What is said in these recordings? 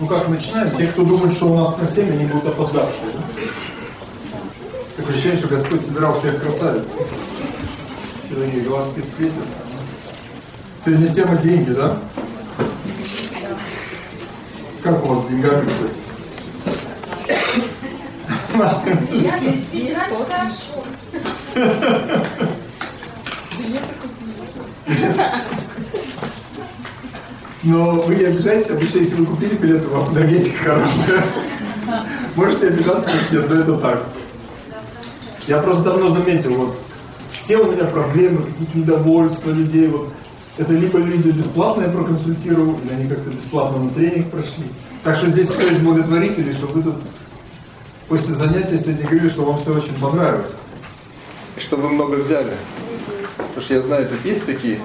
Ну как, начинаем? Те, кто думает, что у нас на 7, они будут опоздавшие. Да? Такое ощущение, что Господь собирал всех красавиц. Сегодня глазки светят. Сегодня тема деньги, да? Как у вас с деньгами, кстати? Я везде хорошо. Но вы не обижаетесь, обычно если вы купили билет, у вас энергетика хорошая. Можете обижаться, что нет, но это так. Я просто давно заметил, вот все у меня проблемы, какие-то недовольства людей, вот это либо люди бесплатно я проконсультировал, или они как-то бесплатно на тренинг прошли. Так что здесь кто из благотворителей, что вы тут после занятия сегодня говорили, что вам все очень понравилось. И что вы много взяли. Потому что я знаю, тут есть такие.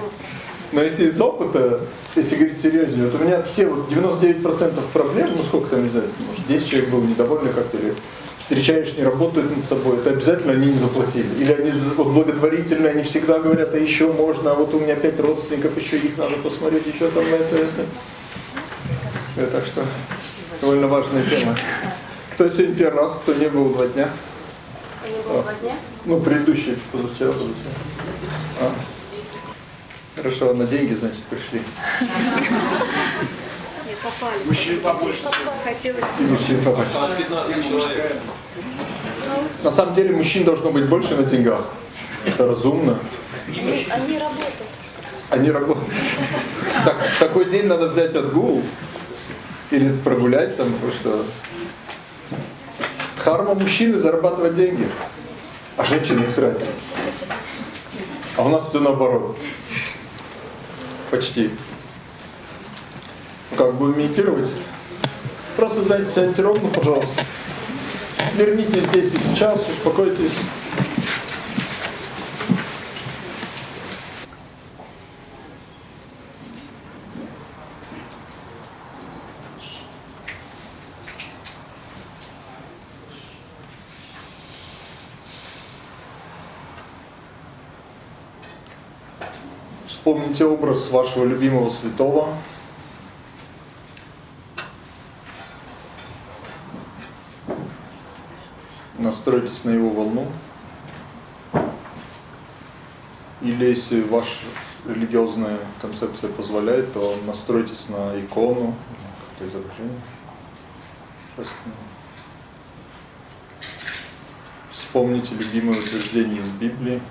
Но если из опыта, если говорить серьезнее, вот у меня все вот 99% проблем, ну сколько там, не знаю, может 10 человек было недовольны как-то, или встречаешь, не работают над собой, это обязательно они не заплатили. Или они вот, благотворительные, они всегда говорят, а еще можно, а вот у меня пять родственников, еще их надо посмотреть, еще там это, это. это так что довольно важная тема. Кто сегодня первый раз, кто не был два дня? Не было два дня? Ну, предыдущий, позавчера, позавчера. А. Хорошо, на деньги, значит, пришли. Не попали. Мужчин побольше. Хотелось. Мужчин побольше. У нас 15 человек. На самом деле мужчин должно быть больше на деньгах. Это разумно. Они работают. Они работают. Так, такой день надо взять отгул. Или прогулять там, потому что... Дхарма мужчины зарабатывать деньги, а женщины их тратят. А у нас все наоборот. Почти. Как, будем медитировать? Просто сядьте ровно, пожалуйста. Вернитесь здесь и сейчас, успокойтесь. Вспомните образ вашего любимого святого. Настройтесь на его волну. Или если ваша религиозная концепция позволяет, то настройтесь на икону, какое-то изображение. Божественное. Вспомните любимое утверждение из Библии.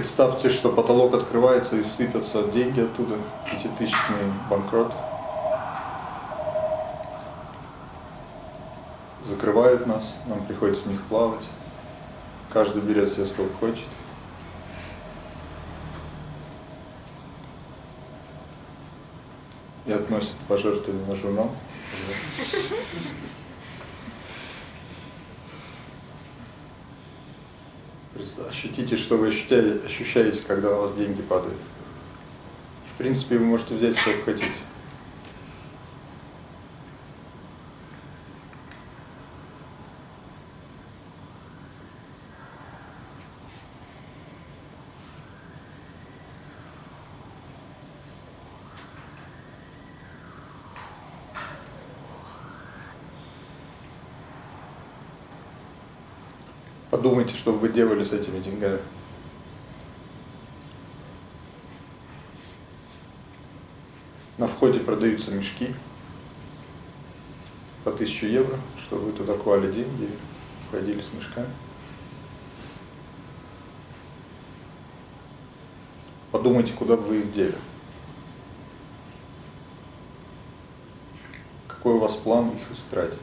Представьте, что потолок открывается и сыпятся деньги оттуда, пятитысячный банкрот. Закрывают нас, нам приходится в них плавать. Каждый берет себе сколько хочет. И относит пожертвования на журнал. Ощутите, что вы ощущаете, когда на вас деньги падают. В принципе, вы можете взять сколько хотите. Подумайте, что вы делали с этими деньгами. На входе продаются мешки по 1000 евро, чтобы вы туда клали деньги и ходили с мешками. Подумайте, куда бы вы их дели. Какой у вас план их истратить?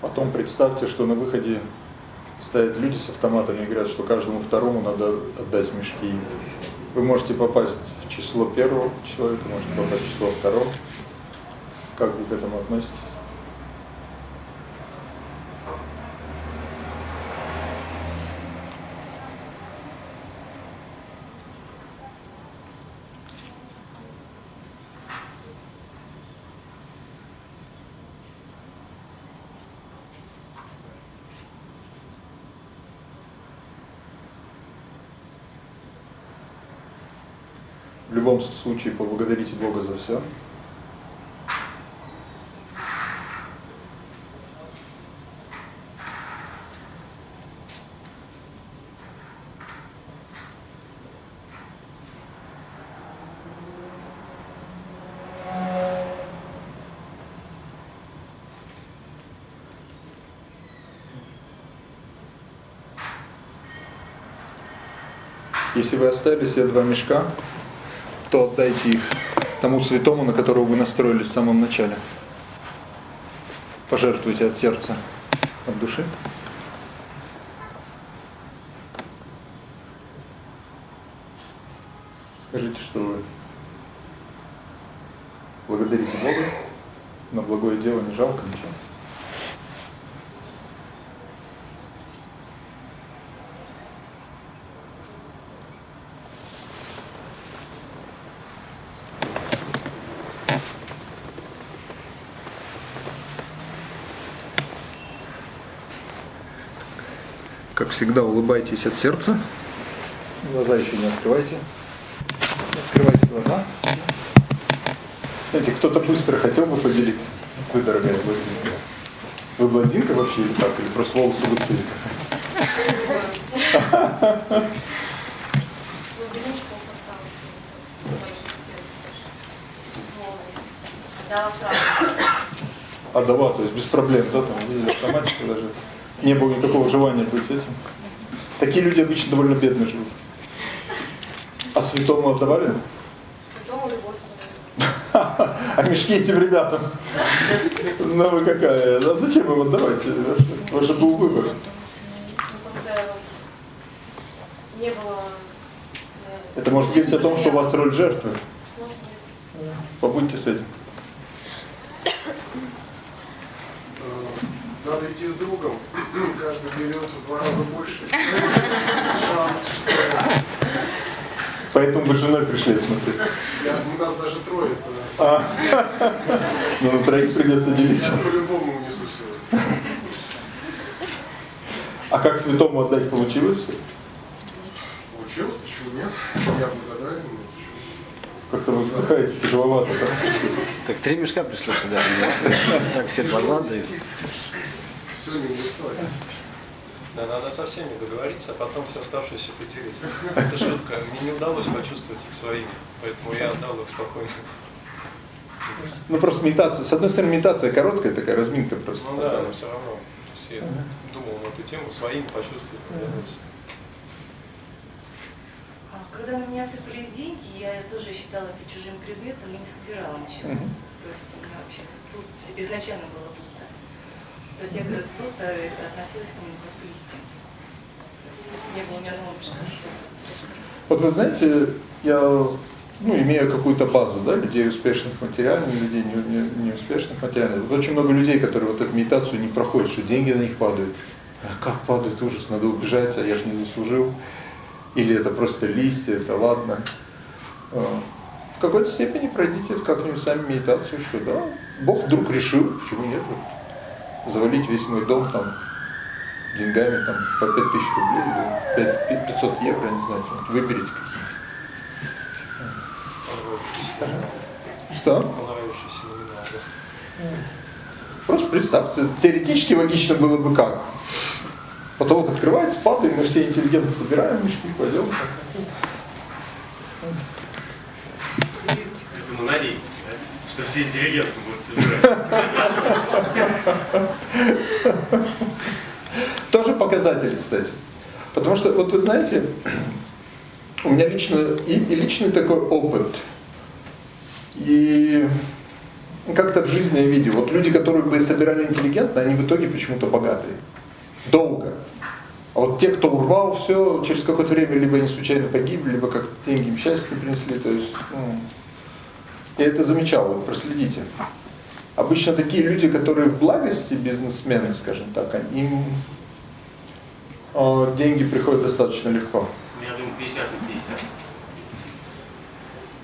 Потом представьте, что на выходе стоят люди с автоматами и говорят, что каждому второму надо отдать мешки. Вы можете попасть в число первого человека, можете попасть в число второго. Как вы к этому относитесь? В любом случае поблагодарите Бога за все. Если вы оставили себе два мешка, то отдайте их тому святому, на которого вы настроились в самом начале. Пожертвуйте от сердца, от души. Скажите, что вы благодарите Бога, на благое дело не жалко ничего. Как всегда, улыбайтесь от сердца. Глаза еще не открывайте. Открывайте глаза. Знаете, кто-то быстро хотел бы поделиться. Вы, дорогая блондинка. Вы блондинка вообще или так? Или просто волосы выцвели? А давай, то есть без проблем, да, там видели автоматику даже. Не было никакого желания быть этим. Такие люди обычно довольно бедно живут. А святому отдавали? Святому любовь А мешки этим ребятам? Ну вы какая? А зачем им отдавать? Ваш же был выбор. Ну, не было... э, Это может говорить о том, что у вас роль жертвы. Может быть. Побудьте с этим. Надо идти с другом. Каждый берет в два раза больше. Шанс, что... Поэтому вы с женой пришли, я смотрю. Я, у нас даже трое. то Ну, на троих придется делиться. Я по-любому унесу все. А как святому отдать получилось? Получилось? Почему нет? Я благодарен. Как-то вы вздыхаете тяжеловато. Так? Так три мешка пришло сюда. Так все два дают. Все не стоит. Да, надо со всеми договориться, а потом все оставшееся потерять. Это шутка. Мне не удалось почувствовать их своими, поэтому я отдал их спокойно. Ну просто медитация. С одной стороны, медитация короткая такая, разминка просто. Ну да, но все равно. То есть я думал на эту тему, своими почувствовать удалось. А Когда на меня сыпались деньги, я тоже считала это чужим предметом и не собирала ничего. Мгм. То есть у меня вообще тут изначально было пусто. То есть я просто относилась к нему как к листьям. не было ни одного. Вот вы знаете, я ну, имею какую-то базу, да, людей успешных материально, людей не, не, неуспешных материально. Вот очень много людей, которые вот эту медитацию не проходят, что деньги на них падают. А как падает ужас, надо убежать, а я же не заслужил. Или это просто листья, это ладно. А, В какой-то степени пройдите как-нибудь сами медитацию, что да, Бог вдруг решил, почему нет, завалить весь мой дом там деньгами там по 5000 рублей или 5 500 евро, не знаю, выберите Что? Просто представьте, теоретически логично было бы как? Потолок открывается, падаем, мы все интеллигентно собираем мешки, кладем. Поэтому надейтесь, да, что все интеллигентно будут собирать. Тоже показатель, кстати. Потому что, вот вы знаете, у меня лично, и, и личный такой опыт. И как-то в жизни я видел, вот люди, которые бы собирали интеллигентно, они в итоге почему-то богатые. Долго. А вот те, кто урвал все, через какое-то время либо они случайно погибли, либо как-то деньги им счастье принесли. То есть, ну, я это замечал, вот проследите. Обычно такие люди, которые в благости, бизнесмены, скажем так, им э, деньги приходят достаточно легко. Я думаю, 50 на 50.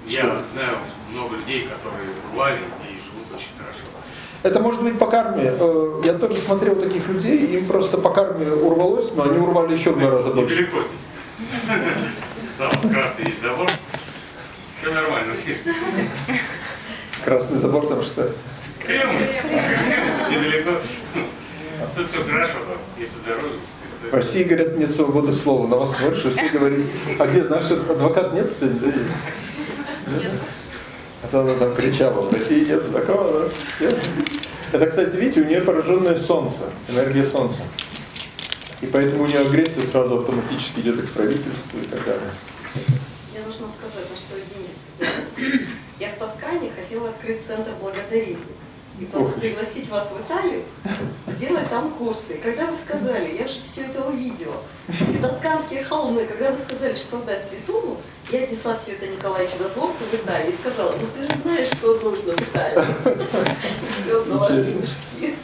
Я знаю много людей, которые урвали и живут очень хорошо. Это может быть по карме. Э, Я тоже смотрел таких людей, им просто по карме урвалось, но они урвали еще в два раза больше. Недалеко здесь. Там красный есть забор. Все нормально. Красный забор там что? Кремль. Недалеко. Тут все хорошо, там, если здоровье. В России говорят, нет свободы слова. На вас смотришь, все говорят, а где наш адвокат нет сегодня? А то она там кричала, в России нет? Это, кстати, видите, у нее пораженное солнце, энергия солнца. И поэтому у нее агрессия сразу автоматически идет к правительству и так далее. Я должна сказать, на что собираю. Я в Тоскане хотела открыть центр благодарения. И потом пригласить вас в Италию, сделать там курсы. И когда вы сказали, я же все это увидела, эти тосканские холмы, когда вы сказали, что отдать святому, я отнесла все это Николаю Чудотворцу в Италию и сказала, ну ты же знаешь, что нужно в Италии. И все отдала все Интересно. мешки.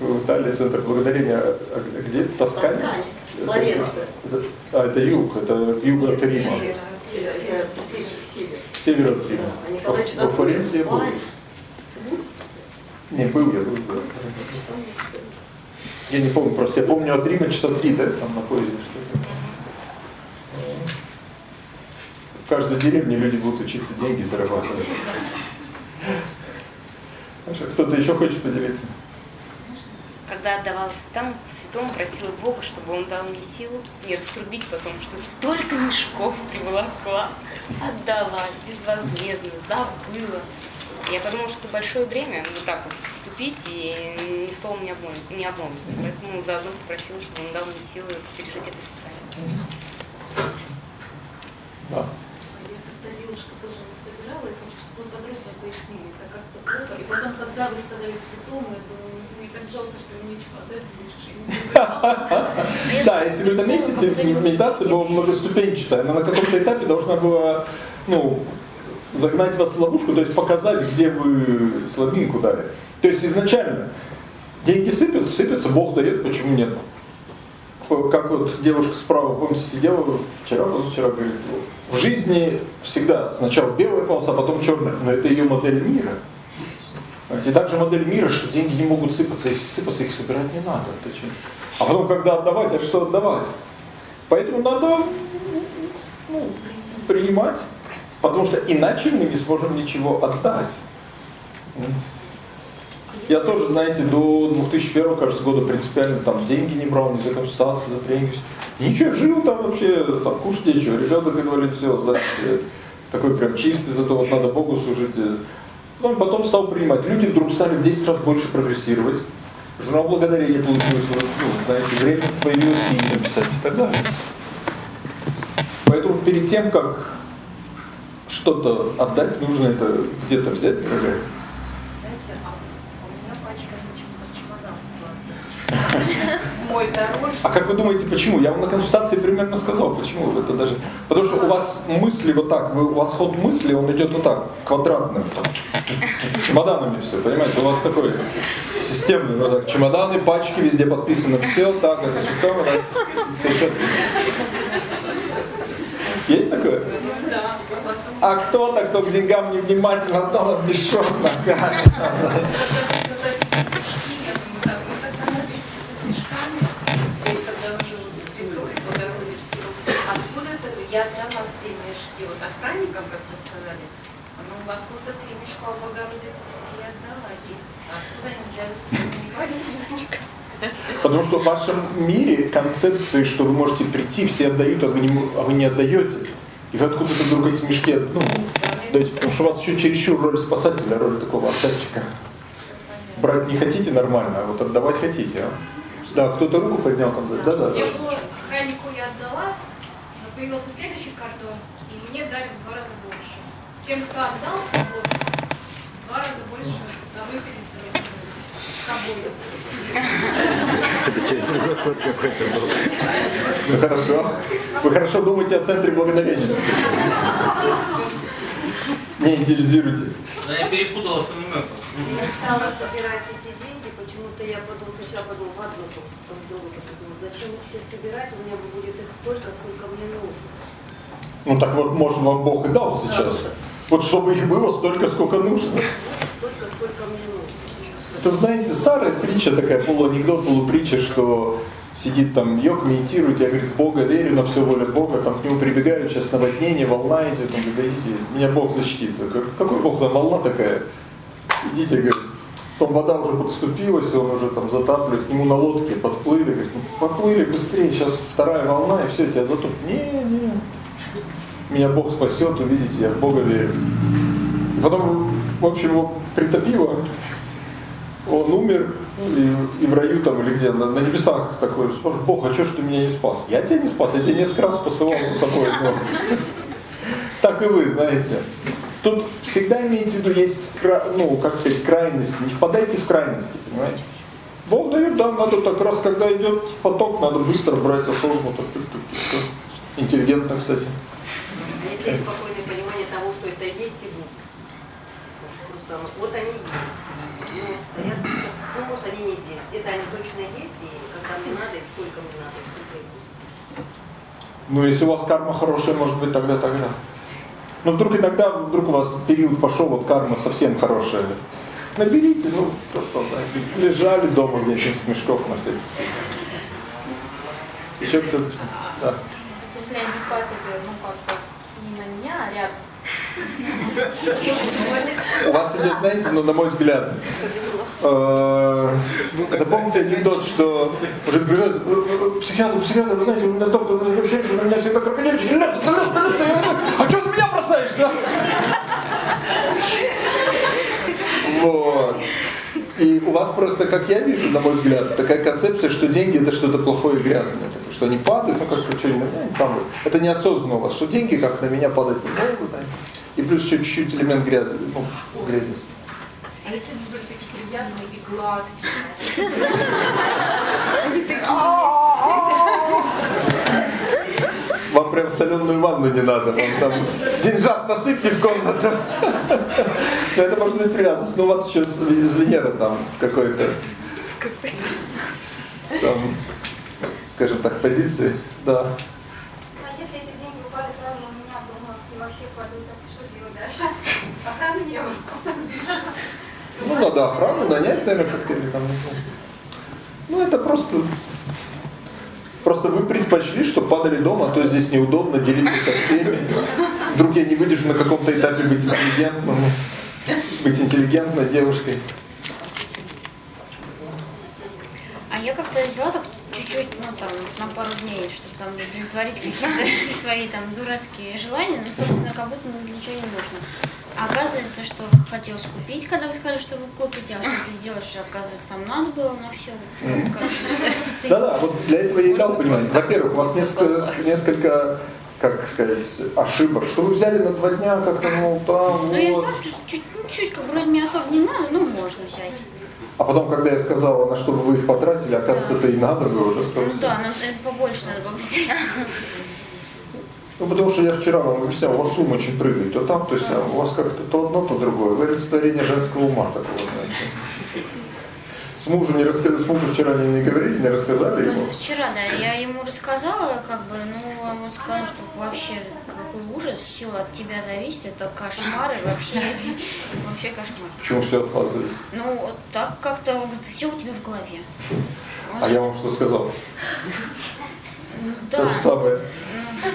В Италии центр благодарения. А где? В Тоскане? Тоскане, Флоренция. А, это юг, это юг от Рима. Север, север, от Рима. А Николай Во Чудотворец, я был. Париж. Будете? Не, был я, был. да. Я не помню, просто я помню от Рима часа три, да, там на поезде что-то. В каждой деревне люди будут учиться деньги зарабатывать. Кто-то еще хочет поделиться? Когда отдавала святому, святому просила Бога, чтобы он дал мне силу не раструбить потом, что столько мешков приволокла, отдала безвозмездно, забыла. Я подумала, что это большое время вот так вот поступить и ни словом не, облом, не обломиться. Поэтому заодно попросила, чтобы он дал мне силу пережить это испытание. Да. Я как-то девушка тоже не собирала, и хочу, чтобы вы подробнее пояснили, это как-то плохо. И потом, когда вы сказали святому, я думаю, мне так жалко, что мне нечего отдать, больше я не собирала. Да, если вы заметите, медитация была многоступенчатая. Она на каком-то этапе должна была, ну, загнать вас в ловушку, то есть показать, где вы слабинку дали. То есть изначально деньги сыпятся, сыпятся, Бог дает, почему нет? Как вот девушка справа, помните, сидела вчера, позавчера, говорит, в жизни всегда сначала белая полоса, а потом черная, но это ее модель мира. И также модель мира, что деньги не могут сыпаться, если сыпаться, их собирать не надо. А потом, когда отдавать, а что отдавать? Поэтому надо ну, принимать, потому что иначе мы не сможем ничего отдать. Я тоже, знаете, до 2001, кажется, года принципиально там деньги не брал, ни за консультации, за тренинги. Ничего, жил там вообще, там кушать нечего, ребенок инвалид, все, знаете, такой прям чистый, зато вот надо Богу служить. Ну, потом стал принимать. Люди вдруг стали в 10 раз больше прогрессировать. Журнал благодарения получилось, вот, ну, знаете, время появилось книги написать и так далее. Поэтому перед тем, как что-то отдать, нужно это где-то взять. Знаете, а мой дороже. А как вы думаете, почему? Я вам на консультации примерно сказал, почему это даже... Потому что у вас мысли вот так, у вас ход мысли, он идет вот так, квадратным, чемоданами все, понимаете? У вас такой системный, вот так, чемоданы, пачки, везде подписано все, так, это все, так. Есть такое? А кто-то, кто к деньгам невнимательно отдал на Откуда-то я дала все мешки вот охранникам, как вы сказали. Ну, откуда три мешка в Богородице я отдала. И откуда они понятно. Потому что в вашем мире концепции, что вы можете прийти, все отдают, а вы не, а вы не отдаете. И вы откуда-то вдруг эти мешки ну, даете, потому что у вас еще чересчур роль спасателя, роль такого отдатчика. Брать не хотите нормально, а вот отдавать хотите. А? Да, кто-то руку поднял там. Да, да, да. Я было охраннику я отдала, но появился следующий картон, и мне дали в два раза больше. Тем, кто отдал, в два раза больше на выпили Это через другой ход какой-то был. Ну хорошо. Вы хорошо думаете о центре благодарения. Не идеализируйте. Да я перепутала с ММФ. Я стала собирать эти деньги, почему-то я подумала, сначала подумала, одну, потом подумала, зачем их все собирать, у меня будет их столько, сколько мне нужно. Ну так вот, может вам Бог и дал сейчас. Вот чтобы их было столько, сколько нужно. Столько, сколько мне нужно. Это, знаете, старая притча, такая полуанекдот, полупритча, что сидит там йог, медитирует, я, говорит, в Бога верю, на все воля Бога, там к нему прибегают, сейчас наводнение, волна идет, он говорит, да меня Бог защитит. Как- Какой Бог, там волна такая? Идите, говорит, потом вода уже подступилась, он уже там затапливает, к нему на лодке подплыли, говорит, ну, поплыли быстрее, сейчас вторая волна, и все, тебя затопит. Не, не, меня Бог спасет, увидите, я в Бога верю. Потом, в общем, его притопило, он умер, и, и в раю там или где, на, на небесах такой, спрашивает, Бог, а что ж ты меня не спас? Я тебя не спас, я тебя несколько раз посылал вот такое дело. Так и вы, знаете. Тут всегда имейте в виду, есть, ну, как сказать, крайности. Не впадайте в крайности, понимаете? Бог дает, да, надо так раз, когда идет поток, надо быстро брать осознанно. так, так, так, так. Интеллигентно, кстати. Если есть спокойное понимание того, что это есть и ну, вот они есть. Ну, стоят, ну, может, они не здесь. Где-то они точно есть, и когда мне надо, и сколько мне надо, и сколько их будет. Ну, если у вас карма хорошая, может быть, тогда тогда. Но вдруг иногда, вдруг у вас период пошел, вот карма совсем хорошая. Наберите, ну, что, что, знаете, лежали дома где-то из мешков на всякий случай. Еще кто-то, да. Если они падали, ну как-то не на меня, а рядом. У вас идет, знаете, ну, на мой взгляд, э, это помните анекдот, что уже приезжает э, э, психиатр, психиатр, вы знаете, у меня доктор, у меня ощущение, что на меня всегда крокодильчики лезут, лезут, лезут, я говорю, а что ты меня бросаешься? Вот. И у вас просто, как я вижу, на мой взгляд, такая концепция, что деньги это что-то плохое и грязное. Что они падают, ну как-то что-нибудь, ну, там, это неосознанно у вас, что деньги как на меня падать не могут. да. И плюс еще чуть-чуть элемент грязи, ну, грязности. А если приятные и гладкие? Вам прям соленую ванну не надо, вам там деньжат насыпьте в комнату. Но это может быть привязанность, но у вас еще из Венеры там какой-то, там, скажем так, позиции. Да. А если эти деньги упали сразу у меня дома и во всех так что делать дальше? Охраны не было. Ну, надо охрану нанять, наверное, как-то или там, не знаю. Ну, это просто... Просто вы предпочли, что падали дома, а то здесь неудобно делиться со всеми. Вдруг я не выдержу на каком-то этапе быть интеллигентным, быть интеллигентной девушкой. А я как-то взяла так чуть-чуть, ну там, на пару дней, чтобы там удовлетворить какие-то свои там дурацкие желания, но, собственно, как будто ну, ничего не нужно. Оказывается, что хотелось купить, когда вы сказали, что вы купите, а что ты сделаешь, оказывается, там надо было, но все. Да-да, вот для этого я и дал понимание. Во-первых, у вас несколько, как сказать, ошибок, что вы взяли на два дня, как-то, ну, там, Ну, я вот. взяла чуть- чуть, чуть, как вроде мне особо не надо, но можно взять. А потом, когда я сказала, на что бы вы их потратили, оказывается, это и надо было уже Ну да, нам это побольше надо было взять. Ну, потому что я вчера вам объяснял, у вас ум очень прыгает, то там, то сям, у вас как-то то одно, то другое. Вы олицетворение женского ума такого, знаете. С мужем не рассказали, с мужем вчера не, не говорили, не рассказали ему. Вчера, да, я ему рассказала, как бы, ну, он сказал, что вообще какой ужас, все от тебя зависит, это кошмар, и вообще, вообще кошмар. Почему все от вас зависит? Ну, вот так как-то, он говорит, все у тебя в голове. Он А я вам что сказал? Ну, То же да. самое. Ну,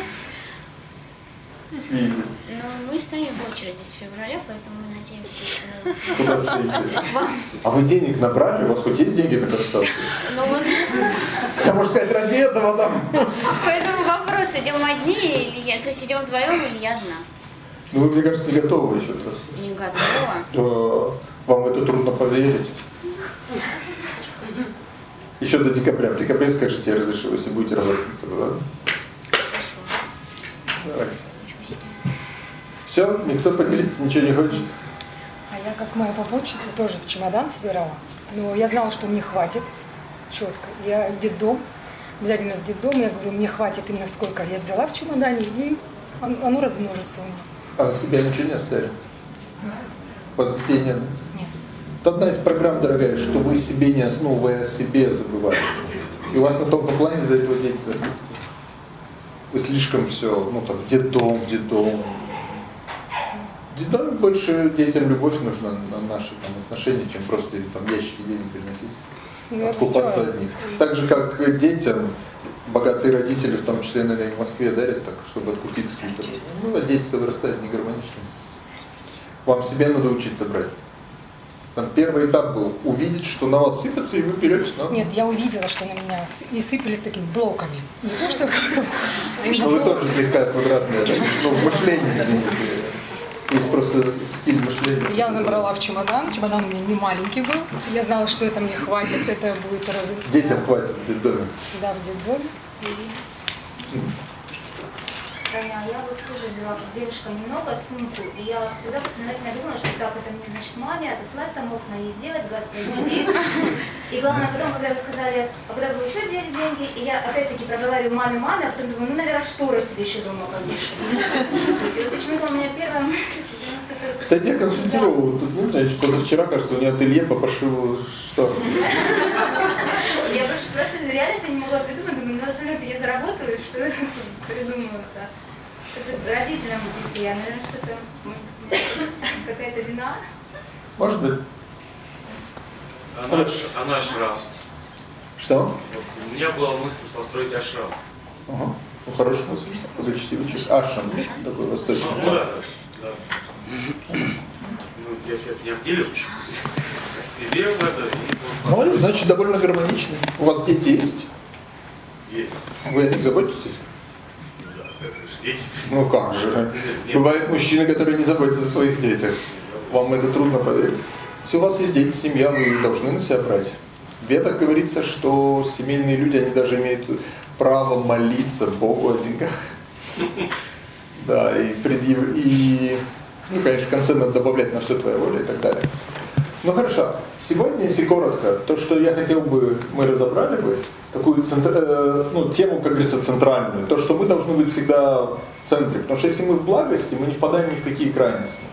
Ну, мы стоим в очереди с февраля, поэтому мы надеемся, что... А вы денег набрали? У вас хоть есть деньги на консультацию? Ну вот, Я, можно сказать, ради этого там. поэтому вопрос, идем одни или я, то есть идем вдвоем или я одна? Ну, вы, мне кажется, не готовы еще просто. Не готова. То вам это трудно поверить. Еще до декабря. В декабре скажите, я разрешу, если будете работать. Ладно? Давай. Все? Никто поделиться ничего не хочет? А я, как моя попутчица, тоже в чемодан собирала. Но я знала, что мне хватит четко. Я в детдом, обязательно в детдом, я говорю, мне хватит именно сколько я взяла в чемодане, и он- оно размножится у меня. А себя ничего не оставили? У вас детей нет? Нет. Это одна из программ, дорогая, что вы себе не основывая о себе забываете. И у вас на тонком плане за этого дети забиты. Вы слишком все, ну там, детдом, детдом. Детдоме больше детям любовь нужна на наши там, отношения, чем просто там ящики денег приносить. Ну, Откупаться от них. Так же, как детям богатые родители, в том числе, наверное, в Москве дарят так, чтобы откупиться. Ну, а дети-то вырастают негармоничными. Вам себе надо учиться брать. Там первый этап был увидеть, что на вас сыпется, и вы берете. Ну, Нет, я увидела, что на меня и сыпались такими блоками. Не то, что... ну, вы тоже слегка квадратные, да? Есть просто стиль мышления. Я набрала в чемодан, чемодан у меня не маленький был. Я знала, что это мне хватит, это будет разы... Детям хватит в детдоме. Да, в детдоме. Таня, я вот тоже взяла как девушка немного сумку, и я всегда подсознательно думала, что так, это мне, значит, маме отослать там окна и сделать, газ провести. И главное, потом, когда вы сказали, а куда вы еще дели деньги, и я опять-таки проговариваю маме, маме, а потом думаю, ну, наверное, шторы себе еще дома повешу. И вот почему-то у меня первая мысль, Кстати, я консультировал, тут, ну, значит, позавчера, кажется, у меня ателье по пошиву что? Я просто, просто реально себе не могла придумать, думаю, ну абсолютно я заработаю, что я это. Это родителям, если я, наверное, что-то, какая-то вина. Может быть. А наш, а наш ашрам. Что? У меня была мысль построить ашрам. Ага. Ну, хорошая мысль. Подучите учить. Ашам, такой восточный. Ну, да, да. Ну, если это не обделю, себе в это и Ну, значит, довольно гармонично. У вас дети есть? есть. Вы о них заботитесь? Дети. Ну как же. Бывают мужчины, которые не заботятся о своих детях. Вам это трудно поверить. Если у вас есть дети, семья, вы должны на себя брать. В ведах говорится, что семейные люди, они даже имеют право молиться Богу о деньгах. Да, и, предъяв... и ну, конечно, в конце надо добавлять на все твоя воля и так далее. Ну хорошо. Сегодня, если коротко, то, что я хотел бы, мы разобрали бы, такую центр- э, ну, тему, как говорится, центральную. То, что мы должны быть всегда в центре. Потому что если мы в благости, мы не впадаем ни в какие крайности.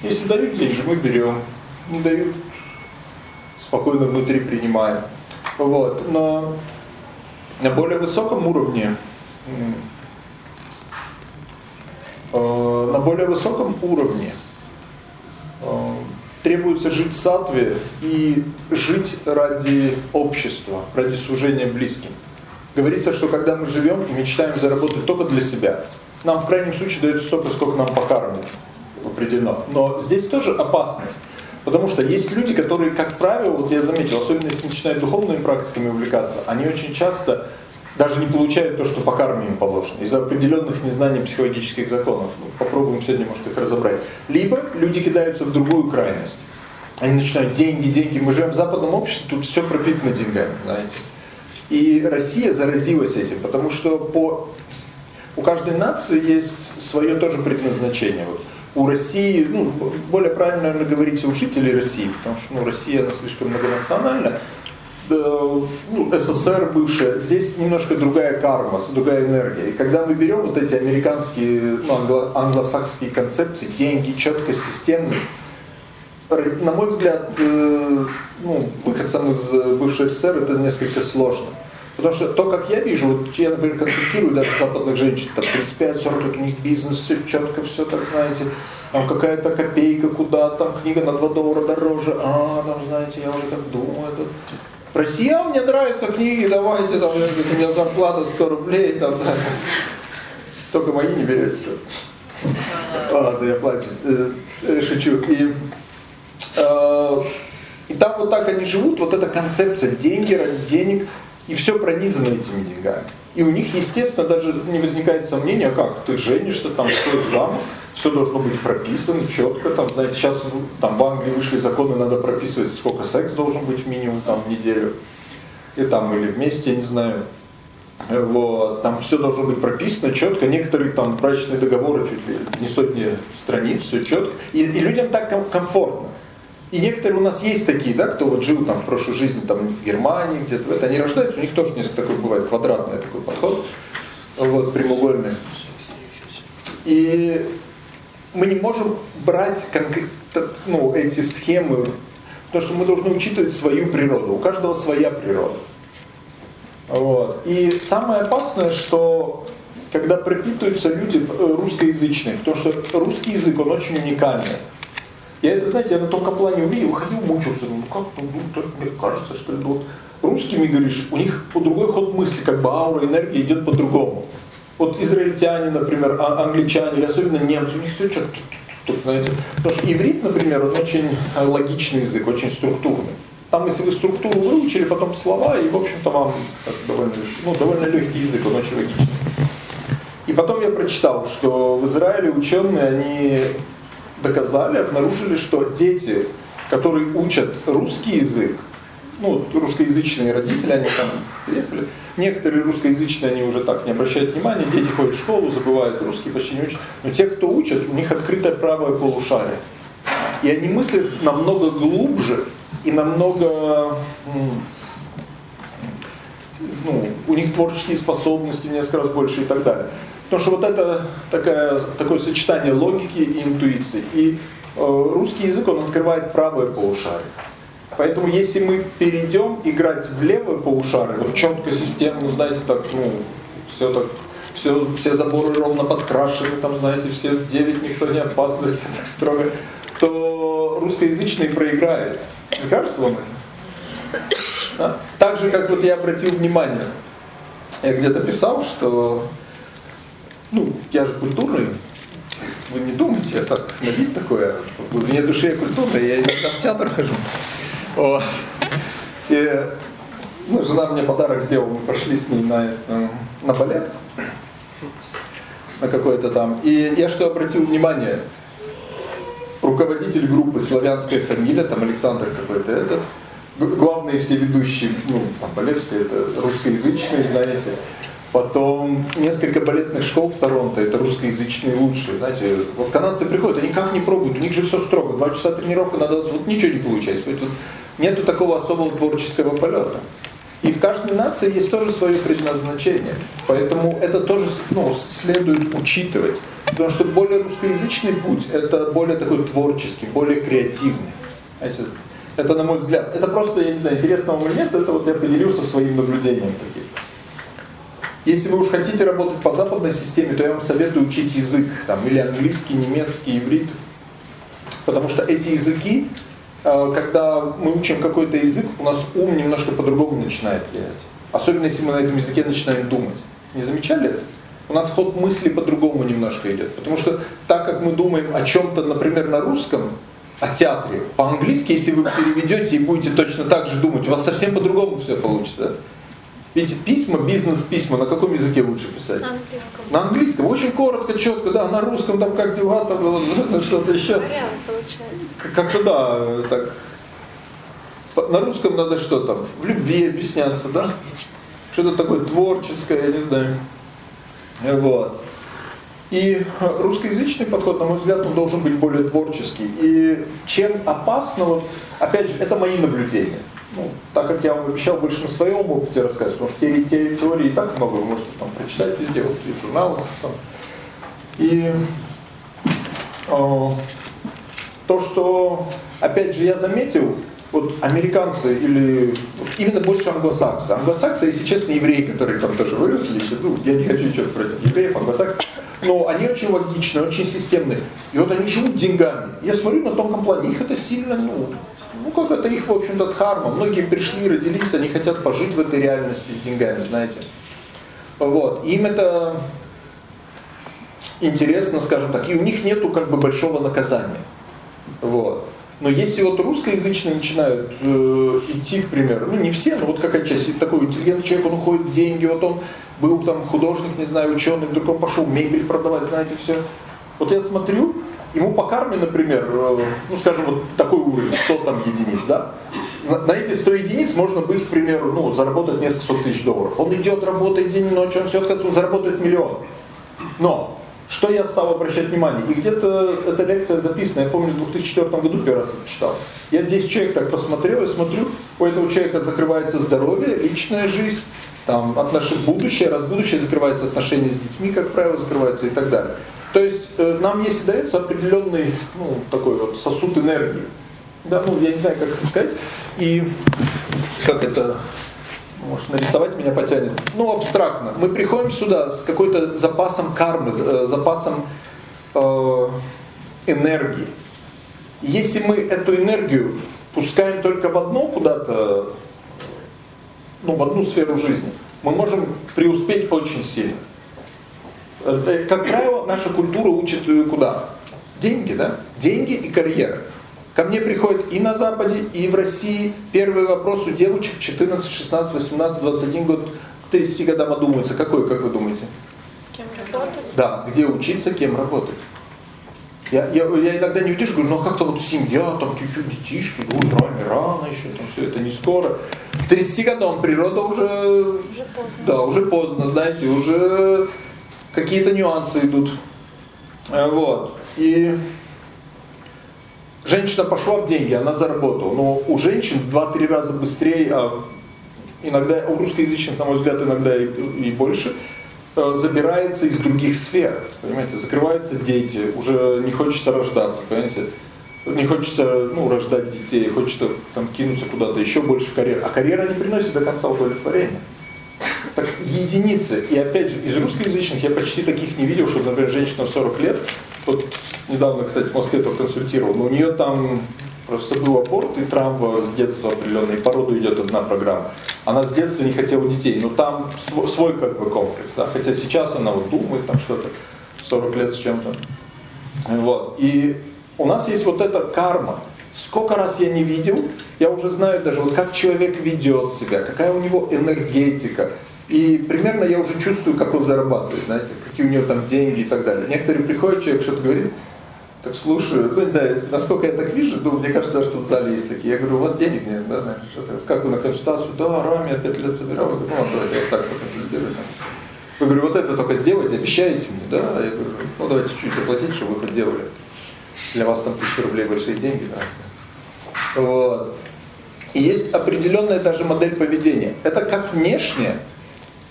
Если дают деньги, мы берем. Не дают, спокойно внутри принимаем. Вот. Но на более высоком уровне э, на более высоком уровне э, требуется жить сатве и жить ради общества, ради служения близким. Говорится, что когда мы живем и мечтаем заработать только для себя, нам в крайнем случае дают столько, сколько нам покормят, определено. Но здесь тоже опасность. Потому что есть люди, которые, как правило, вот я заметил, особенно если начинают духовными практиками увлекаться, они очень часто даже не получают то, что по карме им положено, из-за определенных незнаний психологических законов. Ну, попробуем сегодня, может, их разобрать. Либо люди кидаются в другую крайность. Они начинают деньги, деньги. Мы живем в западном обществе, тут все пропитано деньгами, знаете. И Россия заразилась этим, потому что по, у каждой нации есть свое тоже предназначение. Вот у России, ну, более правильно, наверное, говорить у жителей России, потому что ну, Россия, она слишком многонациональна, ну, СССР бывшая, здесь немножко другая карма, другая энергия. И когда мы берем вот эти американские, ну, англо англосакские концепции, деньги, четкость, системность, на мой взгляд, э, ну, выходцам из бывшей СССР это несколько сложно. Потому что то, как я вижу, вот я, например, консультирую даже западных женщин, там 35-40 лет, у них бизнес, все четко, все так, знаете, там какая-то копейка куда, там книга на 2 доллара дороже, а, там, знаете, я уже так думаю, это... Россиян мне нравятся книги, давайте, там, у меня зарплата 100 рублей, там, да. Только мои не берете. Ладно, я плачу, э, шучу. И, э, и там вот так они живут, вот эта концепция деньги ради денег, и все пронизано этими деньгами. И у них, естественно, даже не возникает сомнения, а как ты женишься, там, стоишь замуж, все должно быть прописано четко, там, знаете, сейчас там в Англии вышли законы, надо прописывать, сколько секс должен быть минимум там в неделю, и там или вместе, я не знаю. Вот, там все должно быть прописано четко, некоторые там брачные договоры чуть ли не сотни страниц, все четко, и, и людям так комфортно. И некоторые у нас есть такие, да, кто вот жил там в прошлой жизни там в Германии, где-то в это, они рождаются, у них тоже несколько такой бывает квадратный такой подход, вот, прямоугольный. И мы не можем брать ну, эти схемы, потому что мы должны учитывать свою природу. У каждого своя природа. Вот. И самое опасное, что когда пропитываются люди э, русскоязычные, потому что русский язык, он очень уникальный. Я это, знаете, я на том плане увидел, ходил, мучился, ну как, ну, тоже мне кажется, что это вот русскими говоришь, у них по другой ход мысли, как бы аура, энергия идет по-другому. Вот израильтяне, например, а, англичане, или особенно немцы, у них все что-то знаете. Потому что иврит, например, он очень логичный язык, очень структурный. Там, если вы структуру выучили, потом слова, и, в общем-то, вам довольно, ну, довольно легкий язык, он очень логичный. И потом я прочитал, что в Израиле ученые, они доказали, обнаружили, что дети, которые учат русский язык, ну, русскоязычные родители, они там приехали, некоторые русскоязычные, они уже так не обращают внимания, дети ходят в школу, забывают русский, почти не учат, но те, кто учат, у них открытое правое полушарие. И они мыслят намного глубже и намного, ну, у них творческие способности в несколько раз больше и так далее. Потому что вот это такая, такое сочетание логики и интуиции. И э, русский язык, он открывает правое полушарие. Поэтому если мы перейдем играть в левое полушарие, вот четко системно, знаете, так, ну, все так, все, все заборы ровно подкрашены, там, знаете, все в 9 никто не опаздывает, так строго, то русскоязычный проиграет. Не кажется вам это? Да? Так же, как вот я обратил внимание, я где-то писал, что ну, я же культурный, вы не думайте, я так на вид такое, в меня душе культурная, я иногда в театр хожу. Вот. И ну, жена мне подарок сделала, мы пошли с ней на, на балет, на какой-то там. И я что обратил внимание, руководитель группы «Славянская фамилия», там Александр какой-то этот, главные все ведущие, ну, там балет все это русскоязычные, знаете, Потом несколько балетных школ в Торонто, это русскоязычные лучшие. Знаете, вот канадцы приходят, они как не пробуют, у них же все строго. Два часа тренировка, надо, вот ничего не получается. Вот, нету такого особого творческого полета. И в каждой нации есть тоже свое предназначение. Поэтому это тоже ну, следует учитывать. Потому что более русскоязычный путь, это более такой творческий, более креативный. Знаете, это на мой взгляд. Это просто, я не знаю, интересно вам или нет, это вот я поделился своим наблюдением таким. Если вы уж хотите работать по западной системе, то я вам советую учить язык, там, или английский, немецкий, иврит. Потому что эти языки, э, когда мы учим какой-то язык, у нас ум немножко по-другому начинает влиять. Особенно если мы на этом языке начинаем думать. Не замечали это? У нас ход мысли по-другому немножко идет. Потому что так как мы думаем о чем-то, например, на русском, о театре, по-английски, если вы переведете и будете точно так же думать, у вас совсем по-другому все получится. Ведь письма, бизнес-письма, на каком языке лучше писать? На английском. На английском. Очень коротко, четко, да. На русском там как дела, там что-то еще. Вариант получается. Как-то да, так. На русском надо что там? В любви объясняться, да? Что-то такое творческое, я не знаю. Вот. И русскоязычный подход, на мой взгляд, он должен быть более творческий. И чем опасно, вот, опять же, это мои наблюдения. Ну, так как я вам обещал больше на своем опыте рассказать, потому что те, те, теории и так много, вы можете там прочитать везде, вот в журналах. Там. И э, то, что, опять же, я заметил, вот американцы или вот, именно больше англосаксы. Англосаксы, если честно, евреи, которые там тоже выросли, ну, я не хочу что-то против евреев, англосаксы, но они очень логичны, очень системные. И вот они живут деньгами. Я смотрю на тонком плане, их это сильно, ну, ну как это их, в общем-то, дхарма. Многие пришли, родились, они хотят пожить в этой реальности с деньгами, знаете. Вот. Им это интересно, скажем так, и у них нету как бы большого наказания. Вот. Но если вот русскоязычные начинают э, идти, к примеру, ну не все, но вот какая часть, такой интеллигентный человек, он уходит в деньги, вот он был там художник, не знаю, ученый, вдруг он пошел мебель продавать, знаете, все. Вот я смотрю, ему по карме, например, э, ну скажем, вот такой уровень, 100 там единиц, да, на, эти 100 единиц можно быть, к примеру, ну, заработать несколько сот тысяч долларов. Он идет, работает день и ночь, он все отказывается, он заработает миллион. Но что я стал обращать внимание? И где-то эта лекция записана, я помню, в 2004 году первый раз это читал. Я 10 человек так посмотрел и смотрю, у этого человека закрывается здоровье, личная жизнь, там, отношения, будущее, раз будущее закрывается, отношения с детьми, как правило, закрываются и так далее. То есть э, нам если дается определенный, ну, такой вот сосуд энергии. Да, ну, я не знаю, как это сказать. И как это может нарисовать меня потянет. Ну, абстрактно. Мы приходим сюда с какой-то запасом кармы, э, запасом э, энергии. Если мы эту энергию пускаем только в одно куда-то, ну, в одну сферу жизни, мы можем преуспеть очень сильно. Э, э, как правило, наша культура учит куда? Деньги, да? Деньги и карьера. Ко мне приходят и на Западе, и в России. Первый вопрос у девочек 14, 16, 18, 21 год, 30 годам одумаются. Какой, как вы думаете? Кем работать? Да, где учиться, кем работать. Я, я, я иногда не видишь, говорю, ну а как-то вот семья, там чуть-чуть детишки, ну рано, рано еще, там все это не скоро. К 30 годам природа уже, уже поздно. да, уже поздно, знаете, уже какие-то нюансы идут. Э, вот. И Женщина пошла в деньги, она заработала. Но у женщин в 2-3 раза быстрее, а иногда у русскоязычных, на мой взгляд, иногда и, и больше, э, забирается из других сфер. Понимаете, закрываются дети, уже не хочется рождаться, понимаете? Не хочется ну, рождать детей, хочется там, кинуться куда-то еще больше в карьеру. А карьера не приносит до конца удовлетворения. Так единицы. И опять же, из русскоязычных я почти таких не видел, что, например, женщина в 40 лет вот недавно, кстати, в Москве проконсультировал, но у нее там просто был аборт и травма с детства определенной, по роду идет одна программа. Она с детства не хотела детей, но там свой, свой как бы комплекс, да, хотя сейчас она вот думает там что-то, 40 лет с чем-то. Вот. И у нас есть вот эта карма. Сколько раз я не видел, я уже знаю даже, вот как человек ведет себя, какая у него энергетика, и примерно я уже чувствую, как он зарабатывает, знаете, какие у него там деньги и так далее. Некоторые приходят, человек что-то говорит, так слушаю, ну не знаю, насколько я так вижу, ну, мне кажется, даже что в зале есть такие. Я говорю, у вас денег нет, да, знаешь, что-то, как вы на консультацию? Да, Рами, я пять лет собирал. Я говорю, ну давайте я вас так проконсультирую. Я говорю, вот это только сделайте, обещаете мне, да? Я говорю, ну давайте чуть-чуть заплатить, чтобы вы хоть делали. Для вас там тысяча рублей большие деньги, да. Вот. И есть определенная даже модель поведения. Это как внешне,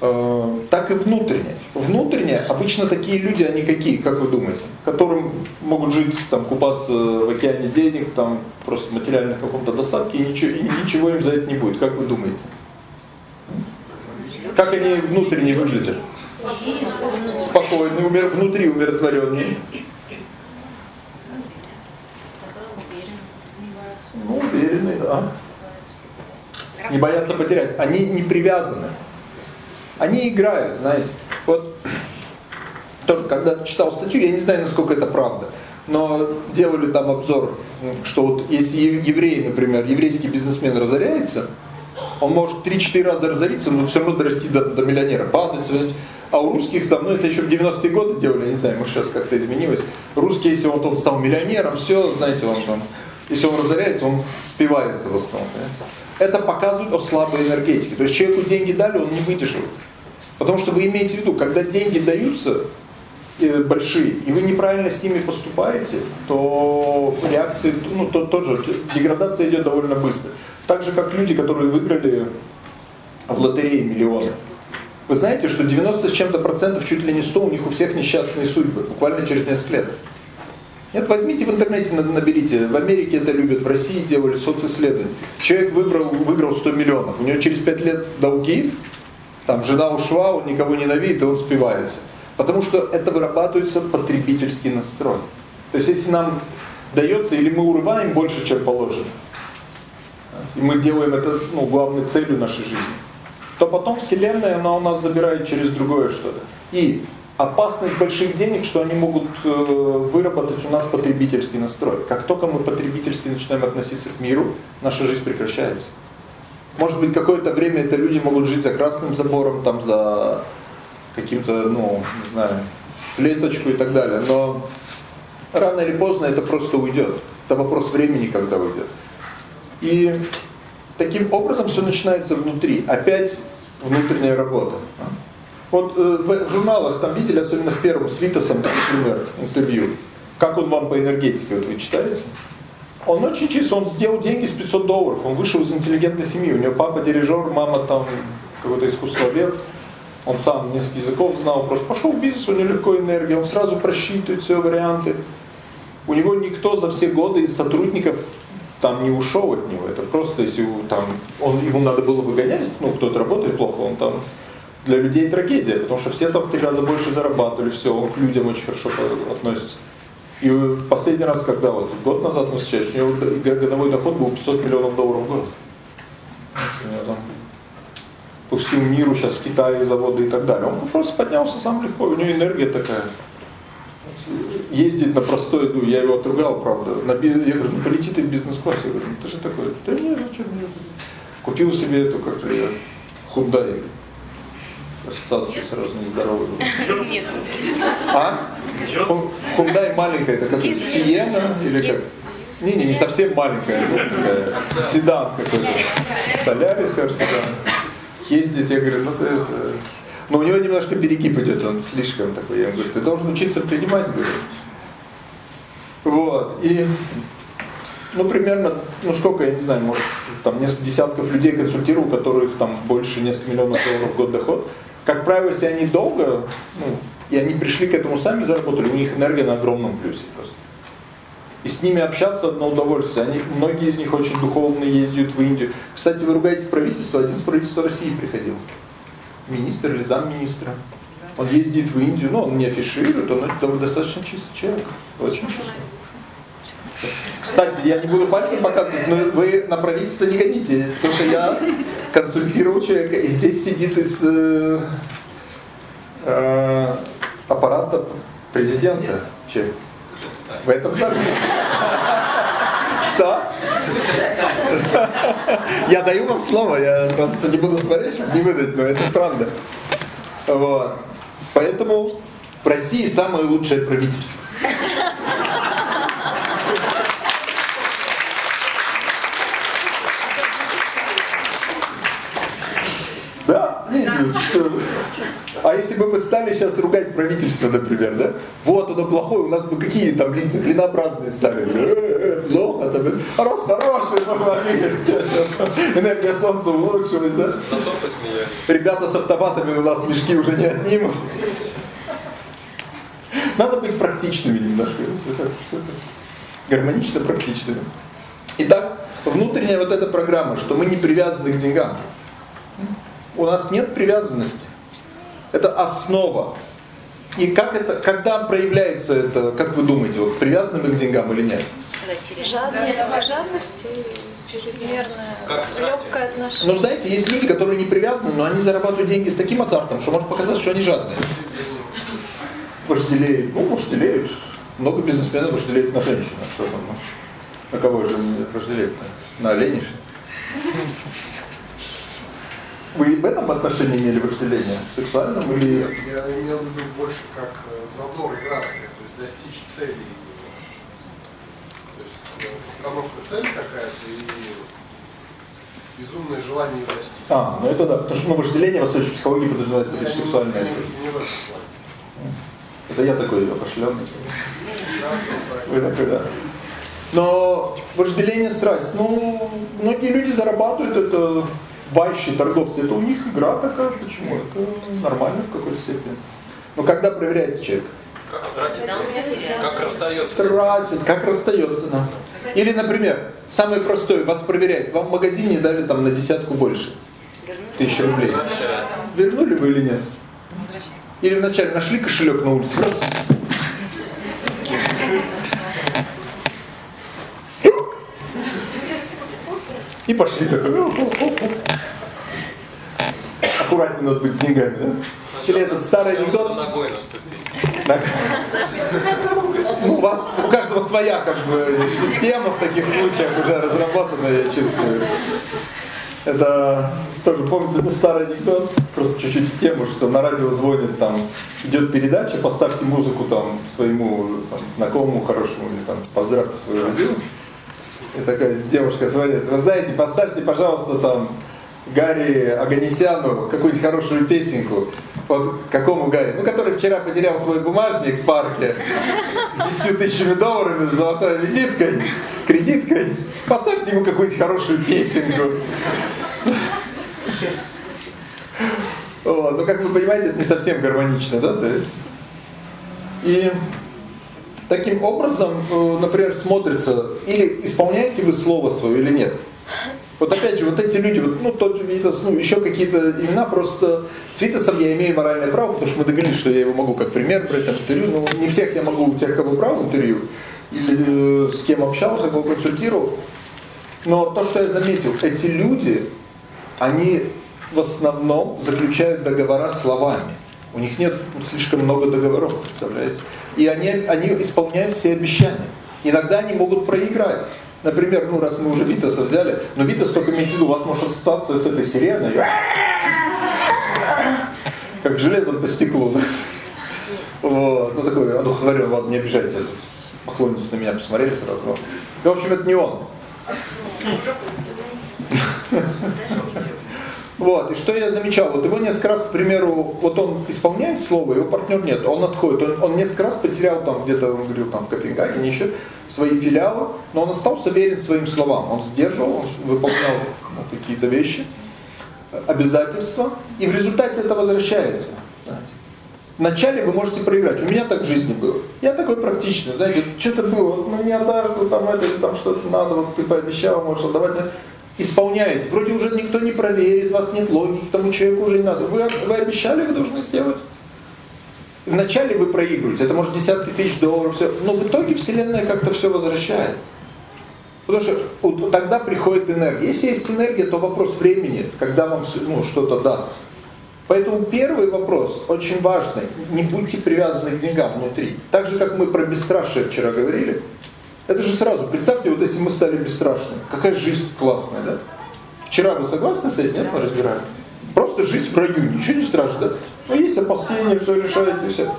Э, так и внутренне. Внутренне обычно такие люди, они какие, как вы думаете? Которым могут жить, там, купаться в океане денег, там, просто материальных каком-то достатке, и ничего, и ничего им за это не будет. Как вы думаете? Как они внутренне выглядят? Спокойные, умир, внутри умиротворенные. Уверенные, да. Не боятся потерять. Они не привязаны. Они играют, знаете. Вот тоже, когда читал статью, я не знаю, насколько это правда, но делали там обзор, что вот если еврей, например, еврейский бизнесмен разоряется, он может 3-4 раза разориться, но все равно дорасти до, до миллионера, падать. А у русских там, ну это еще в 90-е годы делали, я не знаю, может сейчас как-то изменилось. Русские, если вот он стал миллионером, все, знаете, он там, если он разоряется, он спивается в основном. Понимаете? Это показывает о слабой энергетике. То есть человеку деньги дали, он не выдержал. Потому что вы имеете в виду, когда деньги даются, э, большие, и вы неправильно с ними поступаете, то реакции, ну, то, тоже деградация идет довольно быстро. Так же, как люди, которые выиграли в лотерее миллионы. Вы знаете, что 90 с чем-то процентов, чуть ли не 100, у них у всех несчастные судьбы, буквально через несколько лет. Нет, возьмите в интернете, наберите. В Америке это любят, в России делали социсследования. Человек выбрал, выиграл 100 миллионов, у него через 5 лет долги, там жена ушла, он никого ненавидит, и он спивается. Потому что это вырабатывается потребительский настрой. То есть если нам дается, или мы урываем больше, чем положено, и мы делаем это ну, главной целью нашей жизни, то потом Вселенная, она у нас забирает через другое что-то. И опасность больших денег, что они могут э, выработать у нас потребительский настрой. Как только мы потребительски начинаем относиться к миру, наша жизнь прекращается. Может быть, какое-то время это люди могут жить за красным забором, там за каким-то, ну, не знаю, клеточку и так далее. Но рано или поздно это просто уйдет. Это вопрос времени, когда уйдет. И таким образом все начинается внутри. Опять внутренняя работа. Вот э, в журналах там видели, особенно в первом, с Витасом, например, интервью. Как он вам по энергетике, вот вы читаете? Он очень чисто, он сделал деньги с 500 долларов, он вышел из интеллигентной семьи, у него папа дирижер, мама там какой-то искусствовед, он сам несколько языков знал, просто пошел в бизнес, у него легко энергия, он сразу просчитывает все варианты. У него никто за все годы из сотрудников там не ушел от него. Это просто если там он ему надо было выгонять, ну кто-то работает плохо, он там для людей трагедия, потому что все там три раза больше зарабатывали, все, он к людям очень хорошо относится. И последний раз, когда вот год назад мы встречались, у него годовой доход был 500 миллионов долларов в год. У него там по всему миру сейчас в Китае заводы и так далее. Он просто поднялся сам легко, у него энергия такая ездить на простой, ну, я его отругал, правда, на, я говорю, ну полети ты в бизнес-классе, я говорю, ну ты же такой, да нет, зачем мне Купил себе эту, как же, Hyundai, ассоциация сразу нездоровая. Нет. А? Hyundai маленькая, это как Сиена или как? Не, не, не совсем маленькая, ну, такая, седан какой-то. Солярис, кажется, да. Ездить, я говорю, ну ты это но у него немножко перегиб идет, он слишком такой. Я говорю, ты должен учиться принимать, говорю. Вот. И, ну, примерно, ну, сколько, я не знаю, может, там несколько десятков людей консультировал, у которых там больше нескольких миллионов долларов в год доход. Как правило, если они долго, ну, и они пришли к этому сами заработали, у них энергия на огромном плюсе просто. И с ними общаться одно удовольствие. Они, многие из них очень духовные, ездят в Индию. Кстати, вы ругаетесь правительство, один из правительства России приходил министр или замминистра. Он ездит в Индию, но он не афиширует, он достаточно чистый человек, очень чистый. Кстати, я не буду пальцем показывать, но вы на правительство не гоните, потому что я консультировал человека, и здесь сидит из э, э, аппарата президента человек. В этом зале. Что? Я даю вам слово, я просто не буду смотреть, чтобы не выдать, но это правда. Вот. Поэтому в России самое лучшее правительство. А если бы мы стали сейчас ругать правительство, например, да? Вот оно плохое, у нас бы какие там. Э, э, плохо, там, а раз хороший, похвалили. Энергия солнца улучшилась, да? Зато посмеялись. Ребята с автоматами у нас мешки уже не отнимут. Надо быть практичными немножко. Гармонично практичными. Итак, внутренняя вот эта программа, что мы не привязаны к деньгам. У нас нет привязанности. Это основа. И как это, когда проявляется это, как вы думаете, вот привязаны мы к деньгам или нет? Жадность, жадность и чрезмерное, легкое отношение. Ну, знаете, есть люди, которые не привязаны, но они зарабатывают деньги с таким азартом, что может показаться, что они жадные. Вожделеют. Ну, вожделеют. Много бизнесменов вожделеют на женщину. Что там? Ну, на кого же вожделеют? На оленей? Вы в этом отношении имели вожделение? Сексуальном или... Нет, я имел в виду больше как э, задор и радость, то есть достичь цели. То есть э, постановка цели какая-то и безумное желание ее достичь. А, ну это да, потому что ну, вожделение в восточной психологии подразумевается лишь сексуальная цель. Не, не плане. Это я такой опошленный. Вы такой, да. Но вожделение, страсть, ну, многие люди зарабатывают это, вайши, торговцы, это у них игра такая, почему? Это нормально в какой-то степени. Но когда проверяется человек? Как тратит? Как расстается? Тратит, как расстается, да. Или, например, самый простой, вас проверяют, вам в магазине дали там на десятку больше. Тысячу рублей. Вернули вы или нет? Или вначале нашли кошелек на улице, раз, И пошли такой. Аккуратнее надо быть с деньгами, да? Или этот старый анекдот. Ногой наступить. Ну, у вас, у каждого своя как бы система в таких случаях уже разработана, я чувствую. Это тоже, помните, ну, старый анекдот, просто чуть-чуть с тему, что на радио звонит, там, идет передача, поставьте музыку там своему там, знакомому хорошему, или там, поздравьте свою родину. И такая девушка звонит, вы знаете, поставьте, пожалуйста, там, Гарри Аганесяну какую-нибудь хорошую песенку. Вот какому Гарри? Ну, который вчера потерял свой бумажник в парке с 10 тысячами долларами, с золотой визиткой, кредиткой. Поставьте ему какую-нибудь хорошую песенку. Вот. Ну, как вы понимаете, это не совсем гармонично, да? То есть... И таким образом, э, например, смотрится, или исполняете вы слово свое или нет. Вот опять же, вот эти люди, вот, ну тот же Витас, ну еще какие-то имена, просто с Витасом я имею моральное право, потому что мы договорились, что я его могу как пример брать интервью, но не всех я могу, у тех, кого брал интервью, или э, с кем общался, кого консультировал. Но то, что я заметил, эти люди, они в основном заключают договора словами. У них нет ну, слишком много договоров, представляете? И они, они исполняют все обещания. Иногда они могут проиграть. Например, ну раз мы уже Витаса взяли, но Витас только виду, у вас может ассоциация с этой сиреной. Как железом по стеклу. Вот. Ну такой одухотворенный, ладно, не обижайтесь. Поклонницы на меня посмотрели сразу. Ну, в общем, это не он. Вот, и что я замечал, вот его несколько раз, к примеру, вот он исполняет слово, его партнер нет, он отходит, он, он несколько раз потерял там где-то, он говорил, там в Копенгагене еще, свои филиалы, но он остался верен своим словам, он сдерживал, он выполнял ну, какие-то вещи, обязательства, и в результате это возвращается. Вначале вы можете проиграть. У меня так в жизни было. Я такой практичный, знаете, что-то было, вот ну не там это, там что-то надо, вот ты пообещал, можешь отдавать исполняете. Вроде уже никто не проверит, вас нет логики, тому человеку уже не надо. Вы, вы обещали, вы должны сделать. Вначале вы проигрываете, это может десятки тысяч долларов, все, но в итоге Вселенная как-то все возвращает. Потому что вот, тогда приходит энергия. Если есть энергия, то вопрос времени, когда вам ну, что-то даст. Поэтому первый вопрос очень важный. Не будьте привязаны к деньгам внутри. Так же, как мы про бесстрашие вчера говорили, это же сразу, представьте, вот если мы стали бесстрашными, какая жизнь классная, да? Вчера вы согласны с этим? Нет, мы разбирали. Просто жизнь в раю, ничего не страшно, да? Ну, есть опасения, все решаете, все.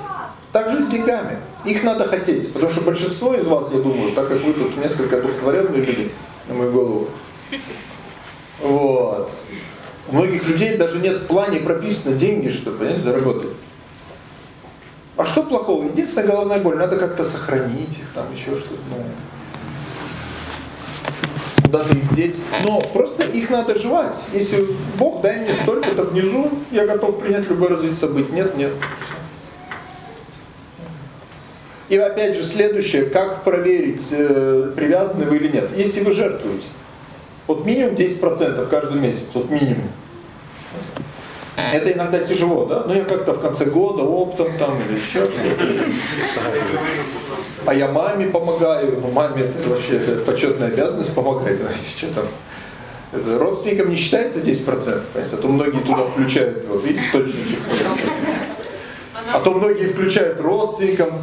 Так же с деньгами. Их надо хотеть, потому что большинство из вас, я думаю, так как вы тут несколько одухотворенные люди, на мою голову, вот. У многих людей даже нет в плане прописано деньги, чтобы, понимаете, заработать. А что плохого? Единственная головная боль, надо как-то сохранить их, там еще что-то. Ну, куда-то их деть. Но просто их надо жевать. Если Бог дай мне столько-то внизу, я готов принять любое развитие событий. Нет, нет. И опять же, следующее, как проверить, э, привязаны вы или нет. Если вы жертвуете, вот минимум 10% каждый месяц, вот минимум. Это иногда тяжело, да? Но я как-то в конце года оптом там или еще что-то. А я маме помогаю. Ну, маме это вообще это почетная обязанность помогать, знаете, что там. Это родственникам не считается 10%, понимаете? А то многие туда включают, вот видите, точничек. А то многие включают родственникам,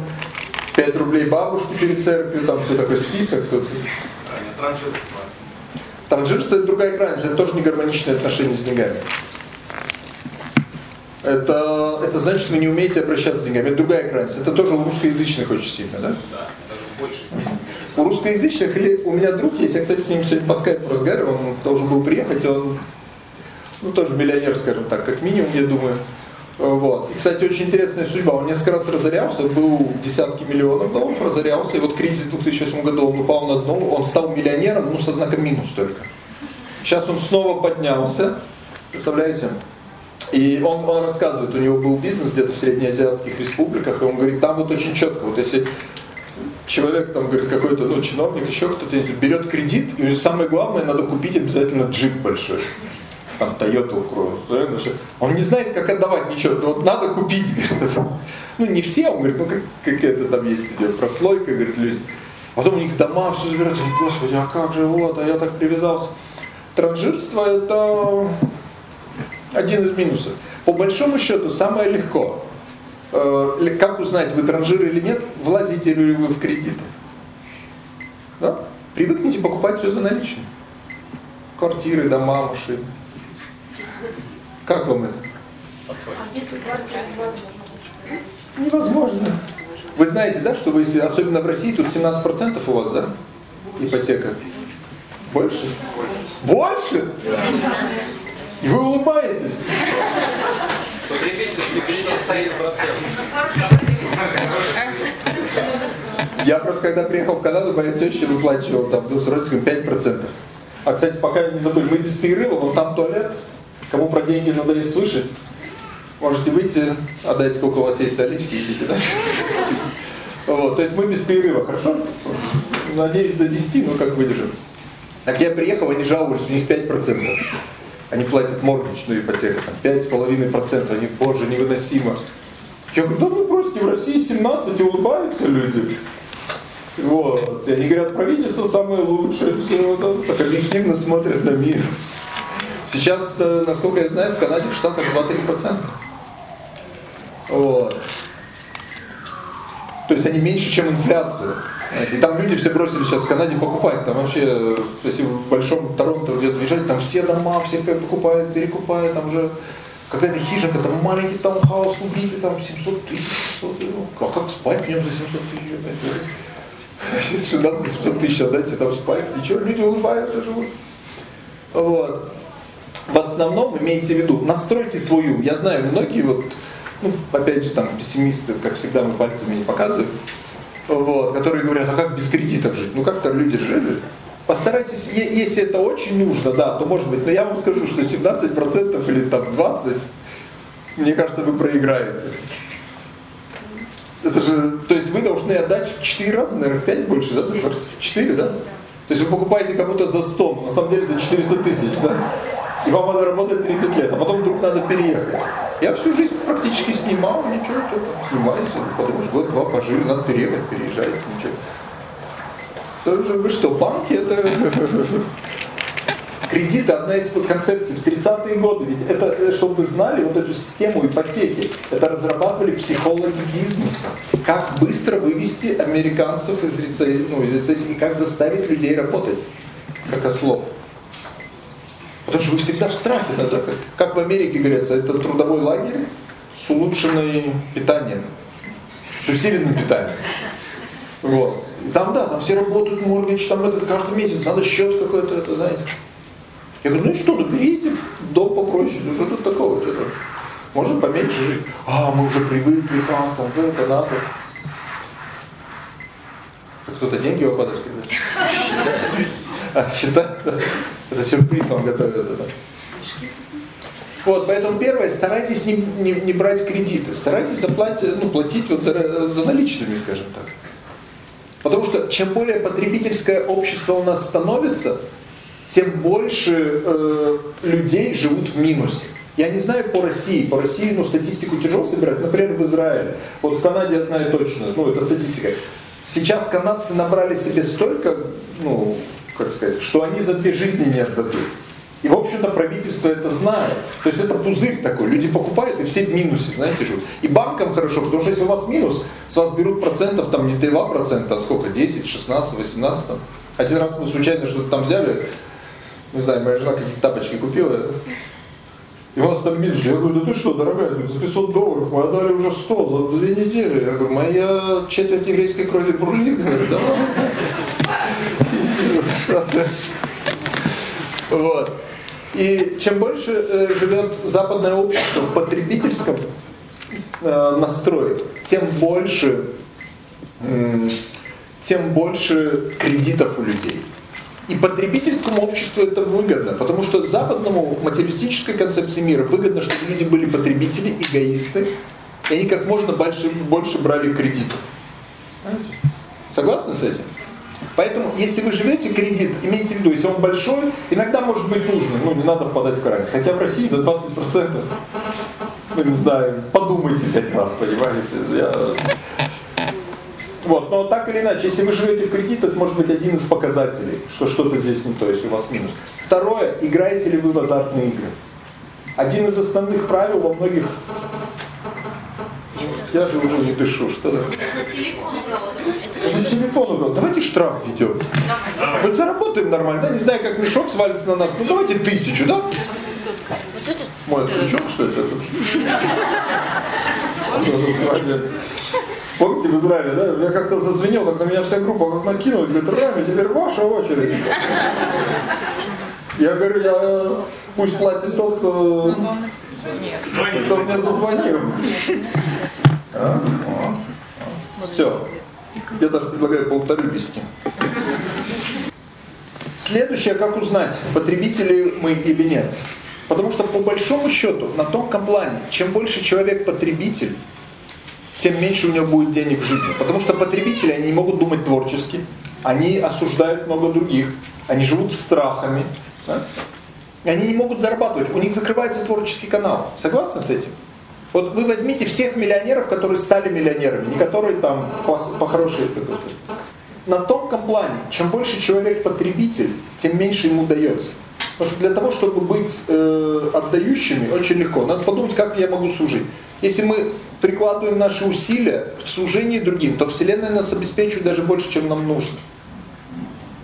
5 рублей бабушке перед церковью, там все такой список. Тут. Транжирство. Транжирство это другая крайность, это тоже не гармоничное отношение с деньгами. Это, это значит, что вы не умеете обращаться с деньгами. Это другая крайность. Это тоже у русскоязычных очень сильно, да? Да, даже больше. У русскоязычных, или у меня друг есть, я, кстати, с ним сегодня по скайпу разговаривал, он должен был приехать, он, ну, тоже миллионер, скажем так, как минимум, я думаю. Вот. И, кстати, очень интересная судьба. Он несколько раз разорялся, был десятки миллионов долларов, разорялся. И вот кризис в 2008 году он упал на дно, он стал миллионером, ну, со знаком минус только. Сейчас он снова поднялся, представляете? И он, он рассказывает, у него был бизнес где-то в среднеазиатских республиках, и он говорит, там вот очень четко, вот если человек там говорит какой-то ну чиновник еще кто-то берет кредит и самое главное надо купить обязательно джип большой там Toyota Cross, он не знает, как отдавать ничего, вот надо купить, говорит, ну не все, он говорит, ну как, какая-то там есть идет прослойка, говорит, люди. Потом у них дома все забирают, они, господи, а как же вот, а я так привязался. Транжирство это один из минусов. По большому счету, самое легко. Э, как узнать, вы транжир или нет, влазите ли вы в кредиты. Да? Привыкните покупать все за наличные. Квартиры, дома, машины. Как вам это? А если невозможно? Вы знаете, да, что вы, особенно в России, тут 17% у вас, да? Ипотека. Больше? Больше? И вы улыбаетесь. Я просто когда приехал в Канаду, моя теща выплачивала там ну, с родственникам 5%. А, кстати, пока не забыли, мы без перерыва, вон там туалет. Кому про деньги надо слышать, можете выйти, отдать сколько у вас есть налички, идите, да? Вот, то есть мы без перерыва, хорошо? Надеюсь, до 10, но как выдержим. Так я приехал, они жаловались, у них 5%. Они платят моргичную ипотеку, там 5,5%, они, боже, невыносимо. Я говорю, да ну бросьте, в России 17, и улыбаются люди. Вот. И они говорят, правительство самое лучшее, все, вот, так объективно смотрят на мир. Сейчас, э, насколько я знаю, в Канаде в Штатах 2-3%. Вот. То есть они меньше, чем инфляция. И там люди все бросили сейчас в Канаде покупать. Там вообще, если в большом Торонто где-то лежать, там все дома, все покупают, перекупают, там уже какая-то хижинка, там маленький таунхаус убитый, там 700 тысяч, 600, а как спать в нем за 700 тысяч? Если надо за 700 тысяч отдать, там спать, ничего, люди улыбаются, живут. Вот. В основном имейте в виду, настройте свою. Я знаю, многие вот, ну, опять же, там, пессимисты, как всегда, мы пальцами не показываем вот, которые говорят, а как без кредитов жить? Ну как там люди жили? Постарайтесь, если это очень нужно, да, то может быть, но я вам скажу, что 17% или там 20%, мне кажется, вы проиграете. Это же, то есть вы должны отдать в 4 раза, наверное, в 5 больше, да? В 4, да? То есть вы покупаете кому-то за 100, на самом деле за 400 тысяч, да? Вам надо работать 30 лет, а потом вдруг надо переехать. Я всю жизнь практически снимал, ничего, что там, снимаюсь, потому что год-два пожили, надо переехать, переезжать, ничего. То же, вы что, банки это... Кредиты одна из концепций в 30-е годы, ведь это, чтобы вы знали, вот эту систему ипотеки, это разрабатывали психологи бизнеса. Как быстро вывести американцев из рецессии, ну, из рецессии как заставить людей работать, как ослов. Потому что вы всегда в страхе, да? Как в Америке говорится, это трудовой лагерь с улучшенным питанием, с усиленным питанием. Вот. Там, да, там все работают, моргич, там это, каждый месяц надо счет какой-то, это, знаете. Я говорю, ну что, ну берите дом попроще, ну что тут такого, что-то. Можно поменьше жить. А, мы уже привыкли, как там, это надо. Кто-то деньги в скидывает? А, считает? Это сюрприз вам готовят. Это. Вот, поэтому первое, старайтесь не, не, не брать кредиты, старайтесь заплатить, ну, платить вот за, за наличными, скажем так. Потому что чем более потребительское общество у нас становится, тем больше э, людей живут в минусе. Я не знаю по России, по России ну, статистику тяжело собирать, например, в Израиле. Вот в Канаде я знаю точно, ну это статистика. Сейчас канадцы набрали себе столько, ну, как сказать, что они за две жизни не отдадут. И, в общем-то, правительство это знает. То есть это пузырь такой. Люди покупают и все в минусе, знаете, живут. И банкам хорошо, потому что если у вас минус, с вас берут процентов там не 2%, а сколько? 10, 16, 18. Там. Один раз мы случайно что-то там взяли, не знаю, моя жена какие-то тапочки купила, и у вас там минус. Я говорю, да ты что, дорогая, за 500 долларов мы отдали уже 100 за две недели. Я говорю, моя четверть еврейской крови бурлит. Говорю, да. Вот. И чем больше э, живет западное общество в потребительском э, настрой, тем больше, тем больше кредитов у людей. И потребительскому обществу это выгодно, потому что западному материалистической концепции мира выгодно, чтобы люди были потребители, эгоисты, и они как можно больше, больше брали кредитов. Согласны с этим? Поэтому, если вы живете кредит, имейте в виду, если он большой, иногда может быть нужно, ну не надо впадать в крайность. Хотя в России за 20%, ну не знаю, подумайте пять раз, понимаете. Я... Вот, но так или иначе, если вы живете в кредит, это может быть один из показателей, что что-то здесь не то, если у вас минус. Второе, играете ли вы в азартные игры. Один из основных правил во многих я же уже не дышу, что да? Телефон украл. За телефон убрал. Давайте штраф ведем. Вот заработаем нормально, да? Не знаю, как мешок свалится на нас. Ну давайте тысячу, да? Мой крючок, кстати, это. Помните в Израиле, да? Я как-то зазвенел, так на меня вся группа как накинула, говорит, Рами, теперь ваша очередь. Я говорю, я пусть платит тот, кто, кто мне зазвонил. Все. Я даже предлагаю полторы вести. Следующее, как узнать, потребители мы или нет. Потому что по большому счету, на тонком плане, чем больше человек потребитель, тем меньше у него будет денег в жизни. Потому что потребители, они не могут думать творчески, они осуждают много других, они живут страхами, да? они не могут зарабатывать, у них закрывается творческий канал. Согласны с этим? Вот вы возьмите всех миллионеров, которые стали миллионерами, не которые там по, по На тонком плане, чем больше человек потребитель, тем меньше ему дается. Потому что для того, чтобы быть э, отдающими, очень легко. Надо подумать, как я могу служить. Если мы прикладываем наши усилия в служении другим, то Вселенная нас обеспечивает даже больше, чем нам нужно.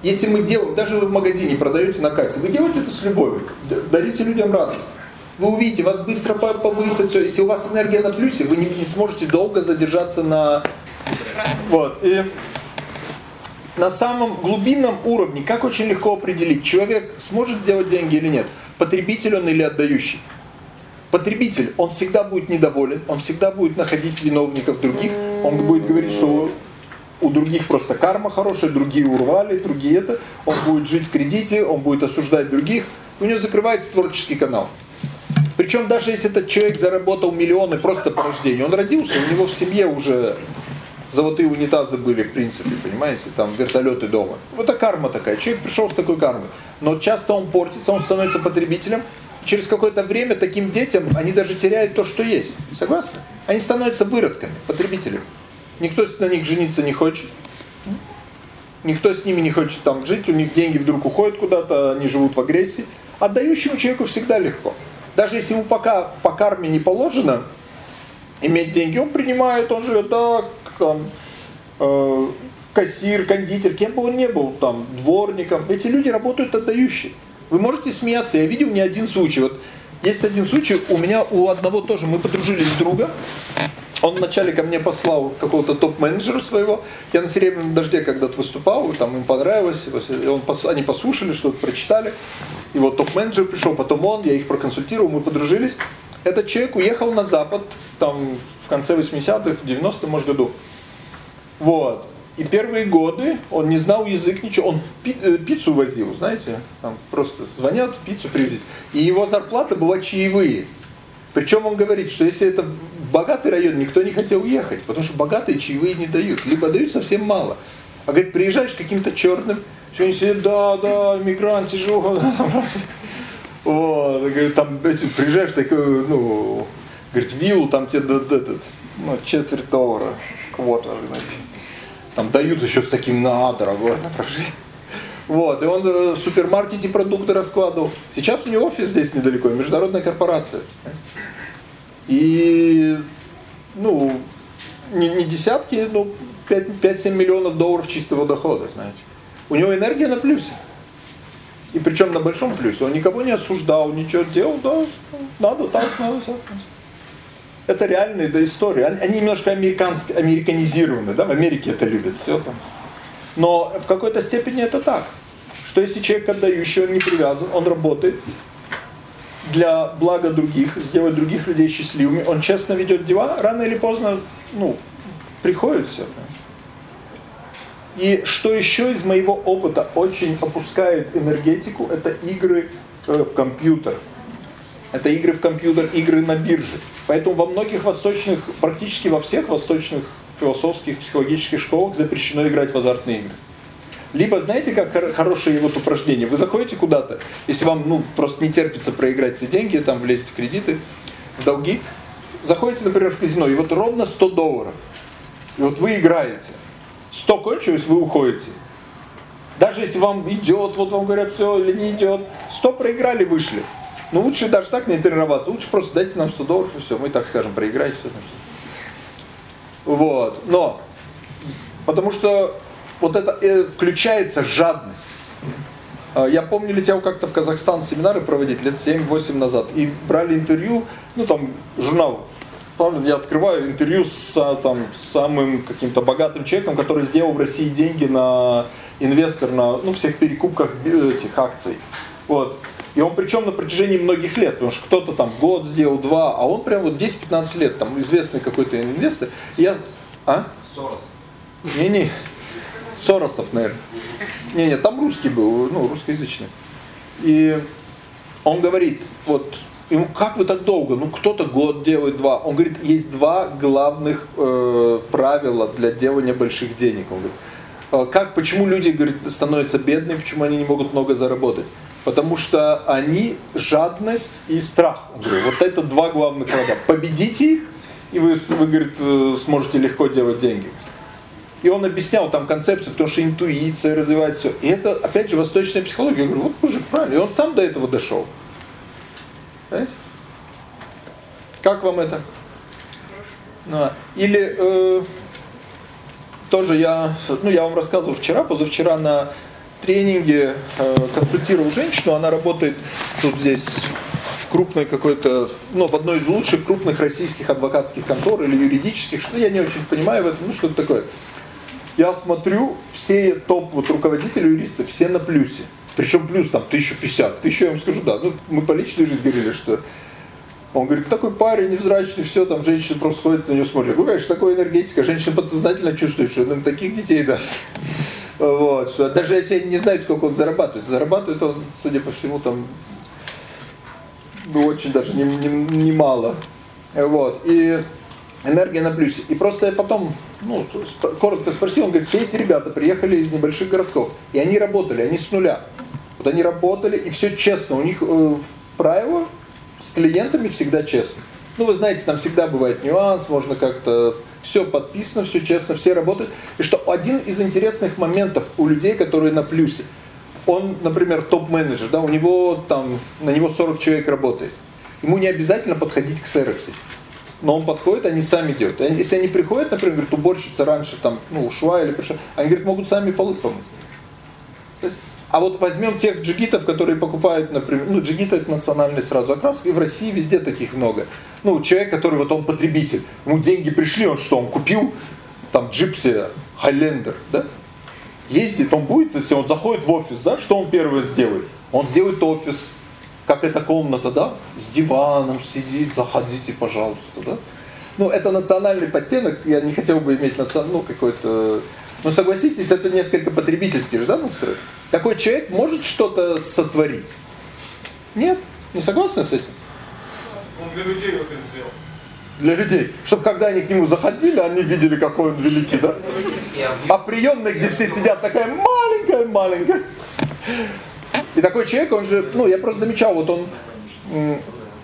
Если мы делаем, даже вы в магазине продаете на кассе, вы делаете это с любовью, дарите людям радость. Вы увидите, вас быстро повысят все. Если у вас энергия на плюсе, вы не, не сможете долго задержаться на... Вот. И на самом глубинном уровне, как очень легко определить, человек сможет сделать деньги или нет, потребитель он или отдающий. Потребитель, он всегда будет недоволен, он всегда будет находить виновников других, он будет говорить, что у других просто карма хорошая, другие урвали, другие это, он будет жить в кредите, он будет осуждать других, у него закрывается творческий канал. Причем даже если этот человек заработал миллионы просто по рождению, он родился, у него в семье уже золотые унитазы были, в принципе, понимаете, там вертолеты дома. Это карма такая, человек пришел с такой кармой. Но часто он портится, он становится потребителем. Через какое-то время таким детям они даже теряют то, что есть. Согласны? Они становятся выродками, потребителями. Никто на них жениться не хочет. Никто с ними не хочет там жить, у них деньги вдруг уходят куда-то, они живут в агрессии. Отдающему человеку всегда легко. Даже если ему пока по карме не положено иметь деньги, он принимает, он живет так, там, э, кассир, кондитер, кем бы он ни был, там, дворником. Эти люди работают отдающие. Вы можете смеяться, я видел не один случай. Вот есть один случай, у меня у одного тоже, мы подружились с другом, он вначале ко мне послал какого-то топ-менеджера своего. Я на Серебряном дожде когда-то выступал, там им понравилось. Он, они послушали, что-то прочитали. И вот топ-менеджер пришел, потом он, я их проконсультировал, мы подружились. Этот человек уехал на Запад, там в конце 80-х, 90-м, может, году. Вот. И первые годы он не знал язык, ничего. Он пи э, пиццу возил, знаете, там просто звонят, пиццу привезти. И его зарплата была чаевые. Причем он говорит, что если это богатый район, никто не хотел ехать, потому что богатые чаевые не дают, либо дают совсем мало. А говорит, приезжаешь каким-то черным, все они сидят, да, да, мигрант, тяжело. Вот, говорит, там приезжаешь такой, ну, говорит, виллу, там тебе да, ну, четверть доллара, квота, там дают еще с таким, на, дорогой. Вот, и он э, в супермаркете продукты раскладывал. Сейчас у него офис здесь недалеко, международная корпорация. И, ну, не, не десятки, но 5-7 миллионов долларов чистого дохода, знаете. У него энергия на плюсе. И причем на большом плюсе. Он никого не осуждал, ничего делал, да, надо так, надо так. Это реальные да, истории. Они немножко американские, американизированы, да, в Америке это любят, все там. Но в какой-то степени это так. Что если человек отдающий, он не привязан, он работает, для блага других, сделать других людей счастливыми, он честно ведет дела, рано или поздно, ну, приходит все. И что еще из моего опыта очень опускает энергетику, это игры э, в компьютер. Это игры в компьютер, игры на бирже. Поэтому во многих восточных, практически во всех восточных философских, психологических школах запрещено играть в азартные игры. Либо, знаете, как хорошее вот упражнение, вы заходите куда-то, если вам ну просто не терпится проиграть все деньги, там влезть в кредиты, в долги, заходите, например, в казино, и вот ровно 100 долларов, и вот вы играете, 100 кончилось, вы уходите. Даже если вам идет, вот вам говорят, все или не идет, 100 проиграли, вышли. Ну лучше даже так не тренироваться, лучше просто дайте нам 100 долларов и все, мы так скажем, проиграйте все. Вот, но, потому что вот это э, включается жадность. А, я помню, летел как-то в Казахстан семинары проводить лет 7-8 назад. И брали интервью, ну там журнал я открываю интервью с там, самым каким-то богатым человеком, который сделал в России деньги на инвестор на ну, всех перекупках этих акций. Вот. И он причем на протяжении многих лет, потому что кто-то там год сделал, два, а он прям вот 10-15 лет, там известный какой-то инвестор. И я... А? Сорос. Не-не. Соросов, наверное. Не-не, там русский был, ну, русскоязычный. И он говорит, вот Ему, как вы так долго? Ну, кто-то год делает, два. Он говорит, есть два главных э, правила для делания больших денег. Он говорит, «Э, как, почему люди говорит, становятся бедными, почему они не могут много заработать? Потому что они жадность и страх. Говорит, вот это два главных врага. Победите их, и вы, вы говорит, э, сможете легко делать деньги. И он объяснял там концепцию, потому что интуиция развивает все. И это, опять же, восточная психология. Я говорю, вот мужик, правильно. И он сам до этого дошел. Понимаете? Как вам это? Ну, или э, тоже я, ну я вам рассказывал вчера, позавчера на тренинге э, консультировал женщину, она работает тут здесь в крупной какой-то, ну в одной из лучших крупных российских адвокатских контор или юридических, что я не очень понимаю в этом, ну что это такое. Я смотрю, все топ вот руководители юристы, все на плюсе. Причем плюс там 1050. Тысячу я вам скажу, да. Ну, мы по личной жизни говорили, что он говорит, такой парень невзрачный, все, там женщина просто ходит на него смотрит. Ну, конечно, такой энергетика. Женщина подсознательно чувствует, что он таких детей даст. Вот, что даже если не знают, сколько он зарабатывает. Зарабатывает он, судя по всему, там, ну, очень даже немало. Не, не, не мало. вот, и энергия на плюсе. И просто я потом, ну, коротко спросил, он говорит, все эти ребята приехали из небольших городков, и они работали, они с нуля. Вот они работали, и все честно, у них э, правило с клиентами всегда честно. Ну, вы знаете, там всегда бывает нюанс, можно как-то... Все подписано, все честно, все работают. И что один из интересных моментов у людей, которые на плюсе, он, например, топ-менеджер, да, у него там, на него 40 человек работает. Ему не обязательно подходить к Xerox но он подходит, они сами делают. Если они приходят, например, говорят, уборщица раньше там, ну, ушла или пришла, они говорят, могут сами полы помыть. А вот возьмем тех джигитов, которые покупают, например, ну, джигиты это национальный сразу окрас, и в России везде таких много. Ну, человек, который вот он потребитель, ему деньги пришли, он что, он купил там джипси Хайлендер, да? Ездит, он будет, если он заходит в офис, да, что он первое сделает? Он сделает офис, как эта комната, да, с диваном сидит, заходите, пожалуйста, да. Ну, это национальный подтенок, я не хотел бы иметь национальный, ну, какой-то... Ну, согласитесь, это несколько потребительский же, да, настрой? Такой человек может что-то сотворить? Нет? Не согласны с этим? Он для людей это сделал. Для людей. Чтобы когда они к нему заходили, они видели, какой он великий, да? А приемная, где все сидят, такая маленькая-маленькая. И такой человек, он же, ну, я просто замечал, вот он,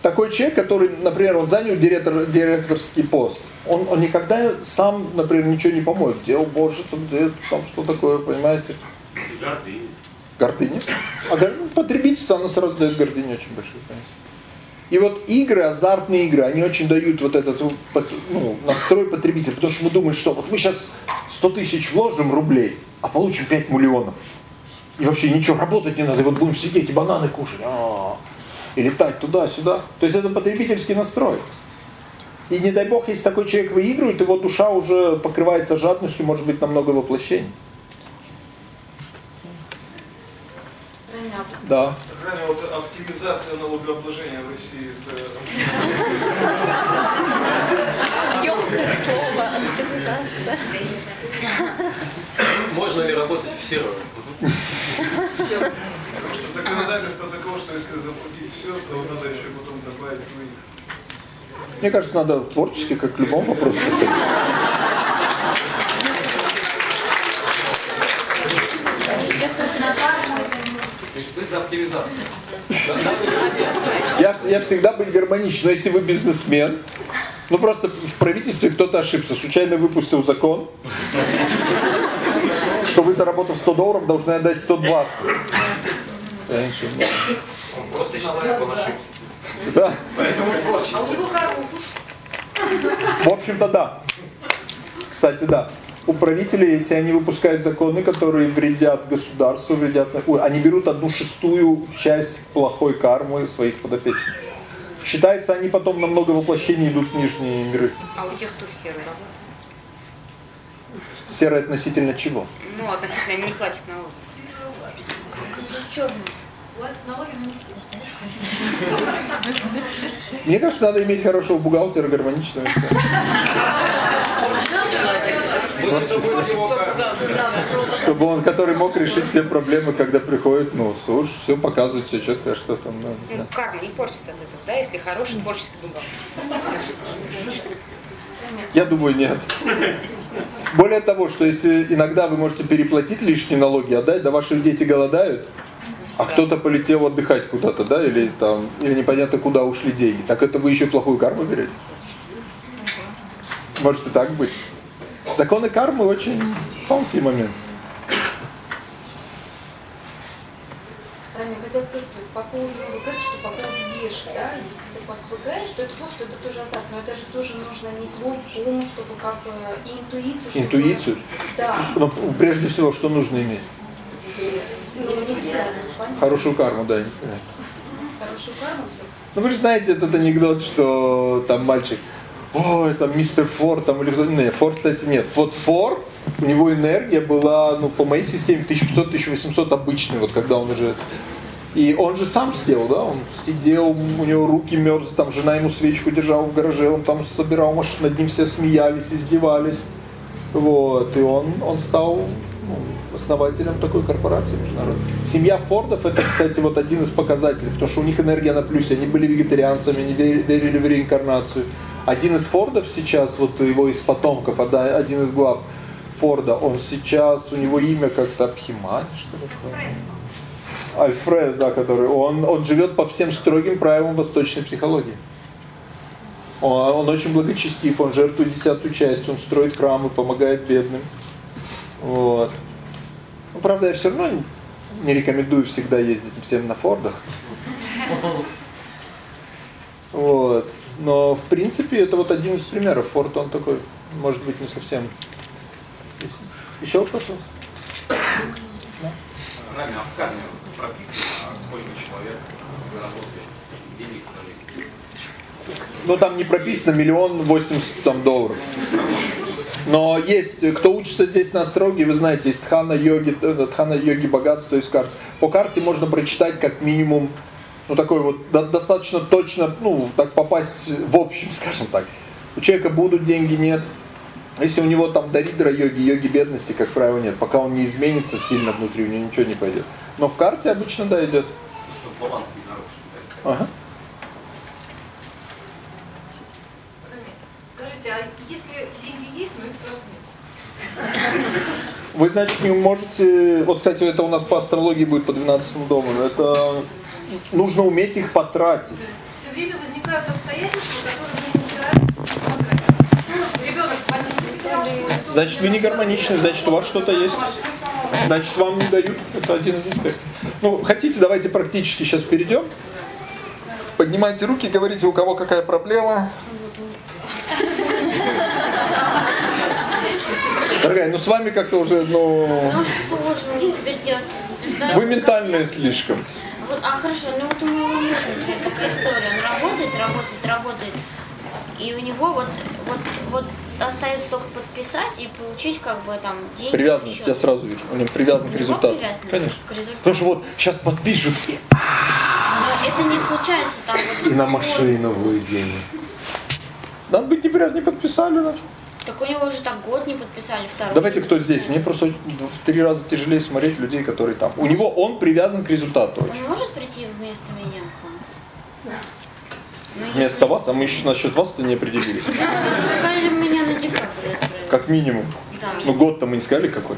такой человек, который, например, он занял директор, директорский пост, он, он никогда сам, например, ничего не помоет, где уборщица, где там что такое, понимаете? Гордыня. Гордыня. А гор... потребительство, оно сразу дает гордыню очень большую, понимаете? И вот игры, азартные игры, они очень дают вот этот ну, настрой потребителя, потому что мы думаем, что вот мы сейчас 100 тысяч вложим рублей, а получим 5 миллионов. И вообще ничего, работать не надо, и вот будем сидеть и бананы кушать. А -а -а. И летать туда-сюда. То есть это потребительский настрой. И не дай бог, если такой человек выигрывает, его душа уже покрывается жадностью, может быть, на много воплощений. Да. Рами, вот оптимизация налогообложения в России с... Ёмкое слово, оптимизация. Можно ли работать в серую? Потому что законодательство такого, что если заплатить все, то надо еще потом добавить своих. Мне кажется, надо творчески, как к любому вопросу подходить. То есть вы за оптимизацию. Надо делать. Я, я всегда быть гармоничным, но если вы бизнесмен, ну просто в правительстве кто-то ошибся, случайно выпустил закон, что вы заработав 100 долларов должны отдать 120. Раньше, да. Он просто человек, он ошибся. Да. Поэтому. А у него В общем-то, да. Кстати, да. У правителей, если они выпускают законы, которые вредят государству, вредят... Ой, они берут одну шестую часть плохой кармы своих подопечных. Считается, они потом на много воплощений идут в нижние миры. А у тех, кто в серую работает? Серое относительно чего? Ну, относительно не платят налоги. Мне кажется, надо иметь хорошего бухгалтера, гармоничного. Чтобы он, который мог решить все проблемы, когда приходит, ну, слушай, все показывает, все четко, что там надо. Ну, карма не портится от этого, да, если хороший творческий бухгалтер. Я думаю, нет. Более того, что если иногда вы можете переплатить лишние налоги, отдать, да ваши дети голодают, а кто-то полетел отдыхать куда-то, да, или там, или непонятно куда ушли деньги, так это вы еще плохую карму берете? Может и так быть. Законы кармы очень тонкий момент. Таня, хотела спросить, по поводу, вы говорите, что по поводу еши, да, попугаешь, что это то, что это тоже азарт, но это же тоже нужно иметь злой ум, чтобы как бы и интуицию. чтобы- Интуицию. Да. Но прежде всего, что нужно иметь? Ну, не. Хорошую карму, да. не. Хорошую карму все. Ну вы же знаете этот анекдот, что там мальчик, ой, там мистер Форд, там или кто-то, нет, Форд, кстати, нет. Вот Форд, у него энергия была, ну, по моей системе 1500-1800 обычный, вот когда он уже... И он же сам сделал, да, он сидел, у него руки мерзли, там жена ему свечку держала в гараже, он там собирал машину, над ним все смеялись, издевались. Вот, и он, он стал ну, основателем такой корпорации международной. Семья Фордов это, кстати, вот один из показателей, потому что у них энергия на плюсе, они были вегетарианцами, они вери- верили в реинкарнацию. Один из Фордов сейчас, вот его из потомков, одна- один из глав Форда, он сейчас, у него имя как-то Абхимани, что ли? Альфред, да, который, он, он живет по всем строгим правилам восточной психологии. Он, он очень благочестив, он жертвует десятую часть, он строит храмы, помогает бедным. Вот. Ну, правда, я все равно не рекомендую всегда ездить всем на Фордах. Вот. Но, в принципе, это вот один из примеров. Форд, он такой, может быть, не совсем... Еще вопросы? А карме прописано, сколько человек заработает денег за жизнь? Ну, там не прописано миллион восемьдесят там, долларов. Но есть, кто учится здесь на астрологии, вы знаете, есть тхана йоги, э, тхана йоги богатство есть карте. По карте можно прочитать как минимум, ну такой вот до- достаточно точно, ну так попасть в общем, скажем так. У человека будут деньги, нет. Если у него там даридра йоги, йоги бедности, как правило, нет. Пока он не изменится сильно внутри, у него ничего не пойдет. Но в карте обычно, да, идет. Ну, баланс не нарушен. Ага. Скажите, а если деньги есть, но их сразу нет? Вы, значит, не можете... Вот, кстати, это у нас по астрологии будет по 12 дому. Это нужно уметь их потратить. Все время возникают обстоятельства, которые Значит, вы не гармоничны, значит, у вас что-то есть. Значит, вам не дают. Это один из аспектов. Ну, хотите, давайте практически сейчас перейдем. Поднимайте руки, говорите, у кого какая проблема. Дорогая, ну с вами как-то уже, ну... Ну что придет. Вы ментальные слишком. Вот, а хорошо, ну вот у моего мужа например, такая история. Он работает, работает, работает. И у него вот, вот, вот остается только подписать и получить как бы там деньги. Привязанность, я сразу вижу. Он привязан к У него результату. Конечно. к результату. Потому что вот сейчас подпишут и, Но это не случается там вот и на машину будет деньги. Надо быть не привязан, не подписали, значит. Так у него уже так год не подписали второй. Давайте кто здесь. Мне просто в три раза тяжелее смотреть людей, которые там. У него он привязан к результату. Он может прийти вместо меня к вам? Ну, если- Вместо вас, а мы еще насчет вас-то не определились. Вы сказали меня на декабрь. Как минимум. Да. Ну год-то мы не сказали какой.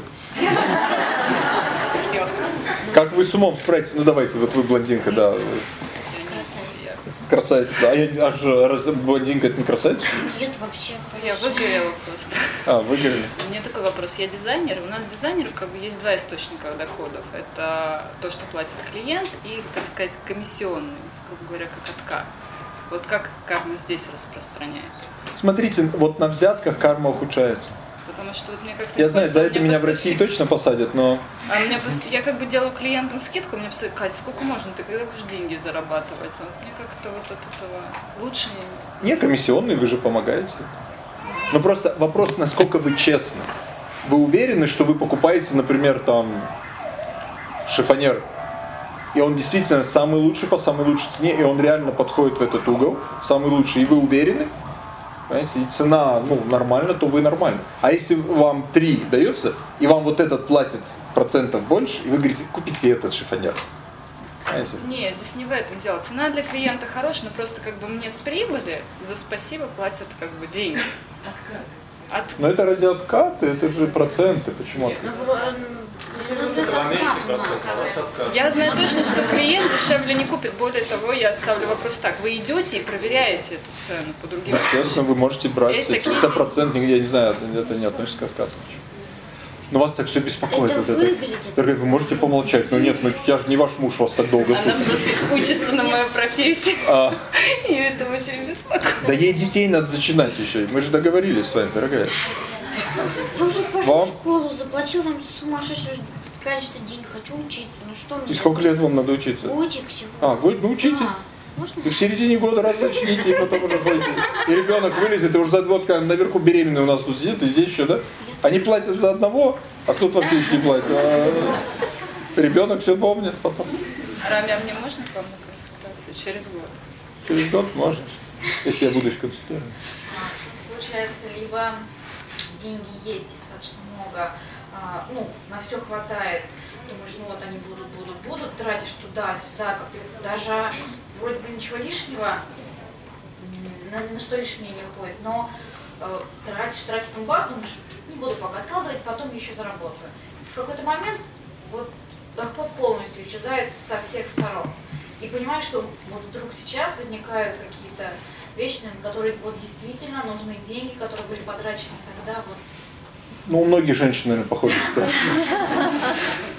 Все. Как вы с умом справитесь? Ну давайте, вот вы блондинка, да. Красавица. А я аж раз, блондинка это не красавица? Нет, вообще. Я выгорела просто. А, выгорели. У меня такой вопрос. Я дизайнер. У нас дизайнеру как бы есть два источника доходов. Это то, что платит клиент, и, так сказать, комиссионный, грубо говоря, как отка. Вот как карма здесь распространяется? Смотрите, вот на взятках карма ухудшается. Потому что вот мне как-то... Я знаю, за это меня в поставщик- России точно посадят, но А у меня просто, я как бы делаю клиентам скидку, мне писают, Катя, сколько можно, ты когда будешь деньги зарабатывать? А вот мне как-то вот от этого лучше не- не комиссионный, вы же помогаете. Но просто вопрос, насколько вы честны. Вы уверены, что вы покупаете, например, там шифонер, и он действительно самый лучший по самой лучшей цене, и он реально подходит в этот угол, самый лучший, и вы уверены, понимаете, и цена ну, нормально, то вы нормально. А если вам 3 дается, и вам вот этот платит процентов больше, и вы говорите, купите этот шифонер. Понимаете? Не, здесь не в этом дело. Цена для клиента хорошая, но просто как бы мне с прибыли за спасибо платят как бы деньги. От... Но это разве откаты? Это же проценты. Почему откаты? Ну, ну, нас. Я знаю точно, что клиент дешевле не купит. Более того, я ставлю вопрос так. Вы идете и проверяете эту цену по другим Ну, честно, вы можете брать Есть такие- какой-то процент, нигде, я не знаю, это, это не относится к откату. Но вас так все беспокоит. Это вот это. выглядит. Говорю, вы можете помолчать? Ну нет, ну я же не ваш муж, вас так долго Она слушает. просто учится на мою профессию. А, И это очень беспокоит. да ей детей надо зачинать еще. Мы же договорились с вами, дорогая. Я уже пошла Вам? в школу, заплатила там сумасшедшее количество денег, хочу учиться. Ну что мне? И сколько лет вам надо учиться? Годик всего. А, год, ну учите. Да. Можно? И в середине года раз зачните, и потом уже ходите. И ребенок вылезет, и уже за вот как наверху беременный у нас тут сидит, и здесь еще, да? Они платят за одного, а кто-то вообще еще не платит. А ребенок все помнит потом. Рами, а мне можно к вам на консультацию через год? Через год можно, если я буду еще консультировать. Получается, либо деньги есть, достаточно много, а, ну, на все хватает, думаешь, ну вот они будут, будут, будут, тратишь туда-сюда, как-то даже вроде бы ничего лишнего, на, на что лишнее не уходит, но э, тратишь, тратишь на базу, думаешь, не буду пока откладывать, потом еще заработаю. В какой-то момент вот доход полностью исчезает со всех сторон. И понимаешь, что вот вдруг сейчас возникают какие-то вещи, на которые вот действительно нужны деньги, которые были потрачены тогда. Вот. Ну, у многих женщин, наверное, похожая ситуация.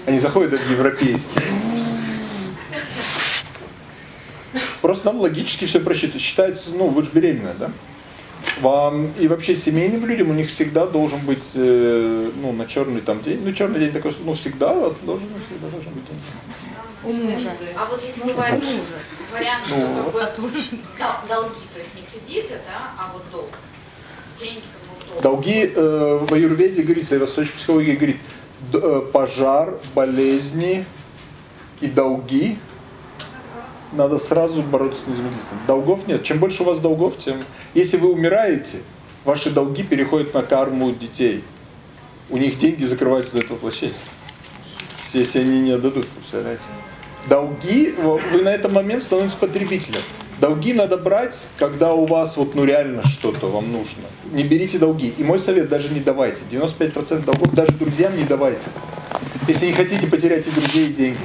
Они заходят в европейские. Просто нам логически все просчитывать. Считается, ну, вы же беременная, да? Вам и вообще семейным людям у них всегда должен быть, э, ну, на черный там день, ну, черный день такой, ну, всегда вот должен, всегда должен быть. У мужа. А вот если бывает мужа. вариант, что Ну, как бы дол- долги, то есть не кредиты, да, а вот долг. Деньги как бы долг. Долги э, в аюрведе говорится, и восточной психологии говорит, э, пожар, болезни и долги надо сразу бороться незамедлительно. Долгов нет. Чем больше у вас долгов, тем... Если вы умираете, ваши долги переходят на карму детей. У них деньги закрываются до этого воплощения. Если они не отдадут, представляете? Долги, вы на этот момент становитесь потребителем. Долги надо брать, когда у вас вот ну реально что-то вам нужно. Не берите долги. И мой совет, даже не давайте. 95% долгов даже друзьям не давайте. Если не хотите потерять и друзей, и деньги.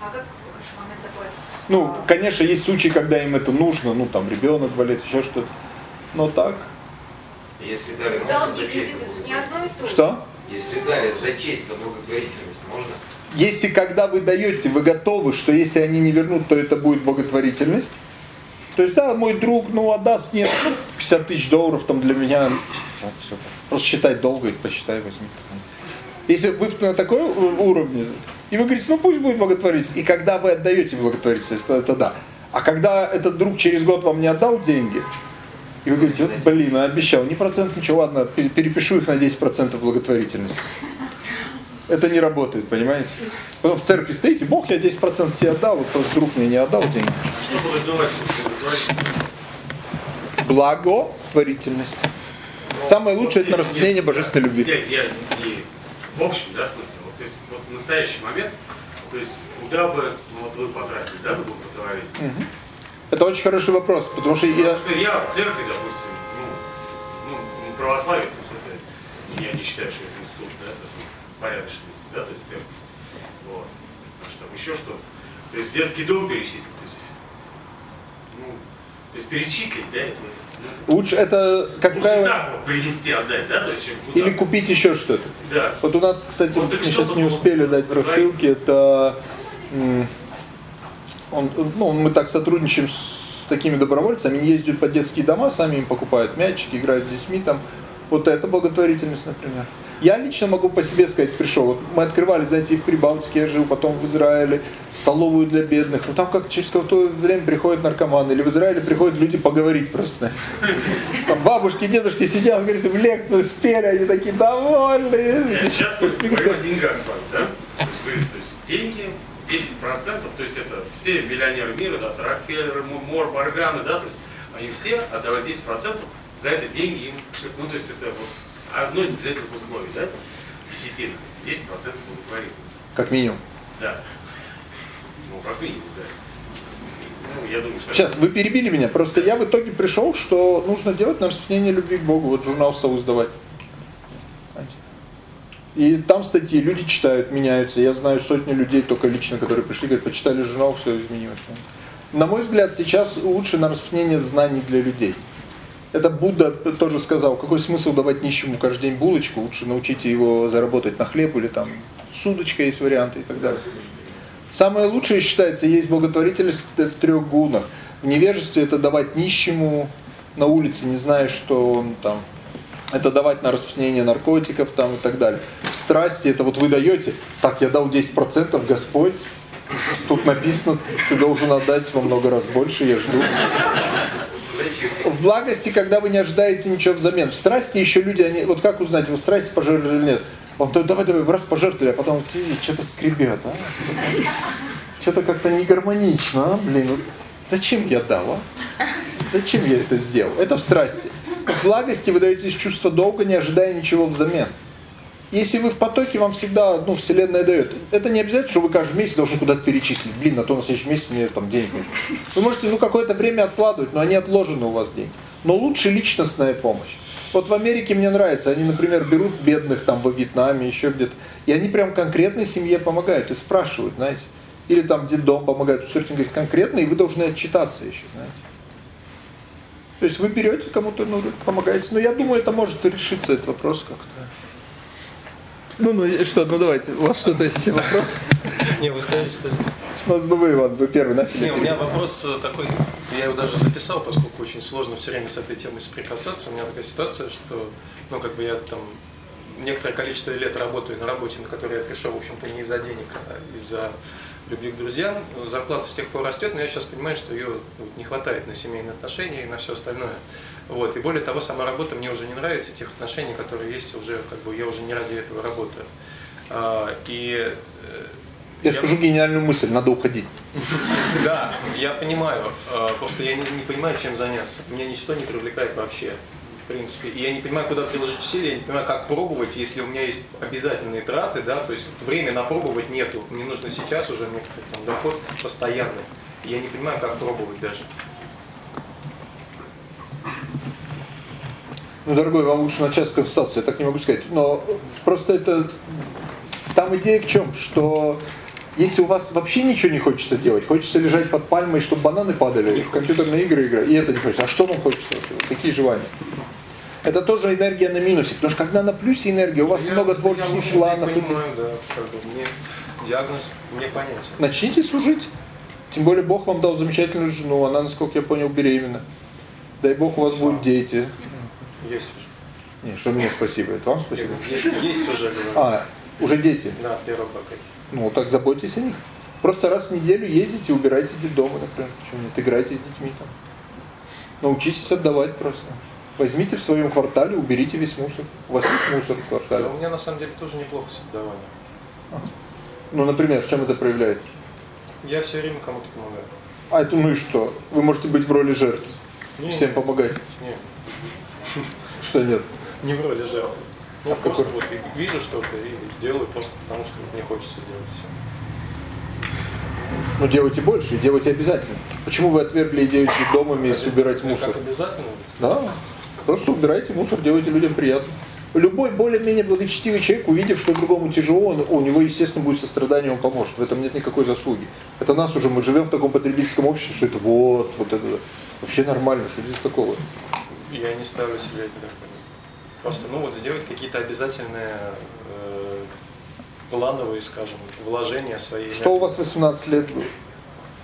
А как момент такой? Ну, конечно, есть случаи, когда им это нужно, ну там ребенок болеет, еще что-то. Но так. Если дали Долги, кредиты, это же не одно и то же. Что? если дали за честь, за благотворительность, можно? Если когда вы даете, вы готовы, что если они не вернут, то это будет благотворительность. То есть, да, мой друг, ну, отдаст, нет, 50 тысяч долларов там для меня, просто считай долго, и посчитай, возьми. Если вы на такой уровне, и вы говорите, ну пусть будет благотворительность, и когда вы отдаете благотворительность, то это да. А когда этот друг через год вам не отдал деньги, и вы говорите, вот, блин, обещал, не процент, ничего, ладно, перепишу их на 10% благотворительности. Это не работает, понимаете? Потом в церкви стоите, Бог, я 10% тебе отдал, вот просто друг мне не отдал деньги. Что подразумевать благотворительность? Благотворительность. Самое лучшее это на распространение божественной любви. Нет, я не в общем, да, смысле. Вот, то есть вот в настоящий момент, то есть куда бы ну, вот вы потратили, да, бы благотворительность? Угу. Это очень хороший вопрос, потому что я... Потому что я в церкви, допустим, ну, ну, ну православие, то есть это, я не считаю, что да, это порядочный, да, то есть церковь. Вот. А что там еще что-то. То есть детский дом перечислить, то есть, ну, то есть перечислить, да, это Лучше это, как Лучше правило... так принести, отдать, да? То есть, чем куда? Или купить еще что-то. Да. Вот у нас, кстати, Вот мы сейчас не успели дать в рассылке, это... Он, ну, мы так сотрудничаем с такими добровольцами, они ездят по детские дома, сами им покупают мячики, играют с детьми там. Вот это благотворительность, например. Я лично могу по себе сказать, пришел, вот мы открывали, знаете, в Прибалтике я жил, потом в Израиле, столовую для бедных. Ну там как через какое-то время приходят наркоманы, или в Израиле приходят люди поговорить просто. Там бабушки, дедушки сидят, говорят, в лекцию спели, они такие довольные. Сейчас говорим о деньгах с вами, да? То есть, деньги, 10%, то есть это все миллионеры мира, да, Рокфеллеры, Мор, Барганы, да, то есть они все отдавали 10%, за это деньги им, ну то есть это вот одно из обязательных условий, да, десятина, 10% благотворительности. Как минимум. Да. Ну, как минимум, да. Ну, я думаю, что... Сейчас, вы перебили меня. Просто я в итоге пришел, что нужно делать на распространение любви к Богу. Вот журнал стал издавать. И там статьи, люди читают, меняются. Я знаю сотни людей только лично, которые пришли, говорят, почитали журнал, все изменилось. На мой взгляд, сейчас лучше на распространение знаний для людей. Это Будда тоже сказал, какой смысл давать нищему каждый день булочку, лучше научите его заработать на хлеб или там с удочкой есть варианты и так далее. Самое лучшее считается, есть благотворительность в трех гунах. В невежестве это давать нищему на улице, не зная, что он там это давать на распространение наркотиков там и так далее. В страсти это вот вы даете, так я дал 10%, Господь, тут написано, ты должен отдать во много раз больше, я жду. В благости, когда вы не ожидаете ничего взамен. В страсти еще люди, они, вот как узнать, вы в страсти пожертвовали или нет? Он говорит, давай, давай, раз пожертвовали, а потом что-то скребет, а? Что-то как-то не гармонично, а? блин. Зачем я дал, а? Зачем я это сделал? Это в страсти. В благости вы даете из чувства долга, не ожидая ничего взамен. Если вы в потоке, вам всегда ну, Вселенная дает. Это не обязательно, что вы каждый месяц должны куда-то перечислить. Блин, на то на следующий месяц мне там денег нужно. Вы можете ну какое-то время откладывать, но они отложены у вас деньги. Но лучше личностная помощь. Вот в Америке мне нравится, они, например, берут бедных там во Вьетнаме, еще где-то, и они прям конкретной семье помогают и спрашивают, знаете. Или там детдом помогают. Все говорит конкретно, и вы должны отчитаться еще, знаете. То есть вы берете кому-то, ну, помогаете. Но я думаю, это может решиться, этот вопрос как-то. Ну, ну, что, ну давайте, у вас что-то есть вопрос? Не, вы сказали, что... Ну, ну вы, Иван, вы первый начали. Не, у меня вопрос такой, я его даже записал, поскольку очень сложно все время с этой темой соприкасаться. У меня такая ситуация, что, ну, как бы я там некоторое количество лет работаю на работе, на которую я пришел, в общем-то, не из-за денег, а из-за любви к друзьям. Зарплата с тех пор растет, но я сейчас понимаю, что ее не хватает на семейные отношения и на все остальное. Вот. И более того, сама работа мне уже не нравится, тех отношений, которые есть уже, как бы я уже не ради этого работаю. А, и э, я, я скажу гениальную мысль, надо уходить. Да, я понимаю, а, просто я не, не понимаю, чем заняться. Меня ничто не привлекает вообще, в принципе. И я не понимаю, куда приложить усилия, я не понимаю, как пробовать, если у меня есть обязательные траты, да, то есть время напробовать нету. Мне нужно сейчас уже там, доход постоянный. Я не понимаю, как пробовать даже. Ну, дорогой, вам лучше начать с консультации, я так не могу сказать. Но просто это... Там идея в чем? Что если у вас вообще ничего не хочется делать, хочется лежать под пальмой, чтобы бананы падали, в компьютерные игры играть, и это не хочется. А что вам хочется? Какие желания? Это тоже энергия на минусе, потому что когда на плюсе энергия, у вас я, много творческих я планов. Я понимаю, да, как бы мне диагноз мне понятен. Начните служить. Тем более Бог вам дал замечательную жену, она, насколько я понял, беременна. Дай Бог у вас будут дети. Есть уже. Не, что мне спасибо, это вам спасибо? Есть, есть уже, говорю. А, уже дети? Да, первый пакет. Ну, так заботьтесь о них. Просто раз в неделю ездите, убирайте детдомы, например. Почему нет? Играйте с детьми там. Научитесь отдавать просто. Возьмите в своем квартале, уберите весь мусор. У вас есть мусор в Да, квартале? у меня на самом деле тоже неплохо с отдаванием. Ну, например, в чем это проявляется? Я все время кому-то помогаю. А это ну и что? Вы можете быть в роли жертвы. Не. Всем помогать. Нет, Что нет? не в роли жертвы. Ну, А просто какой? вот вижу что-то и делаю просто потому, что мне хочется сделать все. Ну делайте больше, и делайте обязательно. Почему вы отвергли идею с домами и убирать мусор? Как обязательно? Да. Просто убирайте мусор, делайте людям приятно. Любой более-менее благочестивый человек, увидев, что другому тяжело, он, у него, естественно, будет сострадание, он поможет. В этом нет никакой заслуги. Это нас уже, мы живем в таком потребительском обществе, что это вот, вот это. Вообще нормально, что здесь такого? Я не ставлю себе это так. Просто, ну вот сделать какие-то обязательные э, плановые, скажем, вложения своей Что у вас 18 лет было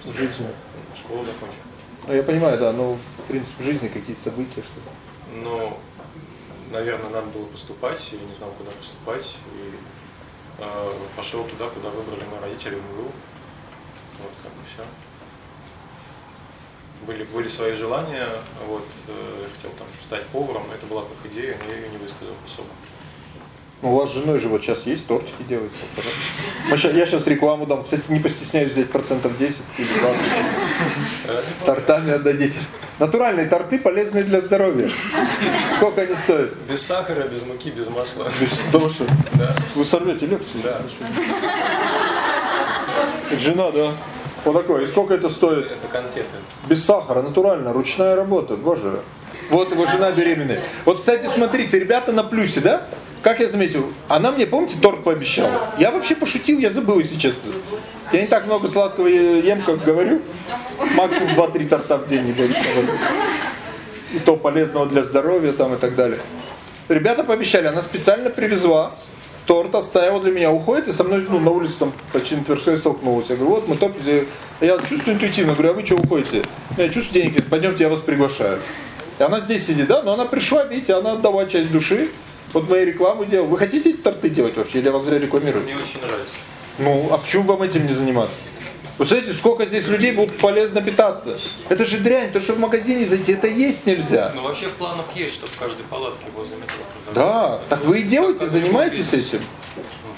в жизни? Школу закончил. Ну, я понимаю, да, но в принципе в жизни какие-то события, что-то. Но, наверное, надо было поступать, я не знал, куда поступать, и э, пошел туда, куда выбрали мои родители в МГУ. Вот как бы все. Были, были свои желания, вот, э, я хотел там стать поваром, но это была как идея, но я ее не высказал особо. Ну, у вас с женой же вот сейчас есть тортики да? Мы я сейчас рекламу дам. Кстати, не постесняюсь взять процентов 10 или 20. Тортами отдадите. Натуральные торты полезные для здоровья. Сколько они стоят? Без сахара, без муки, без масла. Без доши. Да. Вы сорвете лекцию? Да. Жена, да. Вот такой. И сколько это стоит? Это конфеты. Без сахара, натурально, ручная работа, боже. Вот его жена беременная. Вот, кстати, смотрите, ребята на плюсе, да? Как я заметил, она мне, помните, торт пообещала? Я вообще пошутил, я забыл, если честно. Я не так много сладкого ем, как говорю. Максимум 2-3 торта в день, не больше. И то полезного для здоровья там и так далее. Ребята пообещали, она специально привезла торт, оставила для меня, уходит и со мной ну, на улице там почти на Тверской столкнулась. Я говорю, вот мы топ, я чувствую интуитивно, говорю, а вы что уходите? Я чувствую деньги, пойдемте, я вас приглашаю. И она здесь сидит, да, но она пришла, видите, она отдала часть души. Вот мои рекламу делал. Вы хотите эти торты делать вообще, или я вас зря рекламирую? Мне очень нравится. Ну, а почему вам этим не заниматься? Вот смотрите, сколько здесь людей будут полезно питаться. Это же дрянь, то, что в магазине зайти, это есть нельзя. Ну вообще в планах есть, что в каждой палатке возле метро Да, так вы и делаете, занимаетесь этим.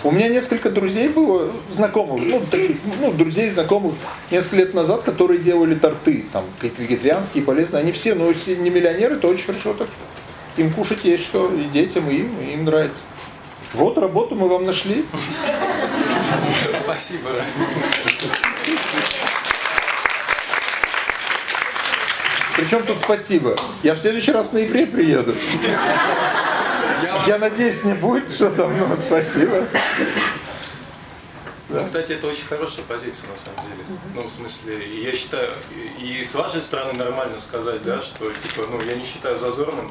У меня несколько друзей было, знакомых, ну, таких, ну, друзей, знакомых, несколько лет назад, которые делали торты, там, какие-то вегетарианские, полезные. Они все, ну, если не миллионеры, то очень хорошо так. Им кушать есть что, и детям, и им, и им нравится. Вот работу мы вам нашли. Спасибо. Причем тут спасибо. Я в следующий раз в ноябре приеду. Я надеюсь, не будет что там, но спасибо. Ну, кстати, это очень хорошая позиция на самом деле. Ну, в смысле, я считаю, и с вашей стороны нормально сказать, да, что типа, ну, я не считаю зазорным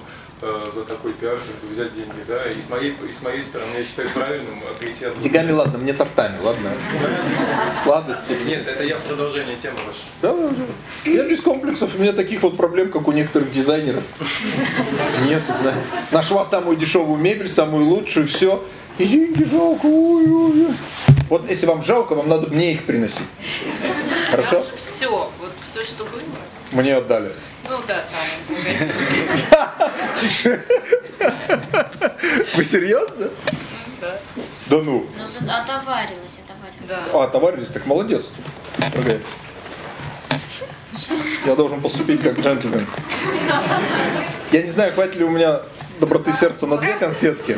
за такой пиар как бы взять деньги, да, и с моей, и с моей стороны я считаю правильным прийти от Деньгами ладно, мне тортами, ладно. Сладости. Нет, это я продолжение темы вашей. Да. Я без комплексов, у меня таких вот проблем, как у некоторых дизайнеров. Нет, знаете. Нашла самую дешевую мебель, самую лучшую, все. И деньги жалко, ой, ой, ой. Вот если вам жалко, вам надо мне их приносить. Хорошо? Все, вот все, что было. Мне отдали. Ну да, там. Тише. Вы серьезно? Да. Да ну. Ну, отоварилась, отоварилась. Да. А, товарищ, так молодец. Я должен поступить как джентльмен. Я не знаю, хватит ли у меня доброты сердца на две конфетки,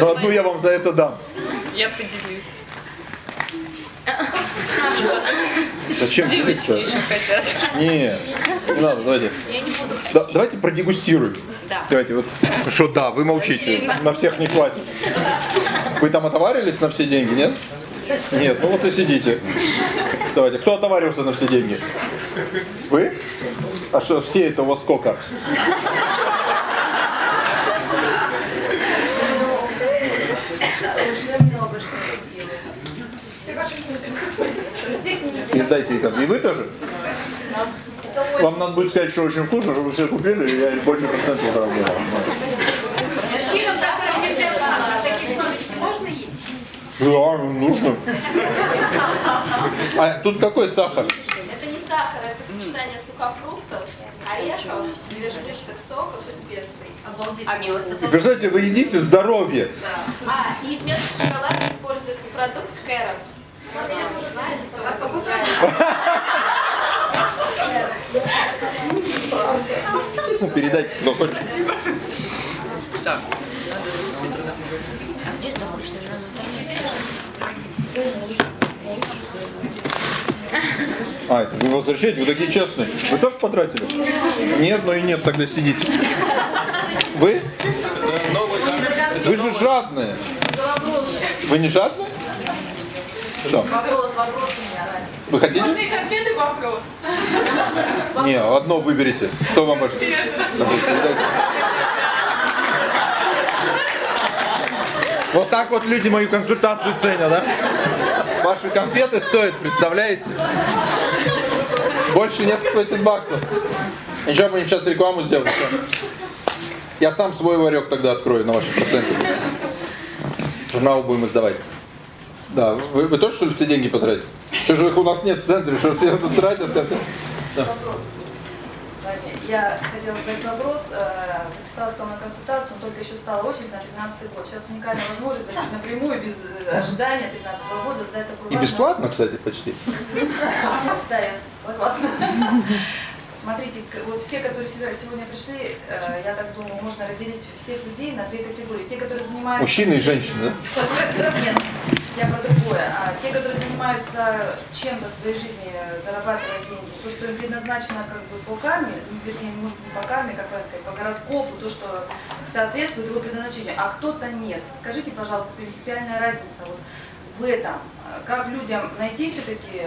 но одну я вам за это дам. Я поделюсь. Зачем делиться? Не, не надо, давайте. Да, давайте продегустируем. Да. Давайте вот. Что да, вы молчите. На всех не хватит. Вы там отоварились на все деньги, нет? Нет, ну вот и сидите. Давайте, кто отоварился на все деньги? Вы? А что, все это у вас сколько? Уже много что купила. Передайте ей там. И вы тоже? Вам надо будет сказать, что очень вкусно, чтобы вы все купили, и я больше процентов заработал. Есть? Да, ну, нужно. А тут какой сахар? Это не сахар, это сочетание сухофруктов, орешков, свежелистых соков и специй. А мед И представляете, вы едите здоровье. Да. А, и вместо шоколада используется продукт кэрот. Ну, передайте, кто хочет. Так. А, это вы возвращаете? Вы такие честные. Вы тоже потратили? Нет, ну и нет, тогда сидите. Вы? Вы же жадные. Вы не жадные? Что? Вопрос, вопрос у меня, Рань. Вы хотите? Можно и конфеты вопрос. Не, одно выберите. Что вам больше? Вот так вот люди мою консультацию ценят, да? Ваши конфеты стоят, представляете? Больше несколько сотен баксов. Ничего, будем сейчас рекламу сделать. Я сам свой ларек тогда открою на ваши проценты. Журнал будем издавать. Да, вы, вы тоже что ли все деньги потратите? Что же их у нас нет в центре, что все тут тратят? Это... Да. Я хотела задать вопрос, э, записалась к вам на консультацию, но только еще стала очередь на 13 год. Сейчас уникальная возможность зайти напрямую, без э, ожидания 13 года, задать такой И бесплатно, кстати, почти. Да, я согласна. Смотрите, вот все, которые сегодня пришли, э, я так думаю, можно разделить всех людей на две категории. Те, которые занимаются... Мужчины и женщины, да? Нет, я про другое. А те, которые занимаются чем-то в своей жизни, э, зарабатывая деньги, то, что им предназначено как бы по карме, ну, вернее, может быть, по карме, как правильно сказать, по гороскопу, то, что соответствует его предназначению, а кто-то нет. Скажите, пожалуйста, принципиальная разница вот в этом. Э, Как людям найти все-таки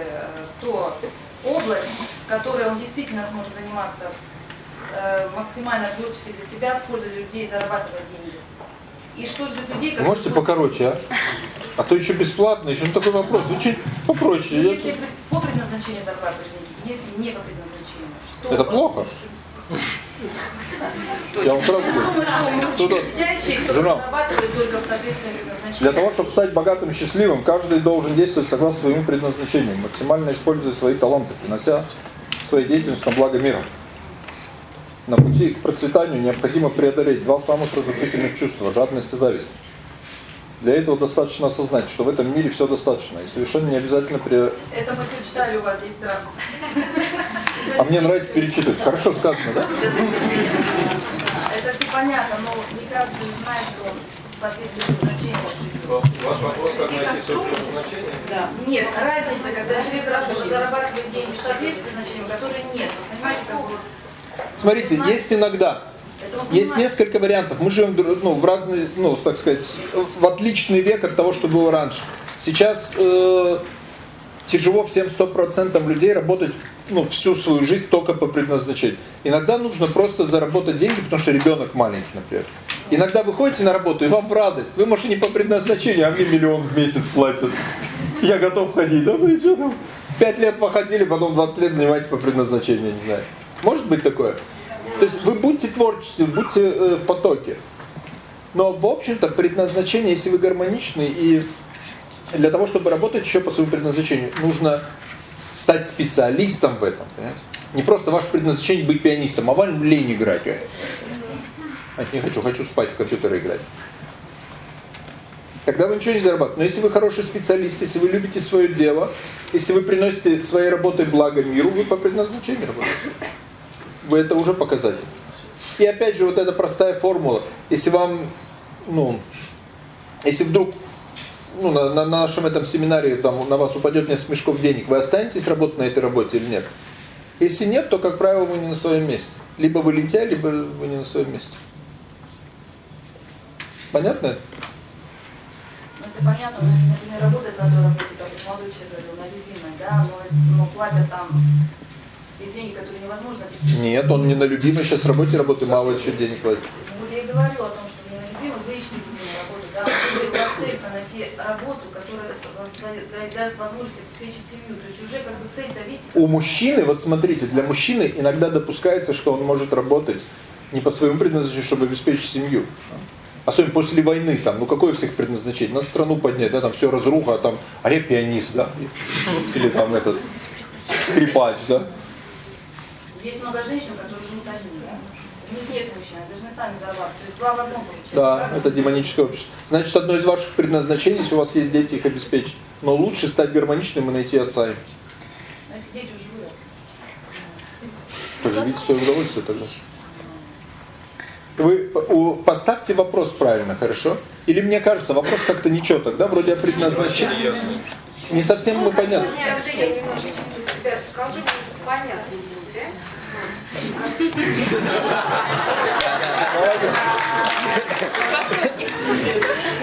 то область, которой он действительно сможет заниматься э, максимально творчески для себя, используя людей, зарабатывать деньги. И что ждет людей, которые... можете покороче, а? А то еще бесплатно, еще такой вопрос. Чуть попроще. Ну, Если по предназначению зарабатываешь деньги, если не по предназначению, что... Это плохо? Я вам сразу говорю. Предназначению. Для того, чтобы стать богатым и счастливым, каждый должен действовать согласно своему предназначению, максимально используя свои таланты, принося своей деятельностью на благо мира. На пути к процветанию необходимо преодолеть два самых разрушительных чувства – жадность и зависть. Для этого достаточно осознать, что в этом мире все достаточно, и совершенно не обязательно при... Это мы все читали у вас 10 раз. А мне нравится перечитывать. Хорошо сказано, да? Это все понятно, но не каждый знает, что в соответствии с предназначением живет. Ваш вопрос, как найти свое предназначение? Да. Нет, разница, когда человек работает, зарабатывает деньги в соответствии с предназначением, которой нет. Понимаете, как бы вот Смотрите, есть иногда, есть несколько вариантов. Мы живем ну, в разные, ну, так сказать, в отличный век от того, что было раньше. Сейчас э, тяжело всем 100% людей работать ну, всю свою жизнь только по предназначению. Иногда нужно просто заработать деньги, потому что ребенок маленький, например. Иногда вы ходите на работу, и вам радость. Вы, может, и не по предназначению, а мне миллион в месяц платят. Я готов ходить. Да вы что там? Пять лет походили, потом 20 лет занимаетесь по предназначению, не знаю. Может быть такое? То есть вы будьте творческими, будьте э, в потоке. Но, в общем-то, предназначение, если вы гармоничны, и для того, чтобы работать еще по своему предназначению, нужно стать специалистом в этом. Понимаете? Не просто ваше предназначение быть пианистом, а вам лень играть. А, не хочу, хочу спать, в компьютер играть. Тогда вы ничего не зарабатываете. Но если вы хороший специалист, если вы любите свое дело, если вы приносите своей работой благо миру, вы по предназначению работаете. Это уже показатель. И опять же, вот эта простая формула. Если вам, ну, если вдруг ну, на, на нашем этом семинаре там, на вас упадет несколько мешков денег, вы останетесь работать на этой работе или нет? Если нет, то, как правило, вы не на своем месте. Либо вы лентяй, либо вы не на своем месте. Понятно это? Ну, понятно, но если, например, работает на той работе, как молодой человек говорил, на любимой, да, но, но платят там деньги, которые невозможно обеспечить. Нет, он не на любимой сейчас работе работает, мало еще денег платит. Ну, вот я и говорю о том, что не на любимой, вы ищете любимую работу, да, у вас цель найти работу, которая даст возможность обеспечить семью, то есть уже как бы цель-то, видите, У мужчины, вот смотрите, для мужчины иногда допускается, что он может работать не по своему предназначению, чтобы обеспечить семью, Особенно после войны, там, ну какое всех предназначение? Надо страну поднять, да, там все разруха, а там, а я пианист, да, или там этот скрипач, да. Есть много женщин, которые живут одни, да? У них нет мужчин, они должны сами зарабатывать. То есть два в одном получается. Да, это демоническое общество. Значит, одно из ваших предназначений, если у вас есть дети, их обеспечить. Но лучше стать гармоничным и найти отца им. А если дети уже выросли. Поживите в свое удовольствие тогда. Вы поставьте вопрос правильно, хорошо? Или мне кажется, вопрос как-то ничего тогда, вроде о предназначении. Не совсем мы понятно. Когда я немножечко за себя скажу, будет понятно да?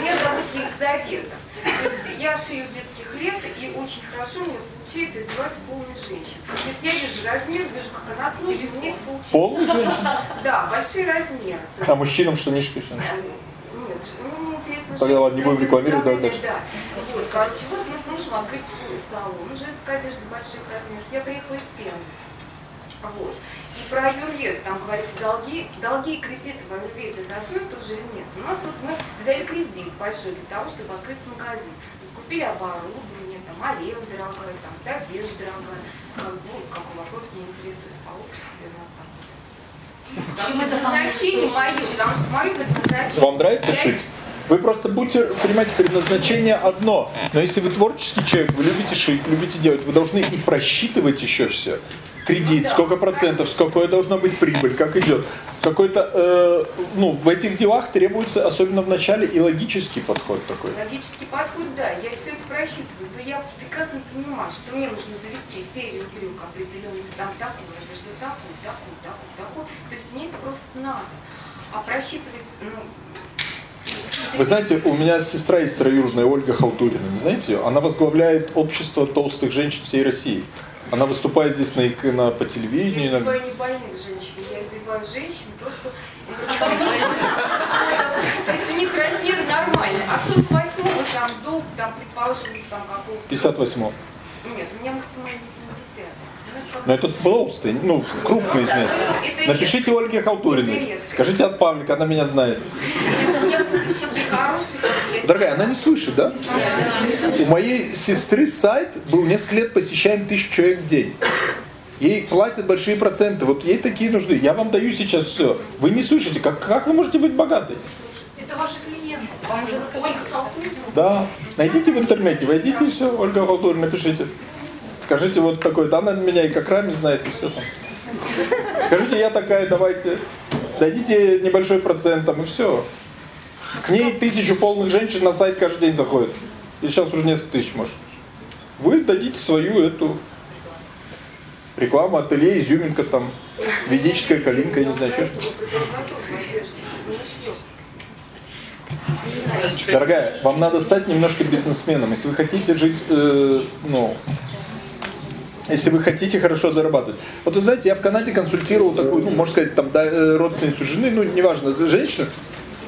Меня зовут Елизавета. То есть я шию с детских лет, и очень хорошо мне получается одевать полных женщин. То есть я вижу размер, вижу, как она служит, мне получается. Полных женщин? Да, большие размеры. А мужчинам штанишки что? Нет, ну мне интересно. Тогда ладно, не будем рекламировать, да, дальше. Да. Вот, короче, вот мы с мужем открыли свой салон. Женская одежда больших размеров. Я приехала из Пензы. Вот. И про аюрвед, там говорится, долги, долги и кредиты в аюрведе, это одно и то же или нет? У нас вот мы взяли кредит большой для того, чтобы открыть магазин. Закупили оборудование, там, аренда дорогая, там, одежда дорогая. Как бы, ну, какой вопрос меня интересует, получится ли у нас там Потому что предназначение мое, потому что мое предназначение... Вам нравится шить? Вы просто будьте, понимаете, предназначение одно. Но если вы творческий человек, вы любите шить, любите делать, вы должны и просчитывать еще все. Кредит, сколько процентов, сколько должна быть прибыль, как идет. Какой-то, э, ну, в этих делах требуется, особенно в начале, и логический подход такой. Логический подход, да, я все это просчитываю, но я прекрасно понимаю, что мне нужно завести серию брюк определенных, там такую, я зажду такую, такую, такую, такую. То есть мне это просто надо. А просчитывать, ну, Вы знаете, у меня сестра есть троюродная Ольга Халтурина, не знаете ее? Она возглавляет общество толстых женщин всей России. Она выступает здесь на, на, по телевидению. я избиваю не больных женщин, я избиваю женщин просто... То есть у них размер нормальный, а с восьмого там долг, там, предположим, там какого-то... 58 Нет, у меня максимально 70. Ну, Но это толстый, ну, крупный, это Напишите Ольге Халтуриной. Скажите от Павлика, она меня знает. Дорогая, она не слышит, да? У моей сестры сайт был несколько лет посещаем тысячу человек в день. Ей платят большие проценты. Вот ей такие нужны. Я вам даю сейчас все. Вы не слышите, как, как вы можете быть богатой? Это ваши клиенты. Вам уже сказали. Да. Найдите в интернете, войдите и все, Ольга Халтурина, напишите. Скажите вот такой, да, она меня и как раме знает, и все там. Скажите, я такая, давайте, дадите небольшой процент там, и все. К ней тысячу полных женщин на сайт каждый день заходит. И сейчас уже несколько тысяч, может. Вы дадите свою эту рекламу, ателье, изюминка там, ведическая калинка, я не знаю, что. Дорогая, вам надо стать немножко бизнесменом. Если вы хотите жить, э, ну, если вы хотите хорошо зарабатывать. Вот вы знаете, я в Канаде консультировал такую, ну, можно сказать, там, да, э, родственницу жены, ну, неважно, женщину.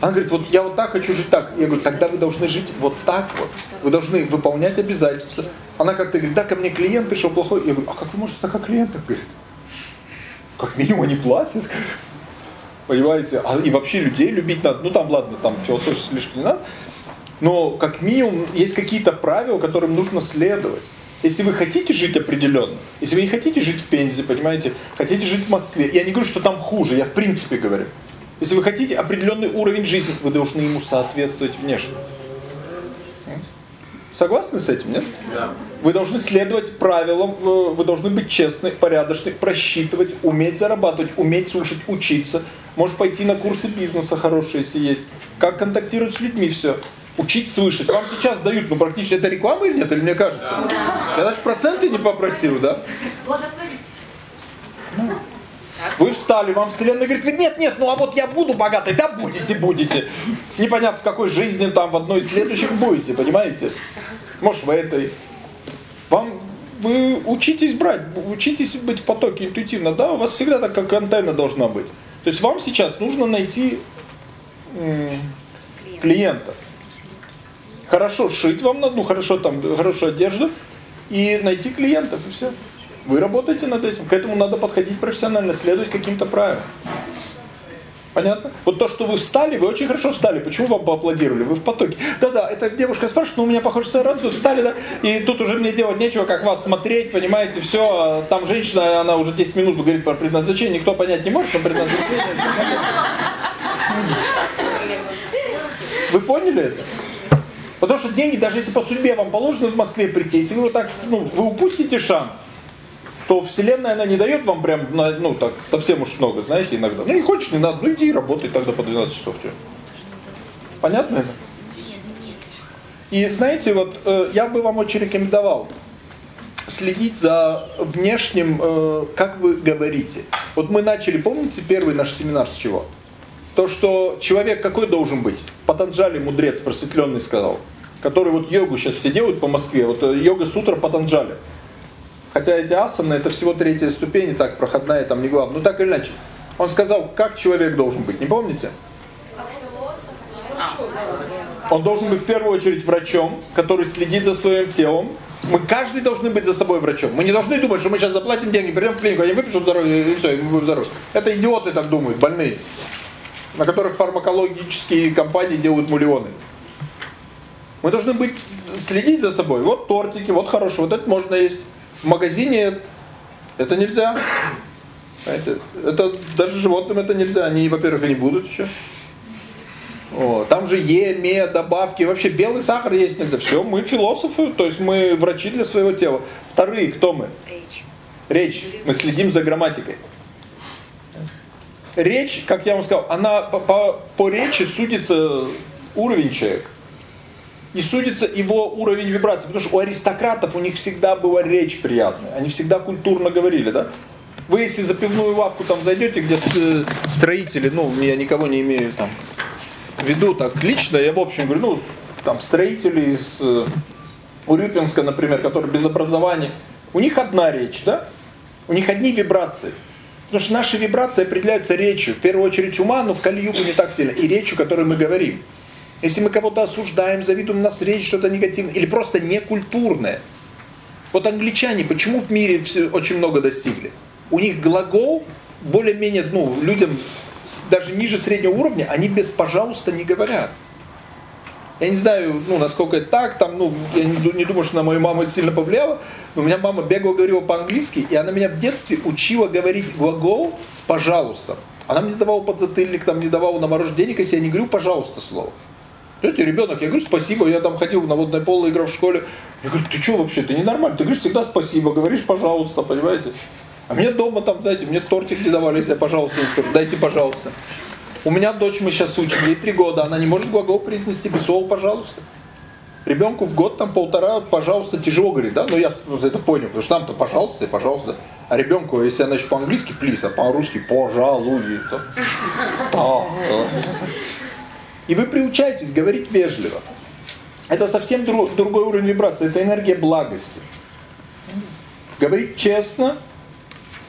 Она говорит, вот я вот так хочу жить так. Я говорю, тогда вы должны жить вот так вот. Вы должны выполнять обязательства. Она как-то говорит, да, ко мне клиент пришел плохой. Я говорю, а как вы можете так о клиентах говорить? Как минимум они платят. Понимаете? А, и вообще людей любить надо. Ну там, ладно, там философии слишком не надо. Но как минимум есть какие-то правила, которым нужно следовать. Если вы хотите жить определенно, если вы не хотите жить в Пензе, понимаете, хотите жить в Москве, я не говорю, что там хуже, я в принципе говорю. Если вы хотите определенный уровень жизни, вы должны ему соответствовать внешне. Согласны с этим, нет? Да. Вы должны следовать правилам, э, вы должны быть честны, порядочны, просчитывать, уметь зарабатывать, уметь слушать, учиться. Может пойти на курсы бизнеса хорошие, если есть. Как контактировать с людьми, все. Учить слышать. Вам сейчас дают, ну практически это реклама или нет, или мне кажется? Я даже проценты не попросил, да? Благотворить. Вы встали, вам вселенная говорит, нет, нет, ну а вот я буду богатой, да будете, будете. Непонятно в какой жизни, там в одной из следующих будете, понимаете? Может в этой. Вам, вы учитесь брать, учитесь быть в потоке интуитивно, да, у вас всегда так как антенна должна быть. То есть вам сейчас нужно найти клиента. Хорошо шить вам надо, ну хорошо там, хорошую одежду, и найти клиентов, и все. Вы работаете над этим. К этому надо подходить профессионально, следовать каким-то правилам. Понятно? Вот то, что вы встали, вы очень хорошо встали. Почему вам поаплодировали? Вы в потоке. Да-да, эта девушка спрашивает, ну у меня похоже, что раз вы встали, да, и тут уже мне делать нечего, как вас смотреть, понимаете, все. Там женщина, она уже 10 минут говорит про предназначение, никто понять не может, но предназначение. Вы поняли это? Потому что деньги, даже если по судьбе вам положено в Москве прийти, если вы так, ну, вы упустите шанс, то Вселенная, она не дает вам прям, ну, так, совсем уж много, знаете, иногда. Ну, не хочешь, не надо, ну, иди работай тогда по 12 часов. Что? Понятно это? И знаете, вот э, я бы вам очень рекомендовал следить за внешним, э, как вы говорите. Вот мы начали, помните, первый наш семинар с чего? То, что человек какой должен быть? Патанджали, мудрец просветленный сказал. Который вот йогу сейчас все делают по Москве. Вот э, йога-сутра Патанджали. Хотя эти асаны это всего третья ступень, и так проходная там не главное. Ну так или иначе. Он сказал, как человек должен быть, не помните? Он должен быть в первую очередь врачом, который следит за своим телом. Мы каждый должны быть за собой врачом. Мы не должны думать, что мы сейчас заплатим деньги, придем в клинику, они выпишут здоровье и все, и мы будем здоровы. Это идиоты так думают, больные, на которых фармакологические компании делают миллионы. Мы должны быть следить за собой. Вот тортики, вот хорошо, вот это можно есть. В магазине это нельзя. Это, это даже животным это нельзя. Они, во-первых, и не будут еще. О, там же Е, ме, добавки. Вообще белый сахар есть нельзя. Все, мы философы, то есть мы врачи для своего тела. Вторые, кто мы? Речь. Речь. Мы следим за грамматикой. Речь, как я вам сказал, она по, по, по речи судится уровень человека и судится его уровень вибрации. Потому что у аристократов у них всегда была речь приятная. Они всегда культурно говорили, да? Вы если за пивную лавку там зайдете, где строители, ну, я никого не имею там в виду так лично, я в общем говорю, ну, там строители из э, Урюпинска, например, которые без образования, у них одна речь, да? У них одни вибрации. Потому что наши вибрации определяются речью, в первую очередь ума, но в Кали-югу не так сильно, и речью, которой мы говорим. Если мы кого-то осуждаем, завидуем, у нас речь что-то негативное или просто некультурное. Вот англичане, почему в мире все, очень много достигли? У них глагол более-менее, ну, людям даже ниже среднего уровня, они без «пожалуйста» не говорят. Я не знаю, ну, насколько это так, там, ну, я не, не думаю, что на мою маму это сильно повлияло, но у меня мама бегала, говорила по-английски, и она меня в детстве учила говорить глагол с «пожалуйста». Она мне давала подзатыльник, там, не давала на мороженое денег, если я не говорю «пожалуйста» слово. Знаете, ребенок, я говорю спасибо, я там ходил на водное поло, играл в школе. Я говорю, ты что вообще, ты ненормальный, ты говоришь всегда спасибо, говоришь пожалуйста, понимаете? А мне дома там, знаете, мне тортик не давали, если я пожалуйста не скажу, дайте пожалуйста. У меня дочь мы сейчас учим, ей три года, она не может глагол произнести без слова пожалуйста. Ребенку в год там полтора, пожалуйста, тяжело говорит, да? Но я это понял, потому что там-то пожалуйста и пожалуйста. А ребенку, если она еще по-английски, плиз, а по-русски пожалуйста. И вы приучаетесь говорить вежливо. Это совсем друг, другой уровень вибрации, это энергия благости. Говорить честно,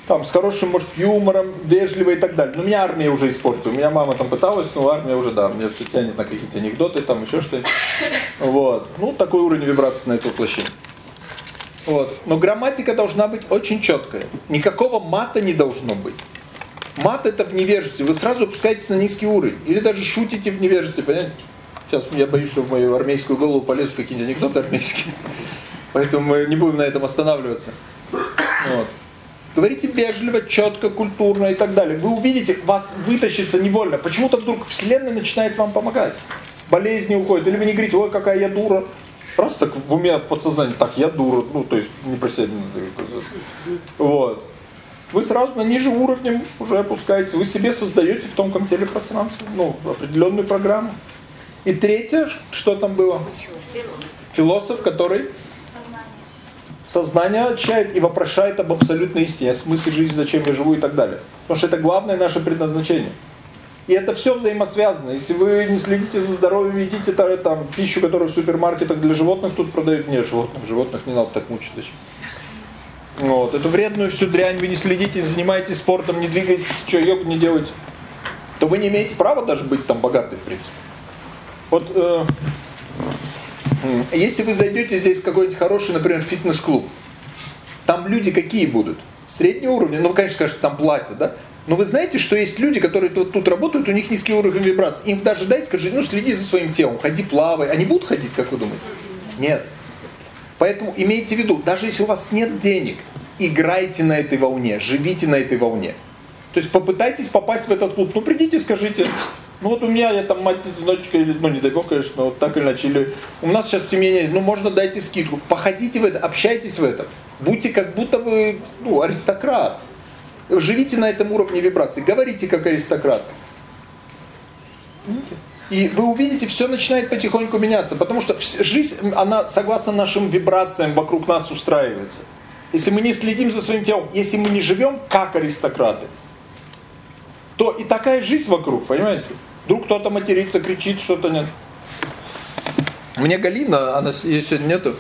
там, с хорошим, может, юмором, вежливо и так далее. Но меня армия уже испортила. У меня мама там пыталась, но армия уже, да, мне все тянет на какие-то анекдоты, там еще что-нибудь. Вот. Ну, такой уровень вибрации на это воплощение. Вот. Но грамматика должна быть очень четкая. Никакого мата не должно быть. Мат это в невежестве. Вы сразу опускаетесь на низкий уровень. Или даже шутите в невежестве, понимаете? Сейчас я боюсь, что в мою армейскую голову полезут какие-нибудь анекдоты армейские. Поэтому мы не будем на этом останавливаться. Вот. Говорите вежливо, четко, культурно и так далее. Вы увидите, вас вытащится невольно. Почему-то вдруг Вселенная начинает вам помогать. Болезни уходят. Или вы не говорите, ой, какая я дура. Просто так в уме, в подсознании, так, я дура. Ну, то есть, не про себя. Вот вы сразу на ниже уровнем уже опускаете. Вы себе создаете в тонком теле пространство, ну, определенную программу. И третье, что там было? Философ, который сознание очищает и вопрошает об абсолютной истине, о смысле жизни, зачем я живу и так далее. Потому что это главное наше предназначение. И это все взаимосвязано. Если вы не следите за здоровьем, едите там, пищу, которую в супермаркетах для животных тут продают, нет, животных, животных не надо так мучить. Зачем? Вот. Эту вредную всю дрянь вы не следите, занимаетесь спортом, не двигаетесь, что, йогу не делаете, то вы не имеете права даже быть там богатой, в принципе. Вот э, если вы зайдете здесь в какой-нибудь хороший, например, фитнес-клуб, там люди какие будут? Среднего уровня, ну, конечно, скажете, там платят, да? Но вы знаете, что есть люди, которые тут, тут работают, у них низкий уровень вибраций. Им даже дайте, скажи, ну следи за своим телом, ходи плавай. Они будут ходить, как вы думаете? Нет. Поэтому имейте в виду, даже если у вас нет денег, играйте на этой волне, живите на этой волне. То есть попытайтесь попасть в этот клуб. Ну придите, скажите, ну вот у меня, я там мать-одиночка, или, ну не дай бог, конечно, вот так или иначе, или у нас сейчас в семье нет, ну можно дайте скидку. Походите в это, общайтесь в этом. Будьте как будто вы ну, аристократ. Живите на этом уровне вибраций, говорите как аристократ. И вы увидите, все начинает потихоньку меняться, потому что жизнь, она согласно нашим вибрациям вокруг нас устраивается. Если мы не следим за своим телом, если мы не живем как аристократы, то и такая жизнь вокруг, понимаете? Вдруг кто-то матерится, кричит, что-то нет. Мне Галина, она ее сегодня нету,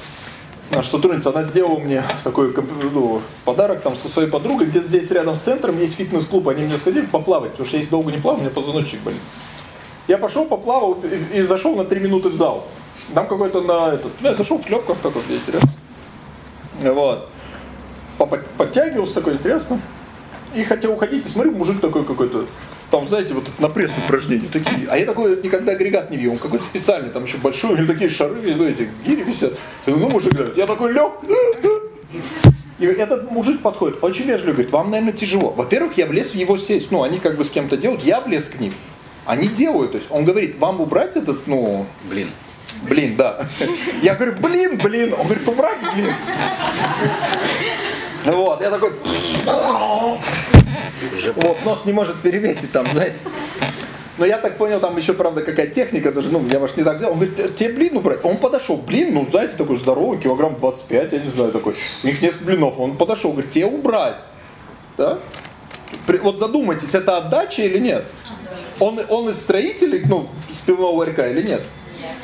наша сотрудница, она сделала мне такой ну, подарок там со своей подругой, где-то здесь рядом с центром есть фитнес-клуб, они мне сходили поплавать, потому что если долго не плаваю, у меня позвоночник болит. Я пошел, поплавал и, и зашел на три минуты в зал. Там какой-то на этот, ну, я зашел в шлепках такой, интересно. Вот. Подтягивался такой, интересно. И хотел уходить, и смотрю, мужик такой какой-то, там, знаете, вот на пресс упражнения такие. А я такой никогда агрегат не видел, он какой-то специальный, там еще большой, у него такие шары, ну, эти гири висят. Я ну, мужик, я такой лег. И этот мужик подходит, очень вежливо, говорит, вам, наверное, тяжело. Во-первых, я влез в его сесть, ну, они как бы с кем-то делают, я влез к ним. Они делают, то есть он говорит, вам убрать этот, ну... Блин. Блин, да. Я говорю, блин, блин. Он говорит, убрать, блин. Вот, я такой... Вот, нос не может перевесить там, знаете. Но я так понял, там еще, правда, какая техника даже, ну, я, может, не так взял. Он говорит, тебе блин убрать? Он подошел, блин, ну, знаете, такой здоровый, килограмм 25, я не знаю, такой. У них несколько блинов. Он подошел, говорит, тебе убрать. Да? Вот задумайтесь, это отдача или нет? Он, он из строителей, ну, из пивного ларька или нет?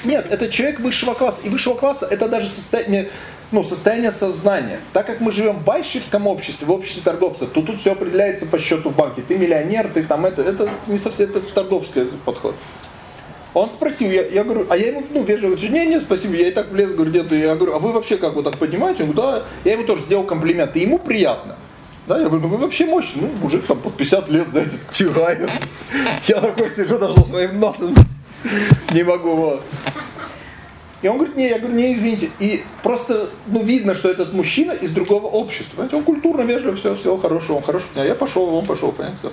Нет, это человек высшего класса. И высшего класса это даже состояние, ну, состояние сознания. Так как мы живем в байшевском обществе, в обществе торговцев, то тут все определяется по счету в банке. Ты миллионер, ты там это, это не совсем это торговский подход. Он спросил, я, я говорю, а я ему, ну, вежливо говорю, не, не, спасибо, я и так влез, говорю, где-то, я говорю, а вы вообще как вот так поднимаете? Он говорит, да, я ему тоже сделал комплимент, и ему приятно. Да, я говорю, ну вы вообще мощный. Ну, мужик там под 50 лет, знаете, тирает. Я такой сижу даже своим носом. Не могу, вот. И он говорит, не, я говорю, не, извините. И просто, ну, видно, что этот мужчина из другого общества. Понимаете, он культурно, вежливо, все, все, хорошо, он хорошо. А я пошел, он пошел, понимаете.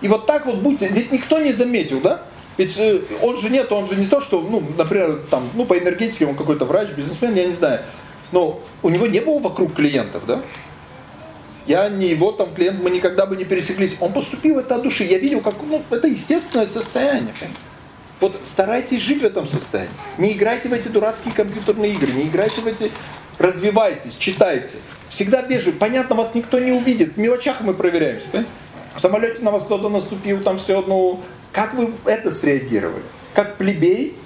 И вот так вот будьте, ведь никто не заметил, да? Ведь э, он же нет, он же не то, что, ну, например, там, ну, по энергетике он какой-то врач, бизнесмен, я не знаю. Но у него не было вокруг клиентов, да? Я не его там клиент, мы никогда бы не пересеклись. Он поступил это от души. Я видел, как ну, это естественное состояние. Вот старайтесь жить в этом состоянии. Не играйте в эти дурацкие компьютерные игры, не играйте в эти... Развивайтесь, читайте. Всегда вежливо. Понятно, вас никто не увидит. В мелочах мы проверяемся, понимаете? В самолете на вас кто-то наступил, там все, ну... Как вы это среагировали? Как плебей,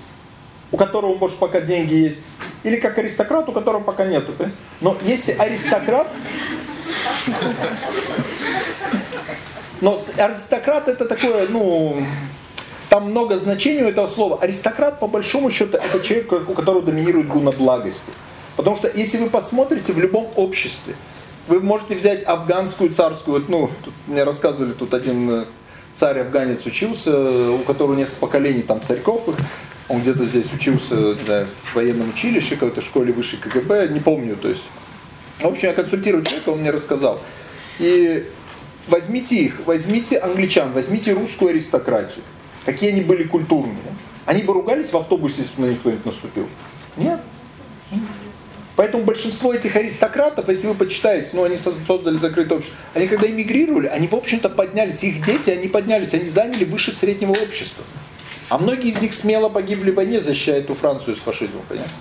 у которого, может, пока деньги есть, или как аристократ, у которого пока нету. Понимаете? Но если аристократ но аристократ это такое, ну, там много значений у этого слова. Аристократ, по большому счету, это человек, у которого доминирует гуна благости. Потому что если вы посмотрите в любом обществе, вы можете взять афганскую царскую, ну, тут мне рассказывали, тут один э, царь-афганец учился, у которого несколько поколений там царьков он где-то здесь учился да, в военном училище, какой-то школе высшей КГБ, не помню, то есть в общем, я консультирую человека, он мне рассказал. И возьмите их, возьмите англичан, возьмите русскую аристократию. Какие они были культурные. Они бы ругались в автобусе, если бы на них кто-нибудь наступил. Нет. Поэтому большинство этих аристократов, если вы почитаете, ну они создали закрытое общество, они когда эмигрировали, они в общем-то поднялись, их дети, они поднялись, они заняли выше среднего общества. А многие из них смело погибли в войне, защищая эту Францию с фашизмом, понимаете?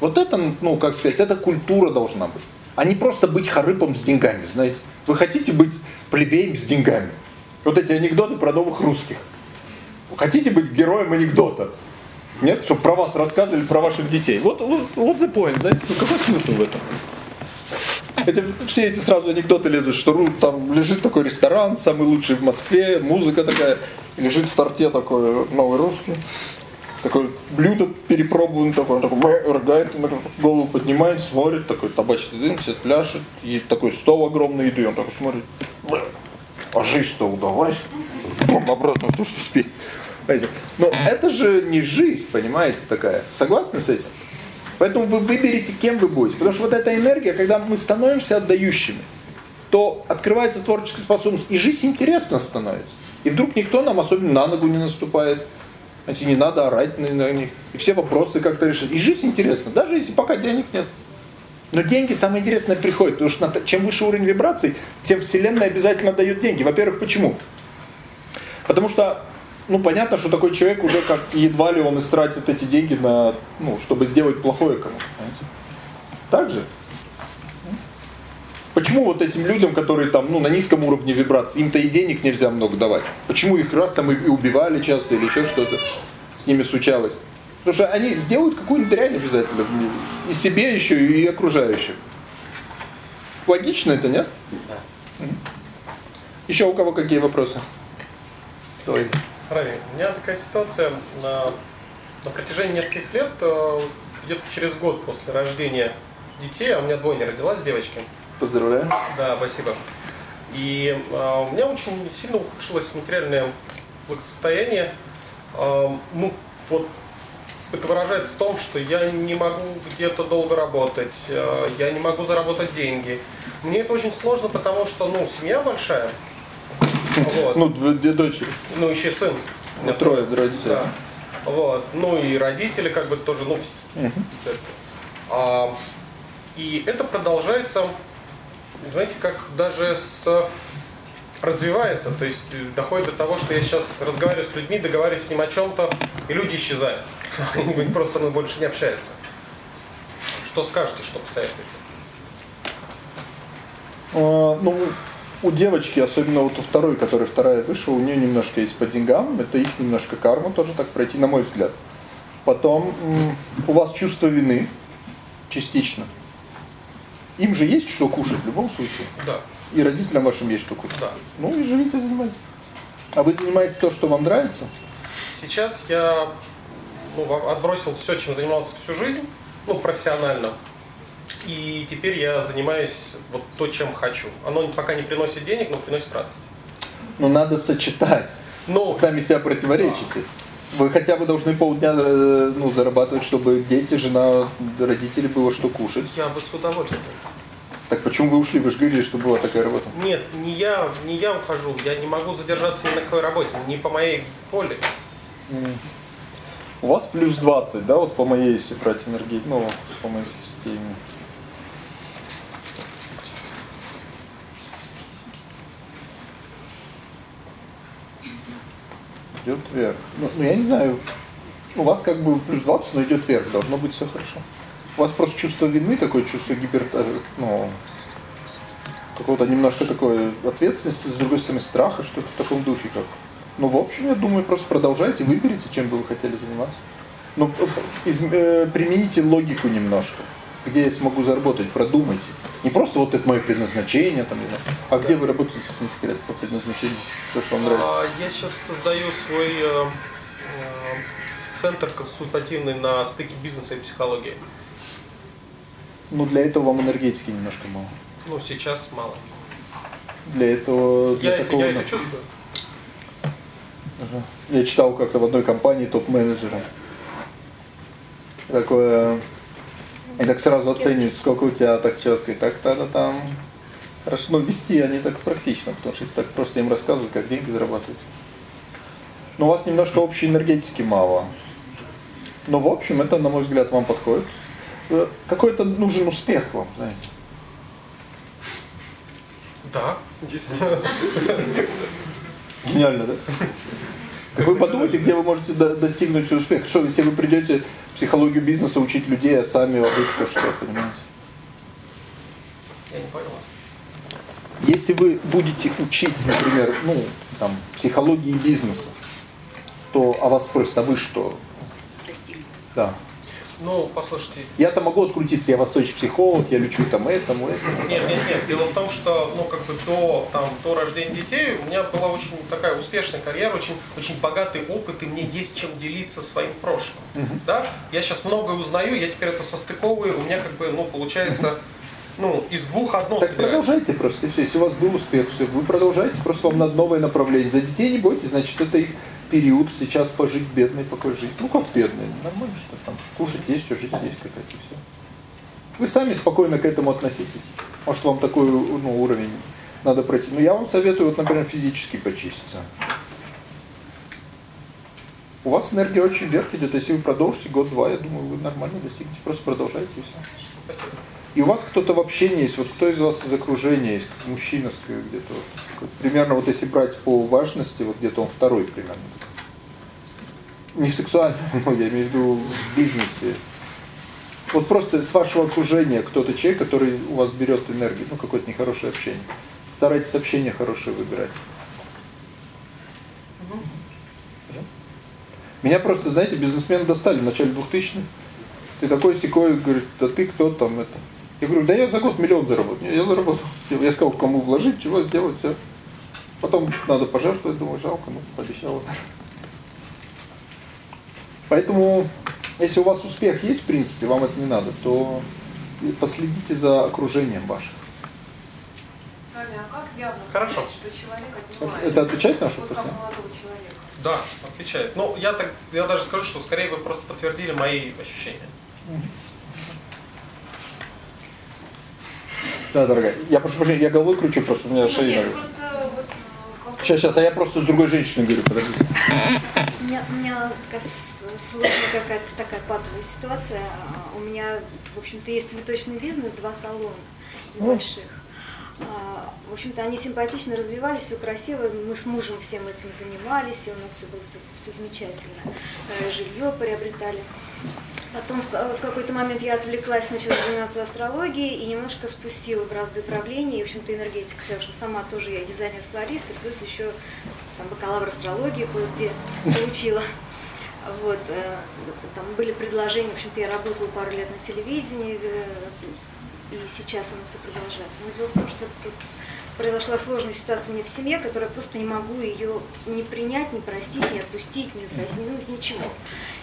Вот это, ну, как сказать, это культура должна быть. А не просто быть харыпом с деньгами, знаете. Вы хотите быть плебеем с деньгами. Вот эти анекдоты про новых русских. Хотите быть героем анекдота? Нет? Чтобы про вас рассказывали, про ваших детей. Вот, вот, вот the point, знаете, ну какой смысл в этом? Эти, все эти сразу анекдоты лезут, что там лежит такой ресторан, самый лучший в Москве, музыка такая, лежит в торте такой новый русский. Такое блюдо перепробовано, такое, он такой рыгает, он голову поднимает, смотрит, такой табачный дым, все пляшет, и такой стол огромный еды, он такой смотрит, а жизнь-то удалась. Бум, обратно в то, что спит. Но это же не жизнь, понимаете, такая. Согласны с этим? Поэтому вы выберете, кем вы будете. Потому что вот эта энергия, когда мы становимся отдающими, то открывается творческая способность, и жизнь интересно становится. И вдруг никто нам особенно на ногу не наступает. Знаете, не надо орать на них. И все вопросы как-то решить. И жизнь интересна, даже если пока денег нет. Но деньги самое интересное приходит, потому что чем выше уровень вибраций, тем Вселенная обязательно дает деньги. Во-первых, почему? Потому что, ну, понятно, что такой человек уже как едва ли он истратит эти деньги на, ну, чтобы сделать плохое кому-то. Так же? Почему вот этим людям, которые там, ну, на низком уровне вибрации, им-то и денег нельзя много давать? Почему их раз там и убивали часто или еще что-то с ними случалось? Потому что они сделают какую-нибудь дрянь обязательно. И себе еще, и окружающим. Логично это, нет? Мгм. Еще у кого какие вопросы? Давай. Рави, у меня такая ситуация на, на протяжении нескольких лет, э, где-то через год после рождения детей, а у меня двойня родилась, девочки. Поздравляю. Да, спасибо. И э, у меня очень сильно ухудшилось материальное благосостояние. Э, ну, вот это выражается в том, что я не могу где-то долго работать, э, я не могу заработать деньги. Мне это очень сложно, потому что, ну, семья большая. Вот. Ну, дв- две дочери. Ну, еще сын. Ну, трое родителей. Да. Вот. Ну и родители как бы тоже, ну, это. А, и это продолжается, знаете, как даже с развивается, то есть э, доходит до того, что я сейчас разговариваю с людьми, договариваюсь с ним о чем-то, и люди исчезают. Они просто со мной больше не общаются. Что скажете, что посоветуете? А, ну, у девочки, особенно вот у второй, которая вторая вышла, у нее немножко есть по деньгам, это их немножко карма тоже так пройти, на мой взгляд. Потом у вас чувство вины частично. Им же есть что кушать в любом случае. Да. И родителям вашим есть что кушать. Да. Ну и живите, занимайтесь. А вы занимаетесь то, что вам нравится? Сейчас я ну, отбросил все, чем занимался всю жизнь, ну, профессионально. И теперь я занимаюсь вот то, чем хочу. Оно пока не приносит денег, но приносит радость. Но надо сочетать. Ну, Сами себя противоречите. Вы хотя бы должны полдня э, ну, зарабатывать, чтобы дети, жена, родители было что кушать. Я бы с удовольствием. Так почему вы ушли? Вы же говорили, что была такая работа. Нет, не я, не я ухожу. Я не могу задержаться ни на какой работе, не по моей воле. У вас плюс 20, да, вот по моей, если брать энергии, ну, по моей системе. Идет вверх. Ну, ну, я не знаю, у вас как бы плюс 20, но идет вверх, должно быть все хорошо. У вас просто чувство вины, такое чувство гипер... э, ну, какого-то немножко такой ответственности, с другой стороны страха, что-то в таком духе как. Ну, в общем, я думаю, просто продолжайте, выберите, чем бы вы хотели заниматься. Ну, из- э, примените логику немножко, где я смогу заработать, продумайте. Не просто вот это мое предназначение, там, а где вы работаете, если не секрет, по предназначению, то, что вам нравится. А, Я сейчас создаю свой э, э, центр консультативный на стыке бизнеса и психологии. Ну, для этого вам энергетики немножко мало. Ну, сейчас мало. Для этого, для Я, такого... я это чувствую. Я читал как-то в одной компании топ-менеджера. Такое... Они так сразу оценивают, сколько у тебя так четко, и так тогда там... Хорошо, но вести они так практично, потому что если так просто им рассказывают, как деньги зарабатывать. Но у вас немножко общей энергетики мало. Но в общем, это, на мой взгляд, вам подходит. Э, Какой-то нужен успех вам, знаете. Да, действительно. Гениально, да? Так вы подумайте, где вы можете до- достигнуть успеха. Что, если вы придете психологию бизнеса учить людей, а сами ловить то что, понимаете? Я не понял. Если вы будете учить, например, ну, там, психологии бизнеса, то о вас спросят, а вы что? Да. Ну, послушайте. Я-то могу открутиться, я восточный психолог, я лечу там этому, этому. Нет, нет, нет. Дело в том, что, ну, как бы до, там, до рождения детей у меня была очень такая успешная карьера, очень, очень богатый опыт, и мне есть чем делиться своим прошлым. Мгм. Да? Я сейчас многое узнаю, я теперь это состыковываю, у меня как бы, ну, получается, ну, из двух одно Так собирается. продолжайте просто, и все. Если у вас был успех, все, вы продолжаете, просто вам надо новое направление. За детей не бойтесь, значит, это их период, сейчас пожить бедный, пока жить. Ну, как бедный, нормально, что там, кушать есть, что жить есть какая-то, все. Вы сами спокойно к этому относитесь. Может, вам такой ну, уровень надо пройти. Но я вам советую, вот, например, физически почиститься. У вас энергия очень вверх идет, если вы продолжите год-два, я думаю, вы нормально достигнете. Просто продолжайте и все. Спасибо. И у вас кто-то в общении есть, вот кто из вас из окружения есть, как мужчина скажем, где-то, вот, примерно вот если брать по важности, вот где-то он второй примерно. Не сексуально, но я имею в виду в бизнесе. Вот просто с вашего окружения кто-то человек, который у вас берет энергию, ну какое-то нехорошее общение. Старайтесь общение хорошее выбирать. Меня просто, знаете, бизнесмены достали в начале 2000-х. Ты такой секой, говорит, да ты кто там это? Я говорю, да я за год миллион заработал. Я заработал. Я сказал, кому вложить, чего сделать, все. Потом надо пожертвовать, думаю, жалко, ну, пообещал. Поэтому, если у вас успех есть, в принципе, вам это не надо, то последите за окружением вашим. А как явно Хорошо. понять, что человек отнимает? Это отвечает на ваш Вот вопрос, как да? молодого человека. Да, отвечает. Ну, я так, я даже скажу, что скорее вы просто подтвердили мои ощущения. Да, дорогая. Я прошу прощения, я головой кручу, просто у меня шея Нет, вот э, Сейчас, сейчас, а я просто с другой женщиной говорю, подождите. У меня, у меня сложная какая-то такая патовая ситуация. А, У меня, в общем-то, есть цветочный бизнес, два салона небольших. А, В общем-то, они симпатично развивались, все красиво. Мы с мужем всем этим занимались, и у нас все было все, замечательно. Э, Жилье приобретали. Потом в, ка- в какой-то момент я отвлеклась, начала заниматься астрологией и немножко спустила бразды правления. И, в общем-то, энергетика ушла сама. Тоже я дизайнер-флорист, и плюс еще там, бакалавр астрологии кое-где получила. Вот, э, там были предложения, в общем-то, я работала пару лет на телевидении, э, и сейчас оно все продолжается. Но дело в том, что тут произошла сложная ситуация у меня в семье, которая просто не могу ее не принять, не простить, не отпустить, не упразднить, ну, ничего.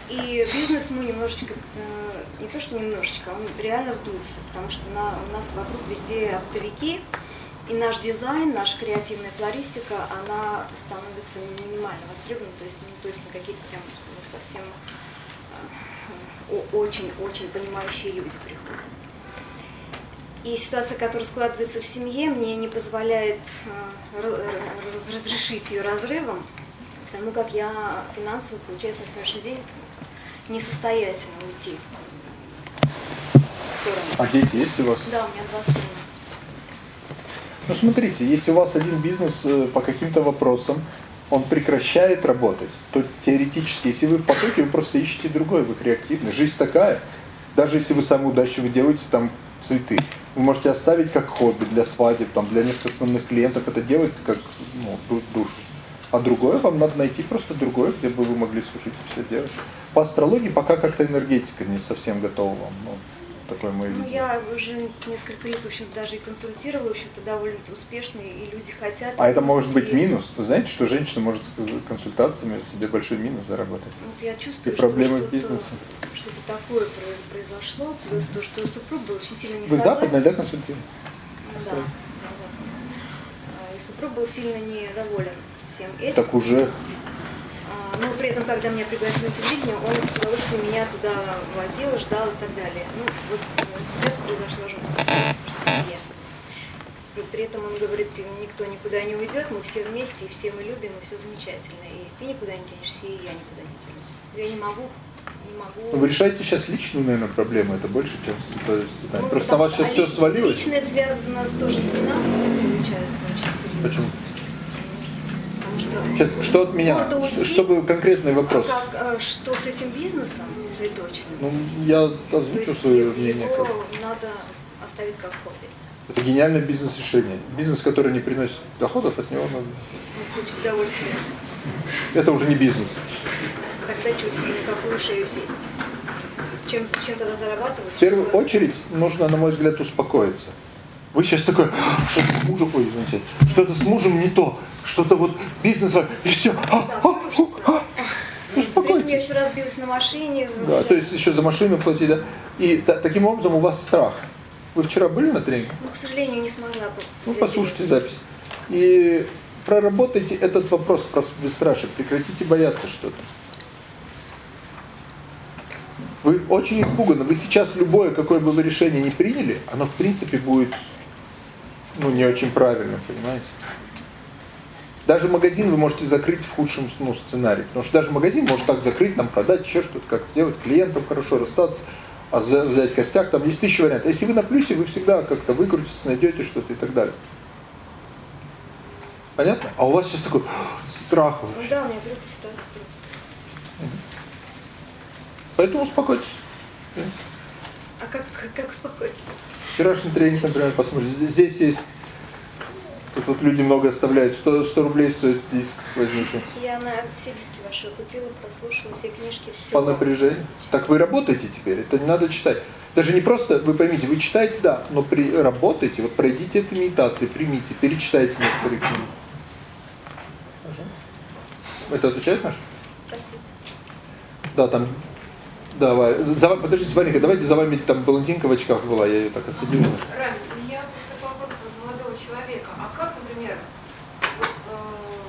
И бизнес мой немножечко, э, не то что немножечко, он реально сдулся, потому что на, у нас вокруг везде оптовики, и наш дизайн, наша креативная флористика, она становится минимально востребованной, то есть, ну, то есть на какие-то прям совсем э, очень-очень понимающие люди приходят. И ситуация, которая складывается в семье, мне не позволяет э, ра- разрешить ее разрывом, потому как я финансово, получается, на сегодняшний день несостоятельно уйти в сторону. А дети есть у вас? Да, у меня два сына. Ну смотрите, если у вас один бизнес э, по каким-то вопросам, он прекращает работать, то теоретически, если вы в потоке, вы просто ищете другой, вы креативны. Жизнь такая, даже если вы удачливый, вы делаете там цветы, вы можете оставить как хобби для свадеб, там, для нескольких основных клиентов, это делать как ну, ду- душу. А другое вам надо найти просто другое, где бы вы могли служить и все делать. По астрологии пока как-то энергетика не совсем готова вам. Ну, такое мое Ну, видение. я уже несколько лет, в общем даже и консультировала, в общем-то, довольно успешно, и люди хотят. А это может быть и- минус. Вы знаете, что женщина может консультациями себе большой минус заработать? Вот я И чувствую, проблемы что в бизнесе. что-то, такое про- произошло, плюс то, что супруг был очень сильно не Вы согласен. западная, да, консультируете? Да, да, западная. А, И супруг был сильно недоволен всем этим. Так уже Но при этом, когда меня пригласили на телевидение, он с удовольствием меня туда возил, ждал и так далее. Ну, вот э, сейчас произошла жуткая ситуация в семье. При, этом он говорит, никто никуда не уйдет, мы все вместе, и все мы любим, и все замечательно. И ты никуда не денешься, и я никуда не денусь. Я не могу, не могу. вы решаете сейчас личную, наверное, проблему, это больше, чем Ну, просто на вас сейчас а все лич- свалилось. Личное связано тоже с финансами, получается, очень серьезно. Почему? Сейчас, что от меня? Уйти. Ш- Чтобы конкретный вопрос. Как, э, что с этим бизнесом цветочным? Ну, я озвучу есть свое его мнение. как- надо оставить как хобби. Это гениальное бизнес-решение. Бизнес, который не приносит доходов, от него надо... Ну, Куча удовольствия. Это уже не бизнес. Тогда на какую шею сесть? чем, чем тогда зарабатывать? В первую очередь нужно, на мой взгляд, успокоиться. Вы сейчас такой, что-то с мужем, ой, извините, что-то с мужем не то, что-то вот бизнес, и все. А, а, а, Успокойтесь. Я еще разбилась на машине. Да, то есть еще за машину платить, да. И та, таким образом у вас страх. Вы вчера были на тренинге? Ну, к сожалению, не смогла. Ну, послушайте запись. И проработайте этот вопрос про бесстрашие. Прекратите бояться что-то. Вы очень испуганы. Вы сейчас любое, какое бы вы решение не приняли, оно в принципе будет ну, не очень правильным, понимаете? Даже магазин вы можете закрыть в худшем ну, сценарии. Потому что даже магазин может так закрыть, нам продать, еще что-то, как сделать, клиентам хорошо расстаться, а взять костяк, там есть тысячи вариантов. Если вы на плюсе, вы всегда как-то выкрутитесь, найдете что-то и так далее. Понятно? А у вас сейчас такой страх вообще. Ну да, у меня глупая ситуация просто. Поэтому успокойтесь. А как, как успокоиться? Вчерашний тренинг, например, посмотрите. Здесь есть Тут вот люди много оставляют. 100, 100 рублей стоит диск, возьмите. Я на все диски ваши купила, прослушала, все книжки, все. По напряжению. Так вы работаете теперь, это не надо читать. Даже не просто, вы поймите, вы читаете, да, но при работаете, вот пройдите эту медитацию, примите, перечитайте некоторые книги. Это отвечает наш? Спасибо. Да, там Давай, за, подождите, Варенька, давайте за вами там блондинка в очках была, я ее так осудил. Рами, я просто вопрос молодого человека. А как, например, вот, э,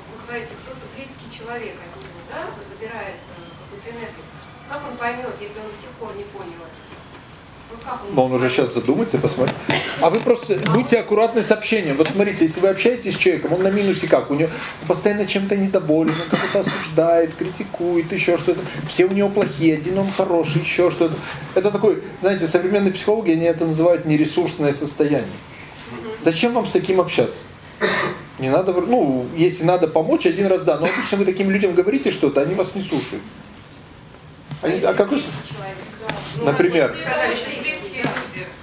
вы говорите, кто-то близкий человек него, да, забирает э, какую-то энергию. Как он поймет, если он до сих пор не понял это? Но он уже сейчас задумается, посмотрит. А вы просто будьте аккуратны с общением. Вот смотрите, если вы общаетесь с человеком, он на минусе как? У него постоянно чем-то недоволен, он кого-то осуждает, критикует, еще что-то. Все у него плохие, один он хороший, еще что-то. Это такой, знаете, современные психологи, они это называют нересурсное состояние. Зачем вам с таким общаться? Не надо, ну, если надо помочь, один раз да. Но обычно вы таким людям говорите что-то, они вас не слушают. Они, а какой... Например.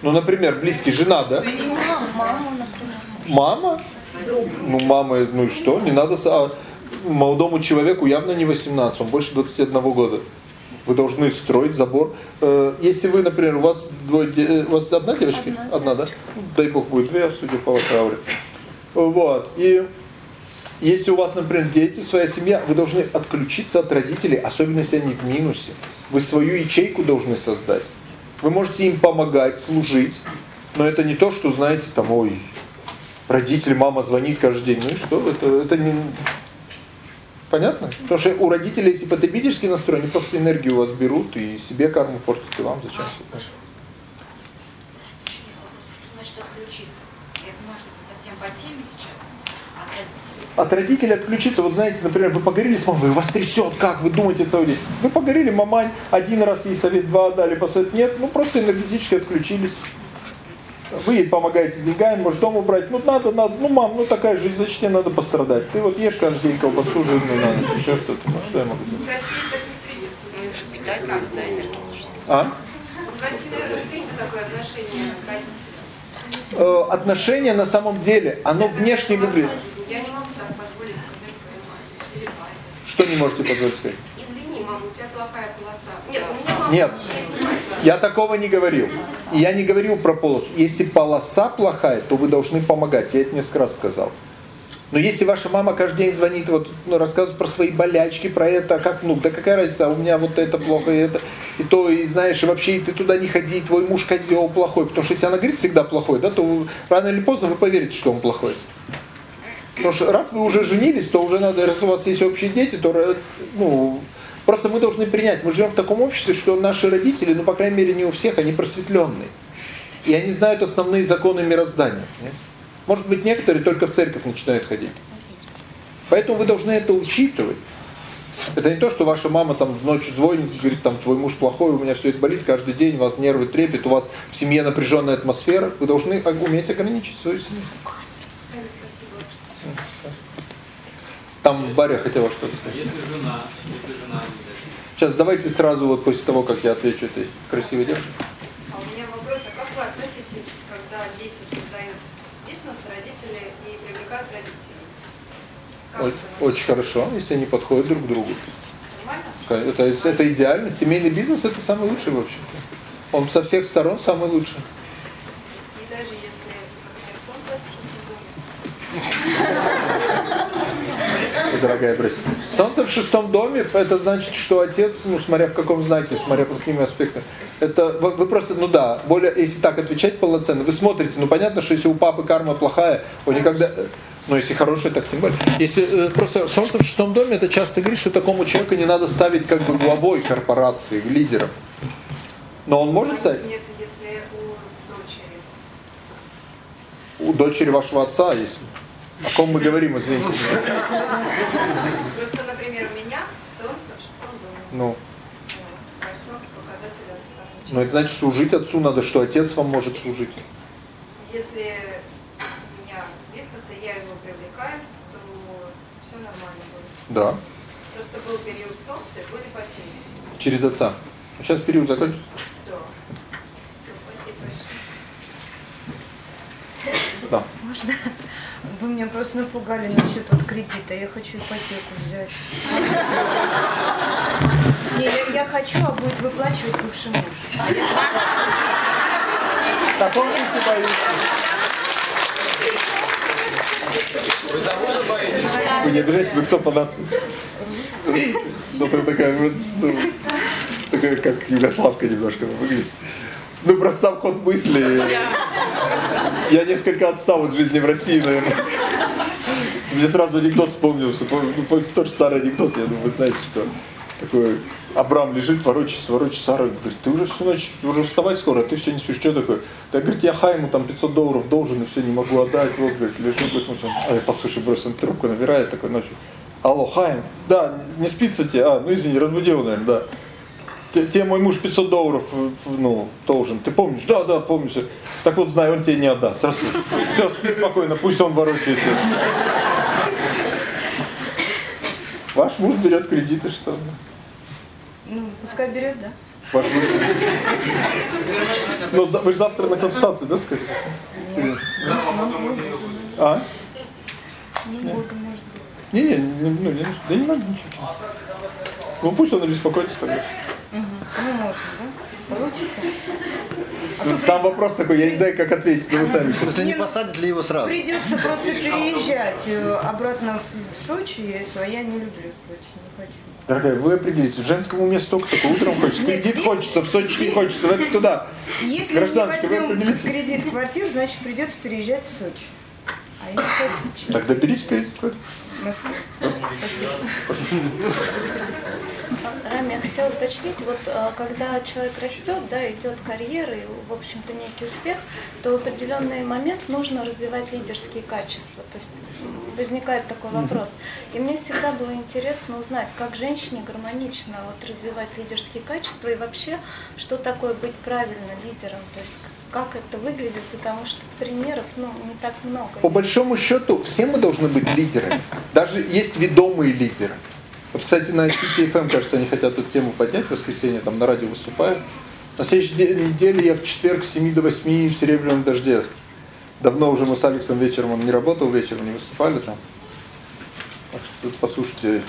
Ну, например, близкий, жена, да? Мама? Ну, мама, ну и что? Не надо... А молодому человеку явно не 18, он больше 21 года. Вы должны строить забор. Э, если вы, например, у вас двое, э, у вас одна девочка? Одна, одна да? Дай бог будет две, судя по ауре. Вот. И если у вас, например, дети, своя семья, вы должны отключиться от родителей, особенно если они в минусе. Вы свою ячейку должны создать. Вы можете им помогать, служить, но это не то, что, знаете, там, ой, родители, мама звонит каждый день. Ну и что? Это, это не... Понятно? Потому что у родителей, если потребительский настрой, они просто энергию у вас берут и себе карму портят, и вам зачем? Значит отключиться? Я понимаю, что это совсем по теме сейчас. От родителей отключиться, вот знаете, например, вы поговорили с мамой, вас трясет, как вы думаете целый день? Вы поговорили, мамань, один раз ей совет, два дали, посовет, нет, ну просто энергетически отключились. Вы ей помогаете деньгами, может дом убрать, ну надо, надо, ну мам, ну такая жизнь, зачем тебе надо пострадать? Ты вот ешь каждый день колбасу жирную на ночь, еще что-то, ну что я могу делать? Ну их же питать надо, да, энергетически. А? В России, наверное, принято такое отношение к родителям. Э, отношение на самом деле, оно внешне выглядит. Я не могу так позволить сказать своей маме или папе. Что не можете позволить сказать? Извини, мама, у тебя плохая полоса. Нет, у меня мама... Нет, я такого не говорил. И я не говорил про полосу. Если полоса плохая, то вы должны помогать. Я это несколько раз сказал. Но если ваша мама каждый день звонит, вот, ну, рассказывает про свои болячки, про это, как внук, да какая разница, у меня вот это плохо, и это, и то, и знаешь, и вообще и ты туда не ходи, твой муж козел плохой, потому что если она говорит всегда плохой, да, то рано или поздно вы поверите, что он плохой. Потому что раз вы уже женились, то уже надо, раз у вас есть общие дети, то, ну, просто мы должны принять, мы живем в таком обществе, что наши родители, ну, по крайней мере, не у всех, они просветленные. И они знают основные законы мироздания. Может быть, некоторые только в церковь начинают ходить. Поэтому вы должны это учитывать. Это не то, что ваша мама там ночью звонит говорит, там, твой муж плохой, у меня все это болит каждый день, у вас нервы трепет, у вас в семье напряженная атмосфера. Вы должны уметь ограничить свою семью. Там Баря хотела что-то сказать. Если жена, если жена... Сейчас давайте сразу вот после того, как я отвечу этой красивой девушке. А у меня вопрос, а как вы относитесь, когда дети создают бизнес, родители и привлекают родителей? Очень, очень хорошо, если они подходят друг к другу. Нормально? Это, это идеально. Семейный бизнес это самый лучший вообще. Он со всех сторон самый лучший. И даже если, например, солнце в шестом доме. Дорогая, прости. Солнце в шестом доме, это значит, что отец, ну смотря в каком знаке, смотря по каким аспектам. Это вы, вы просто, ну да, более, если так отвечать полноценно, вы смотрите, ну понятно, что если у папы карма плохая, он никогда, но если хорошая, так тем более. Если э, просто солнце в шестом доме, это часто говорит, что такому человеку не надо ставить как бы главой корпорации, лидером. Но он может стать? Нет, если у дочери. У дочери вашего отца, если. О ком мы говорим, извините. Просто, например, у меня солнце в шестом доме. Ну, А солнце показатель отца. ну это значит служить отцу надо, что отец вам может служить. Если у меня бизнес, и я его привлекаю, то все нормально будет. Да, Просто был период солнца, и были потери. через отца. Сейчас период закончится. Да. Все, спасибо большое. Да. Можно? Вы меня просто напугали насчет вот кредита. Я хочу ипотеку взять. Не, я, я хочу, а будет выплачивать бывший муж. Так он не боится. Вы за мужа боитесь? Вы не обижаете, вы кто по нации? Ну, ты такая, ну, такая, как Юля Славка немножко выглядит. Ну, просто сам ход мысли. Я несколько отстал от жизни в России, наверное. Мне сразу анекдот вспомнился. Ну, тоже старый анекдот, я думаю, вы знаете, что такой Абрам лежит, ворочается, ворочается, Сара говорит, ты уже всю ночь, уже вставать скоро, а ты все не спишь, что такое? Да, говорит, я Хайму там 500 долларов должен и все, не могу отдать, вот, говорит, лежу, говорит, ну, а я, послушай, брось, он трубку набирает такой ночью. Алло, Хайм, да, не спится тебе, а, ну извини, разбудил, наверное, да. Те- Тебе мой муж 500 долларов, э, ну, должен. Ты помнишь? Да, да, помню. Так вот, знай, он тебе не отдаст. Расслышь. Все, спи спокойно, пусть он ворочается. Ваш муж берет кредиты, что ли? Ну, пускай берет, да? Ваш муж... Ну, вы же завтра на консультации, да, скажете? А? Ну, Нет. может быть. Не, не, не, ну, не, да не надо ничего. Ну пусть он и беспокоится тогда. Ну, можно, да? Получится? А Ну, Сам вопрос такой, я не знаю, как ответить, но вы сами. В смысле, не посадят ли его сразу? Придется просто переезжать э, обратно в Сочи, если- а я не люблю Сочи, не хочу. Дорогая, вы определитесь, в женском уме столько, только утром хочется. Нет, Кредит здесь- хочется, в Сочи не хочется, в это туда. Если не возьмем кредит в квартиру, значит придется переезжать в Сочи. А я не хочу. Тогда берите кредит. В Москву. Рами, я хотела уточнить, вот э, когда человек растет, да, идет карьера и, в общем-то, некий успех, то в определенный момент нужно развивать лидерские качества. То есть возникает такой вопрос. И мне всегда было интересно узнать, как женщине гармонично вот развивать лидерские качества и вообще, что такое быть правильно лидером, то есть как это выглядит, потому что примеров ну, не так много. По большому счету, все мы должны быть лидерами. Даже есть ведомые лидеры. Вот, кстати, на CTFM, кажется, они хотят эту тему поднять в воскресенье, там на радио выступают. На следующей де- неделе я в четверг с 7 до 8 в «Серебряном дожде». Давно уже мы с Алексом вечером, он не работал вечером, не выступали там. Так что послушайте.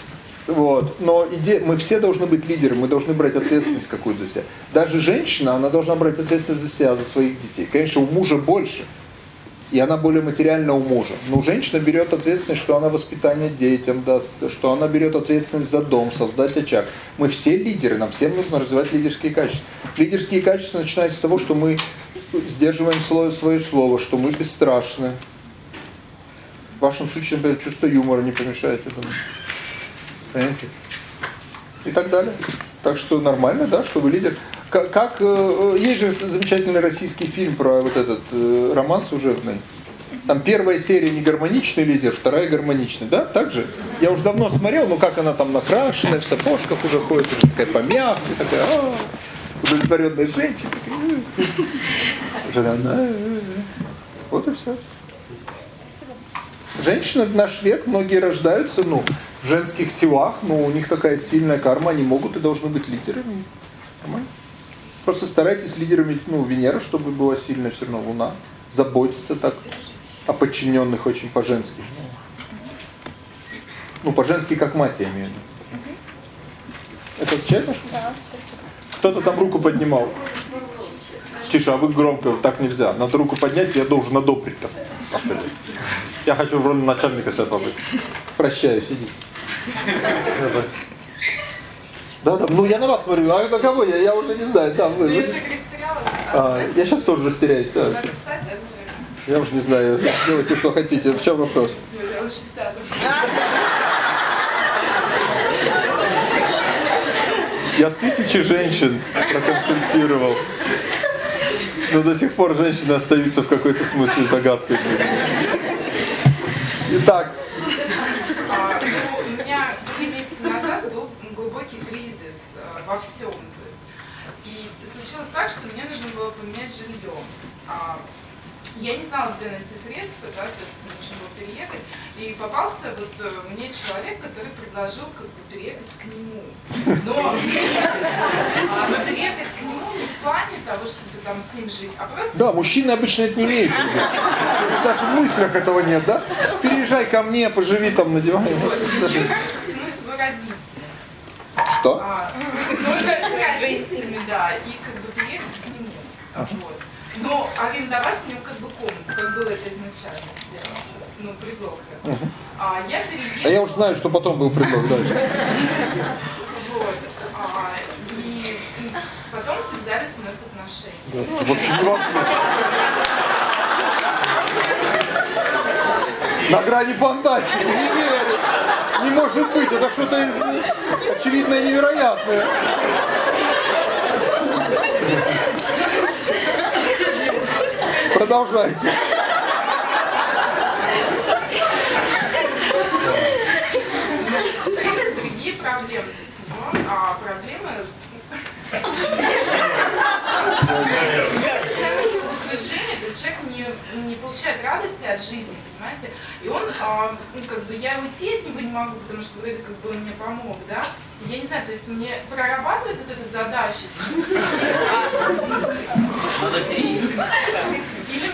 Вот. Но идея, мы все должны быть лидерами, мы должны брать ответственность какую-то за себя. Даже женщина, она должна брать ответственность за себя, за своих детей. Конечно, у мужа больше, и она более материальна у мужа. Но женщина берет ответственность, что она воспитание детям даст, что она берет ответственность за дом, создать очаг. Мы все лидеры, нам всем нужно развивать лидерские качества. Лидерские качества начинаются с того, что мы сдерживаем свое, свое слово, что мы бесстрашны. В вашем случае, например, чувство юмора не помешает этому. Понимаете? И так далее. Так что нормально, да, что вы лидер. Как, как э, есть же замечательный российский фильм про вот этот э, роман служебный. Там первая серия не гармоничный лидер, вторая гармоничный, да? Так же? Я уже давно смотрел, ну как она там накрашенная, в сапожках уже ходит, уже такая помягче, такая, а, удовлетворенная женщина. такая, «Э». Жена, «Да, э, э». Вот и все. Женщины в наш век, многие рождаются, ну, в женских телах, но у них такая сильная карма, они могут и должны быть лидерами. Нормально? Просто старайтесь лидерами, ну, Венера, чтобы была сильная все равно Луна. Заботиться так о подчиненных очень по-женски. Ну, по-женски как мать, я имею в виду. Это чай наш? Да, спасибо. Кто-то там руку поднимал. Тише, а вы громко, так нельзя. Надо руку поднять, я должен одобрить там. Я хочу в роли начальника себя побыть. Прощаюсь, иди. Да, да, ну я на вас смотрю, а на кого я? Я уже не знаю, да, вы. вы. А, я сейчас тоже растеряюсь, да. Я уж не знаю, делайте, что хотите. В чем вопрос? Я тысячи женщин проконсультировал. Но до сих пор женщины остаются в какой-то смысле загадкой. Итак, А, ну, у меня три месяца назад был глубокий кризис э, во всем. То есть. И случилось так, что мне нужно было поменять жилье. А, я не знала, где найти средства, да, то есть мне нужно было переехать. И попался вот э, мне человек, который предложил как бы переехать к нему. Но, а, но переехать к нему не в плане того, чтобы там с ним жить, а просто да, мужчины обычно это не имеют. Даже в мыслях этого нет, да? Переезжай ко мне, поживи там на диване. Вот, еще смысл родителей. Что? А, ну, родителями, да, и как бы приехать к нему. Вот. Но арендовать ему как бы комнату, как было это изначально сделано. Ну, предлог. А я А переехала. я уже знаю, что потом был предлог дальше. Вот. А, и м, потом связались у нас отношения. В общем, не вопрос. На грани фантастики, не может быть, это что-то из очевидно невероятное. Продолжайте. Появились другие проблемы. А проблемы движения, то есть человек не, не получает радости от жизни, понимаете? И он, а, ну, как бы, я уйти от него не могу, потому что вроде как бы он мне помог, да? Я не знаю, то есть мне прорабатывать вот эту задачу.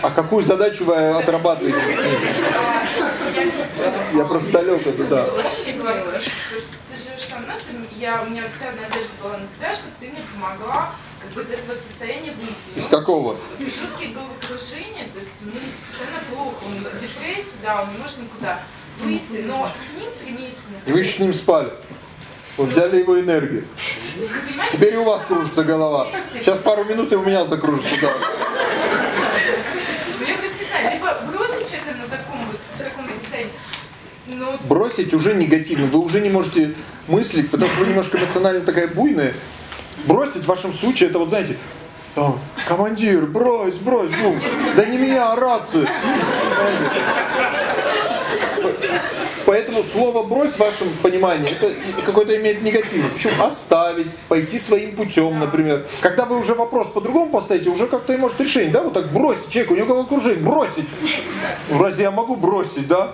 А какую задачу вы отрабатываете? Я просто далек это, да. Вообще говорю, что ты живешь со мной, я, у меня вся надежда была на тебя, чтобы ты мне помогла как бы из этого состояния выйти. Из какого? Жуткие головокружения, то есть ему постоянно плохо, он в депрессии, да, он не может никуда выйти, но с ним три месяца И вы еще с ним спали. Вы взяли его энергию. Теперь и у вас кружится голова. Сейчас пару минут и у меня закружится голова. ну я просто не знаю, либо бросить человека на таком вот, в таком состоянии, но Бросить уже негативно. Вы уже не можете мыслить, потому что вы немножко эмоционально такая буйная. Бросить в вашем случае, это вот знаете, там, командир, брось, брось, бум. Да не меня, а рацию. Поэтому слово «брось» в вашем понимании, это какой-то имеет негативный. Причем оставить, пойти своим путем, например. Когда вы уже вопрос по-другому поставите, уже как-то и может решение, да, вот так бросить человека, у него какое окружение, бросить. Ну, Разве я могу бросить, да?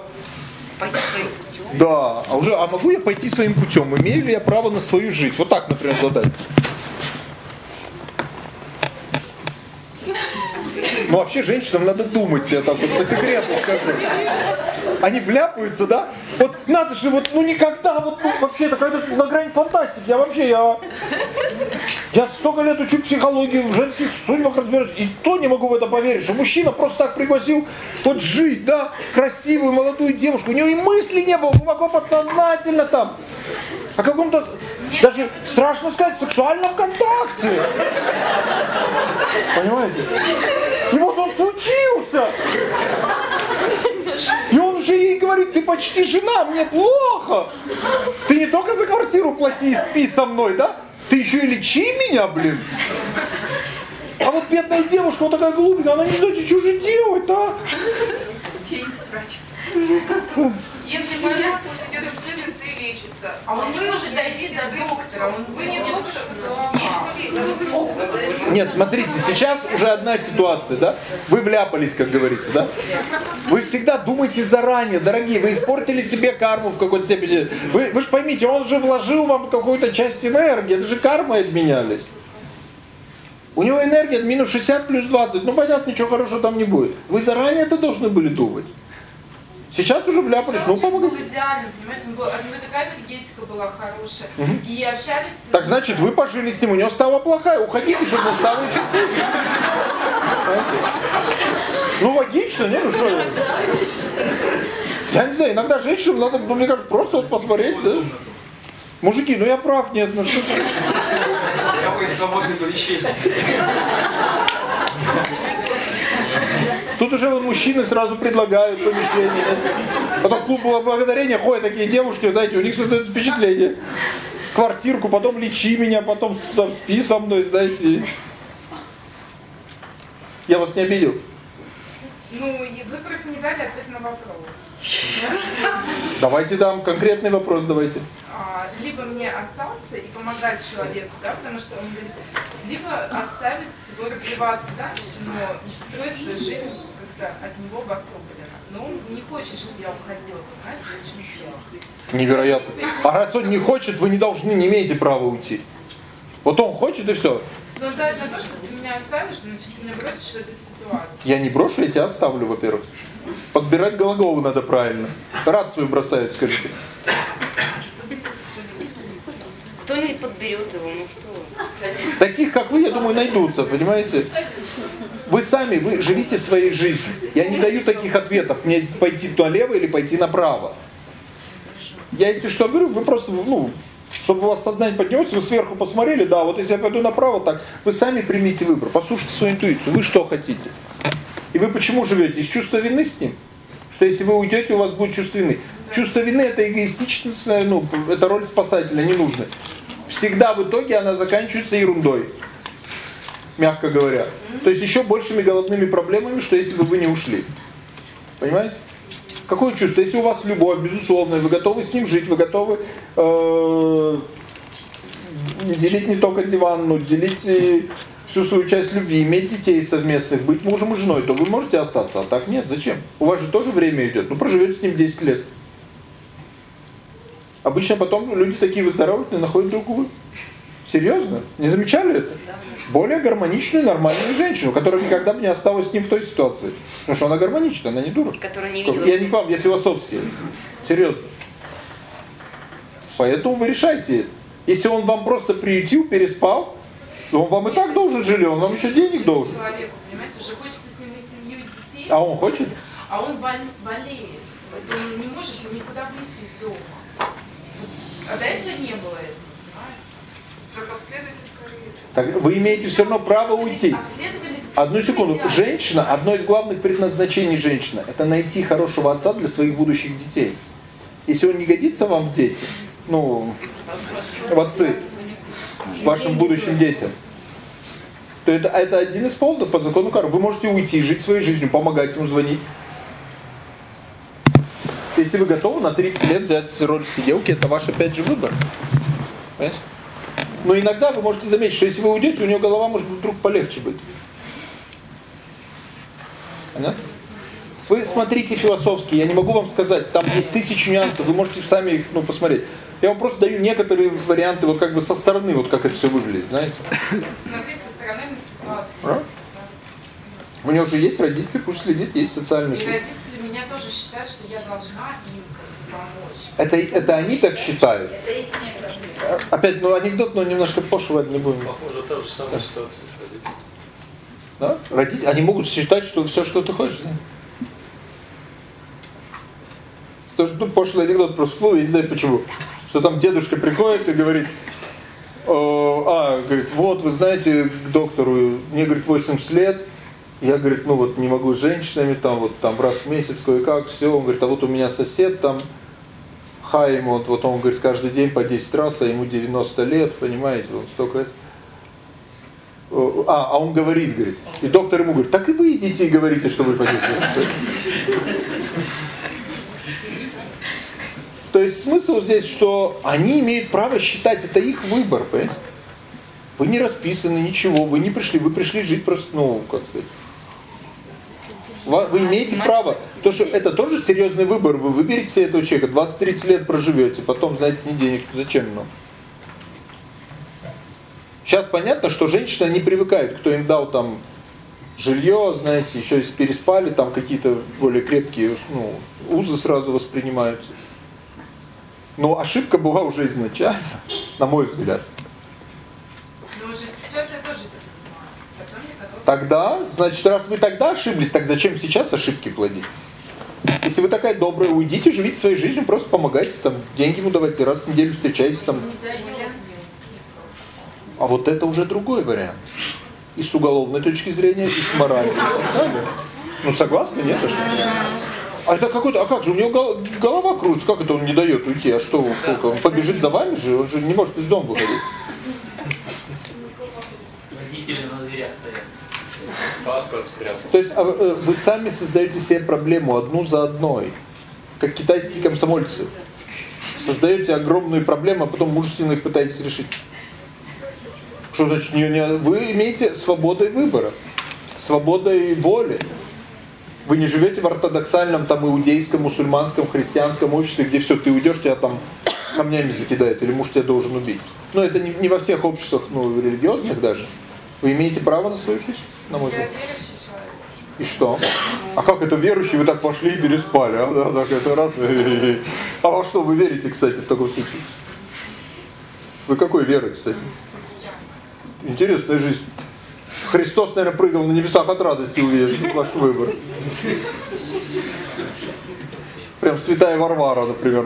Пойти своим путем. Да, а уже, а могу я пойти своим путем? Имею ли я право на свою жизнь? Вот так, например, задать. Ну вообще женщинам надо думать, я так вот по секрету скажу. Они вляпаются, да? Вот надо же, вот ну никогда, вот ну, вообще такая на грани фантастики. Я вообще, я, я столько лет учу психологию, в женских судьбах разбираюсь, и то не могу в это поверить, что мужчина просто так пригласил вот жить, да, красивую молодую девушку. У него и мысли не было, глубоко подсознательно там. О каком-то, даже страшно сказать, сексуальном контакте. Понимаете? И вот он случился. И он уже ей говорит, ты почти жена, мне плохо. Ты не только за квартиру плати и спи со мной, да? Ты еще и лечи меня, блин. А вот бедная девушка, вот такая глупенькая, она не знает, что же делать, а? деньги тратить. Если больной, пусть идет в больницу и лечится. А он не может дойти до доктора. Он вы не доктор, Нет, смотрите, сейчас уже одна ситуация, да? Вы вляпались, как говорится, да? Вы всегда думайте заранее, дорогие, вы испортили себе карму в какой-то степени. Вы, вы же поймите, он же вложил вам какую-то часть энергии, это же кармы обменялись. У него энергия минус 60 плюс 20, ну понятно, ничего хорошего там не будет. Вы заранее это должны были думать. Сейчас уже вляпались, ну помогай. был идеальный, понимаете, он был, от него такая энергетика была хорошая. Мгм. И общались... Так значит, вы пожили с ним, у него стала плохая, уходите, чтобы он стал еще хуже. Ну логично, не? Ну что? Я не знаю, иногда женщинам надо, ну, мне кажется, просто вот посмотреть, да? Мужики, ну я прав, нет, ну что ты? Какое свободное помещение. Тут уже вот мужчины сразу предлагают помещение. Потом в клуб благодарения ходят такие девушки, знаете, у них создается впечатление. Квартирку, потом лечи меня, потом там, спи со мной, знаете. Я вас не обидел. Ну, и вы просто не дали ответ на вопрос. Давайте дам конкретный вопрос, давайте. А, Либо мне остаться и помогать человеку, да, потому что он говорит, либо оставить его развиваться дальше, но строить свою жизнь как-то от него обособленно. Но он не хочет, чтобы я уходила, понимаете, я очень сделала. Невероятно. А раз он не хочет, вы не должны, не имеете права уйти. Вот он хочет и все. Но дать на то, что ты меня оставишь, значит, ты меня бросишь в эту ситуацию. Я не брошу, я тебя оставлю, во-первых. Подбирать глаголы надо правильно. Рацию бросают, скажите. Кто-нибудь подберет его, ну что? Таких, как вы, я думаю, найдутся, понимаете? Вы сами, вы живите своей жизнью. Я не даю таких ответов. Мне пойти налево или пойти направо. Я, если что говорю, вы просто, ну, чтобы у вас сознание поднялось, вы сверху посмотрели, да, вот если я пойду направо, так, вы сами примите выбор, послушайте свою интуицию, вы что хотите. И вы почему живете? Из чувства вины с ним? Что если вы уйдете, у вас будет чувство вины. Чувство вины это эгоистичная, ну, это роль спасателя, не нужно. Всегда в итоге она заканчивается ерундой. Мягко говоря. То есть еще большими головными проблемами, что если бы вы не ушли. Понимаете? Какое чувство? Если у вас любовь, безусловно, вы готовы с ним жить, вы готовы э, делить не только диван, но делить всю свою часть любви, иметь детей совместных, быть мужем и женой, то вы можете остаться, а так нет. Зачем? У вас же тоже время идет. Ну, проживете с ним 10 лет. Обычно потом люди такие выздоравливают и находят другую. Серьезно? Не замечали это? Более гармоничную, нормальную женщину, которая никогда бы не осталась с ним в той ситуации. Потому что она гармонична, она не дура. Которая не видела. Я не к вам, я философский. Серьезно. Поэтому вы решайте. Если он вам просто приютил, переспал, то он вам и так должен жилье, он вам еще денег должен. Человеку, понимаете, уже хочется с ним и семью, и детей. А он хочет? А он бол- болеет. Он не может никуда выйти из дома. А до этого не было этого, понимаете? Как обследуйте. Так вы имеете все равно право уйти. Обследовались Одну секунду. Женщина, одно из главных предназначений женщины, это найти хорошего отца для своих будущих детей. Если он не годится вам в дети, ну, в отцы, вашим будущим детям, то это, это один из поводов по закону кармы. Вы можете уйти, жить своей жизнью, помогать ему, звонить. Если вы готовы на 30 лет взять роль сиделки, это ваш опять же выбор. Понимаете? Но иногда вы можете заметить, что если вы уйдете, у него голова может вдруг полегче быть. Понятно? Вы смотрите философски, я не могу вам сказать, там есть тысячи нюансов, вы можете сами их ну, посмотреть. Я вам просто даю некоторые варианты, вот как бы со стороны, вот как это все выглядит, знаете. Смотреть со стороны на ситуацию. А? У него же есть родители, пусть следит, есть социальные сети. Меня тоже считают, что я должна им как бы помочь. Это, это они так считают. Это их не Опять, ну анекдот, но немножко пошивать не будем. Похоже, та же самая ситуация с родителями. Да? Родители, они могут считать, что все, что ты хочешь. Да? Тоже тут пошлый анекдот про всплыл, я не знаю почему. Что там дедушка приходит и говорит, «Э, а, говорит, вот, вы знаете, к доктору, мне, говорит, 80 лет, я, говорит, ну вот не могу с женщинами, там вот там раз в месяц кое-как, все, он говорит, а вот у меня сосед там, Хайм, вот, вот он, говорит, каждый день по 10 раз, а ему 90 лет, понимаете, вот столько это. А, а он говорит, говорит. И доктор ему говорит, так и вы идите и говорите, что вы по 10 лет. То есть смысл здесь, что они имеют право считать, это их выбор, понимаете? Вы не расписаны, ничего, вы не пришли, вы пришли жить просто, ну, как сказать. Вы имеете право, то что это тоже серьезный выбор, вы выберете себе этого человека, 20-30 лет проживете, потом, знаете, не денег, зачем нам? Сейчас понятно, что женщины не привыкают, кто им дал там жилье, знаете, еще если переспали, там какие-то более крепкие ну, узы сразу воспринимаются. Но ошибка была уже изначально, на мой взгляд. Но уже сейчас я тоже это понимаю. Тогда значит, раз вы тогда ошиблись, так зачем сейчас ошибки плодить? Если вы такая добрая, уйдите, живите своей жизнью, просто помогайте, там, деньги ему давайте, раз в неделю встречайтесь там. А вот это уже другой вариант. И с уголовной точки зрения, и с моральной. Ну согласны, нет? А это какой-то, а как же, у него гол- голова кружится, как это он не дает уйти? А что, он побежит за вами же? Он же не может из дома выходить. Родители на дверях. То есть а, э, вы сами создаете себе проблему одну за одной. Как китайские комсомольцы. Создаете огромную проблему, а потом мужественно их пытаетесь решить. Что значит? Не, не, вы имеете свободой выбора. Свободой воли. Вы не живете в ортодоксальном, там, иудейском, мусульманском, христианском обществе, где все, ты уйдешь, тебя там камнями закидают, или муж тебя должен убить. Но это не, не во всех обществах, ну, религиозных даже. Вы имеете право на свою жизнь, на мой взгляд. И что? А как это верующие, вы так пошли и переспали, а? Да, так это раз. А во что вы верите, кстати, в таком случае? Вы какой веры, кстати? Интересная жизнь. Христос, наверное, прыгал на небесах от радости, увидев ваш выбор. Прям святая Варвара, например.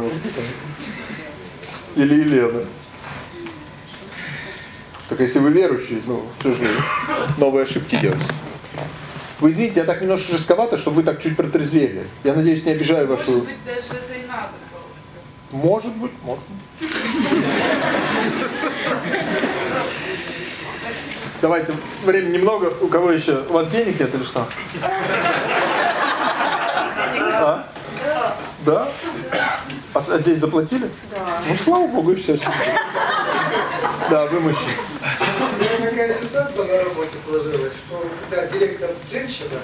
Или Елена. Так если вы верующие, ну, что же вы новые ошибки делаете? Вы извините, я так немножко рисковато, чтобы вы так чуть протрезвели. Я надеюсь, не обижаю вашу... Может быть, даже это и надо было. Может быть, может. Давайте, времени немного. У кого еще? У вас денег нет или что? А? Да? А, а здесь заплатили? Да. Ну, слава богу, и все. Да, вы мужчина. У меня такая ситуация на работе сложилась, что когда директор женщина,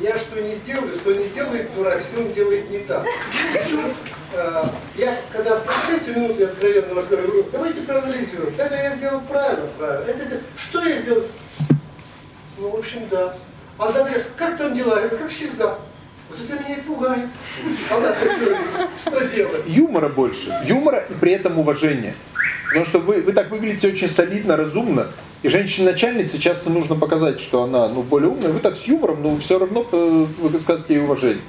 я что не сделаю, что не сделает дурак, все он делает не так. Причем, э, я когда спустя минут я откровенно разговариваю, говорю, давайте проанализируем. Это я сделал правильно, правильно. Это, сделал- что я сделал? Ну, в общем, да. А говорит, как там дела? Я говорю, как всегда. Вот это меня и пугает. Она так говорит, что делать? Юмора больше. Юмора и при этом уважение. Потому что вы, вы так выглядите очень солидно, разумно. И женщине-начальнице часто нужно показать, что она ну, более умная. Вы так с юмором, но все равно э, вы скажете ей уважение.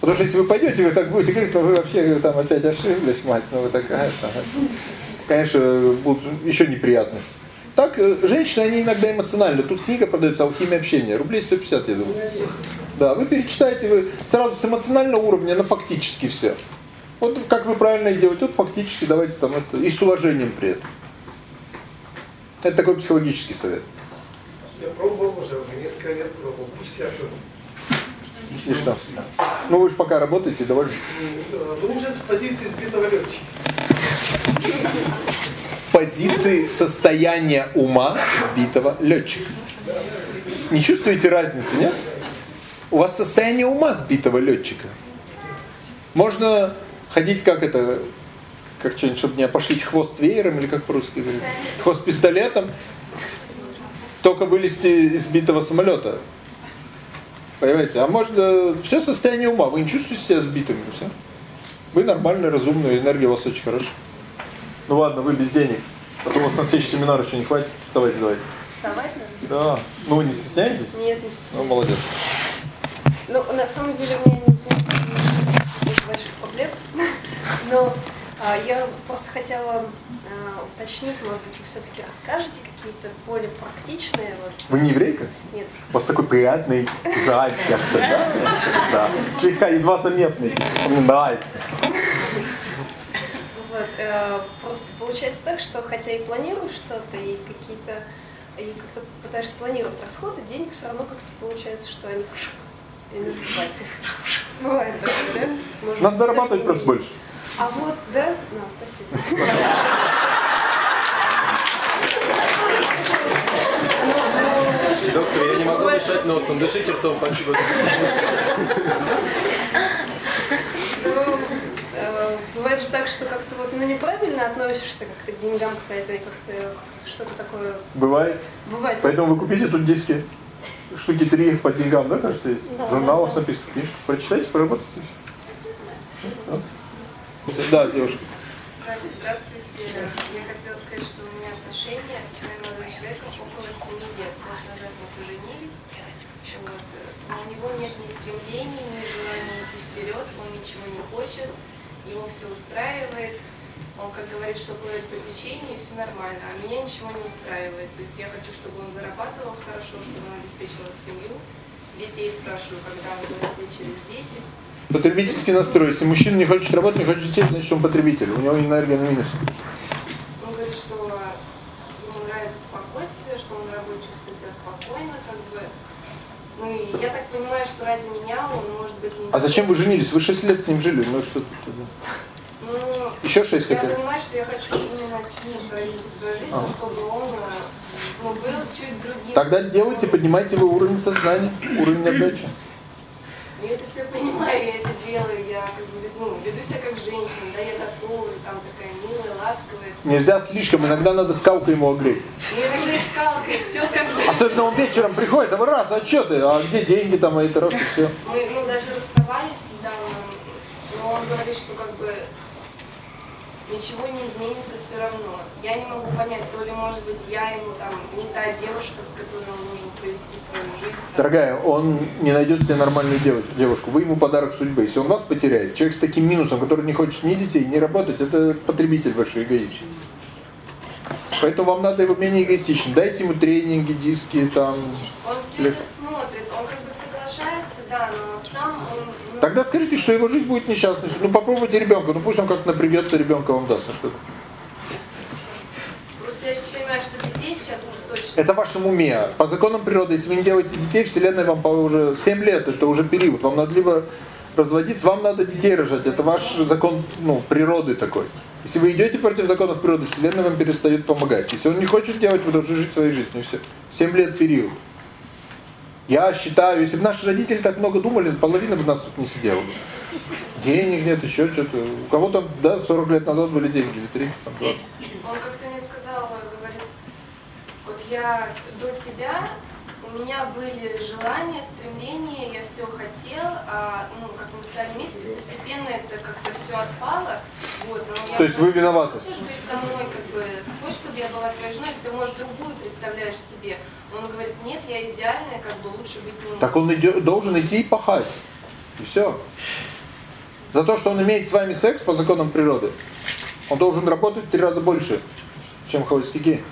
Потому что если вы пойдете, вы так будете говорить, ну вы вообще там опять ошиблись, мать, ну вы такая, это, конечно, будут еще неприятности. Так, э, женщины, они иногда эмоциональны. Тут книга продается «Алхимия общения». Рублей 150, я думаю. Да, вы перечитаете, вы сразу с эмоционального уровня на фактически все. Вот как вы правильно и делаете, тут фактически давайте там это, и с уважением при этом. Это такой психологический совет. Я пробовал уже, уже несколько лет пробовал, всякую. И что? Ну вы же пока работаете, довольно. Ну, уже с позиции сбитого летчика. В позиции состояния ума сбитого летчика. Не чувствуете разницы, нет? У вас состояние ума сбитого летчика. Можно ходить как это, как что-нибудь, чтобы не опошлить хвост веером, или как по-русски говорят, хвост пистолетом, только вылезти из сбитого самолета. Понимаете? А можно все состояние ума. Вы не чувствуете себя сбитым, все. Вы нормальный, разумный, энергия у вас очень хорошая. Ну ладно, вы без денег. А то у вас на следующий семинар еще не хватит. Вставайте, давайте. Вставать надо? Да. Ну вы не стесняетесь? Нет, не Ну, стесняюсь. молодец. Ну, на самом деле у меня очень больших проблем. Но а, я просто хотела а, уточнить, может быть, вы все-таки расскажете какие-то более практичные вот. Вы не еврейка? Нет. У вас такой приятный израильский акцент, да? Да. Слегка едва заметный. Мне нравится. Вот, э, просто получается так, что хотя и планируешь что-то, и какие-то и как-то пытаешься планировать расходы, денег все равно как-то получается, что они и. Бывает такое, да? Может, Надо зарабатывать просто больше. А вот, да? Ну, спасибо. Доктор, я не могу дышать носом. Дышите ртом, спасибо. Ну, э, Бывает же так, что как-то вот ну, неправильно относишься как-то к деньгам, какая-то как-то что-то такое Бывает. бывает. Поэтому вы купите тут диски. Штуки три по деньгам, да, кажется, есть? Да, В журналах да. написано. Книжку прочитайте, поработайте. Вот. Да, девушка. Здравствуйте. Я хотела сказать, что у меня отношения с моим молодым человеком около 7 лет. Год назад мы поженились. Вот. Но у него нет ни стремлений, ни желания идти вперед, он ничего не хочет, его все устраивает. Он как говорит, что плывет по течению, и все нормально, а меня ничего не устраивает. То есть я хочу, чтобы он зарабатывал хорошо, чтобы он обеспечивал семью. Детей спрашиваю, когда он лет через 10. Потребительский настрой. Если мужчина не хочет работать, не хочет детей, значит он потребитель. У него энергия на минус. Он говорит, что ему нравится спокойствие, что он на работе чувствует себя спокойно, как бы. Ну и я так понимаю, что ради меня он может быть не... А зачем вы женились? Вы 6 лет с ним жили. Ну что тут? Ну, Еще шесть Я хотели? понимаю, что я хочу именно с ним провести свою жизнь, А. чтобы он ну, был чуть другим. Тогда делайте, поднимайте его уровень сознания, уровень отдачи. Я это все понимаю, я это делаю, я как бы, ну, веду себя как женщина, да, я готовлю, там такая милая, ласковая, все. Нельзя слишком, иногда надо скалкой ему огреть. Я иногда скалкой, все как бы. Особенно он вечером приходит, а вы раз, а что ты, а где деньги там, а это раз и все. Мы ну, даже расставались недавно, но он говорит, что как бы ничего не изменится все равно. Я не могу понять, то ли, может быть, я ему там не та девушка, с которой он должен провести свою жизнь. там. Дорогая, он не найдет себе нормальную деву- девушку. Вы ему подарок судьбы. Если он вас потеряет, человек с таким минусом, который не хочет ни детей, ни работать, это потребитель большой эгоист. Поэтому вам надо его менее эгоистично. Дайте ему тренинги, диски, там. Он все это смотрит, он как бы соглашается, да, но сам он... ну, Тогда скажите, что его жизнь будет несчастной. Ну попробуйте ребенка, ну пусть он как-то напрягется, ребенка вам даст. а что? Просто я сейчас понимаю, что детей сейчас уж точно... Это в вашем уме. По законам природы, если вы не делаете детей, Вселенная вам уже 7 лет, это уже период. Вам надо либо разводиться, вам надо детей рожать. Это ваш закон ну, природы такой. Если вы идете против законов природы, Вселенная вам перестает помогать. Если он не хочет делать, вы должны жить своей жизнью. Все. 7 лет период. Я считаю, если бы наши родители так много думали, половина бы нас тут не сидела. Денег нет, еще что-то. У кого-то, да, 40 лет назад были деньги, или 30, там, 20. Он как-то мне сказал, говорит, вот я до тебя, у меня были желания, стремления, я все хотел, а ну, как мы стали вместе, постепенно это как-то все отпало. Вот, но То есть вы виноваты? Хочешь быть со мной, как бы, хочешь, чтобы я была твоей женой, ты, может, другую представляешь себе. Он говорит, нет, я идеальная, как бы лучше быть не могу. Так он идет, должен идти и пахать. И все. За то, что он имеет с вами секс по законам природы, он должен работать в три раза больше, чем холостяки.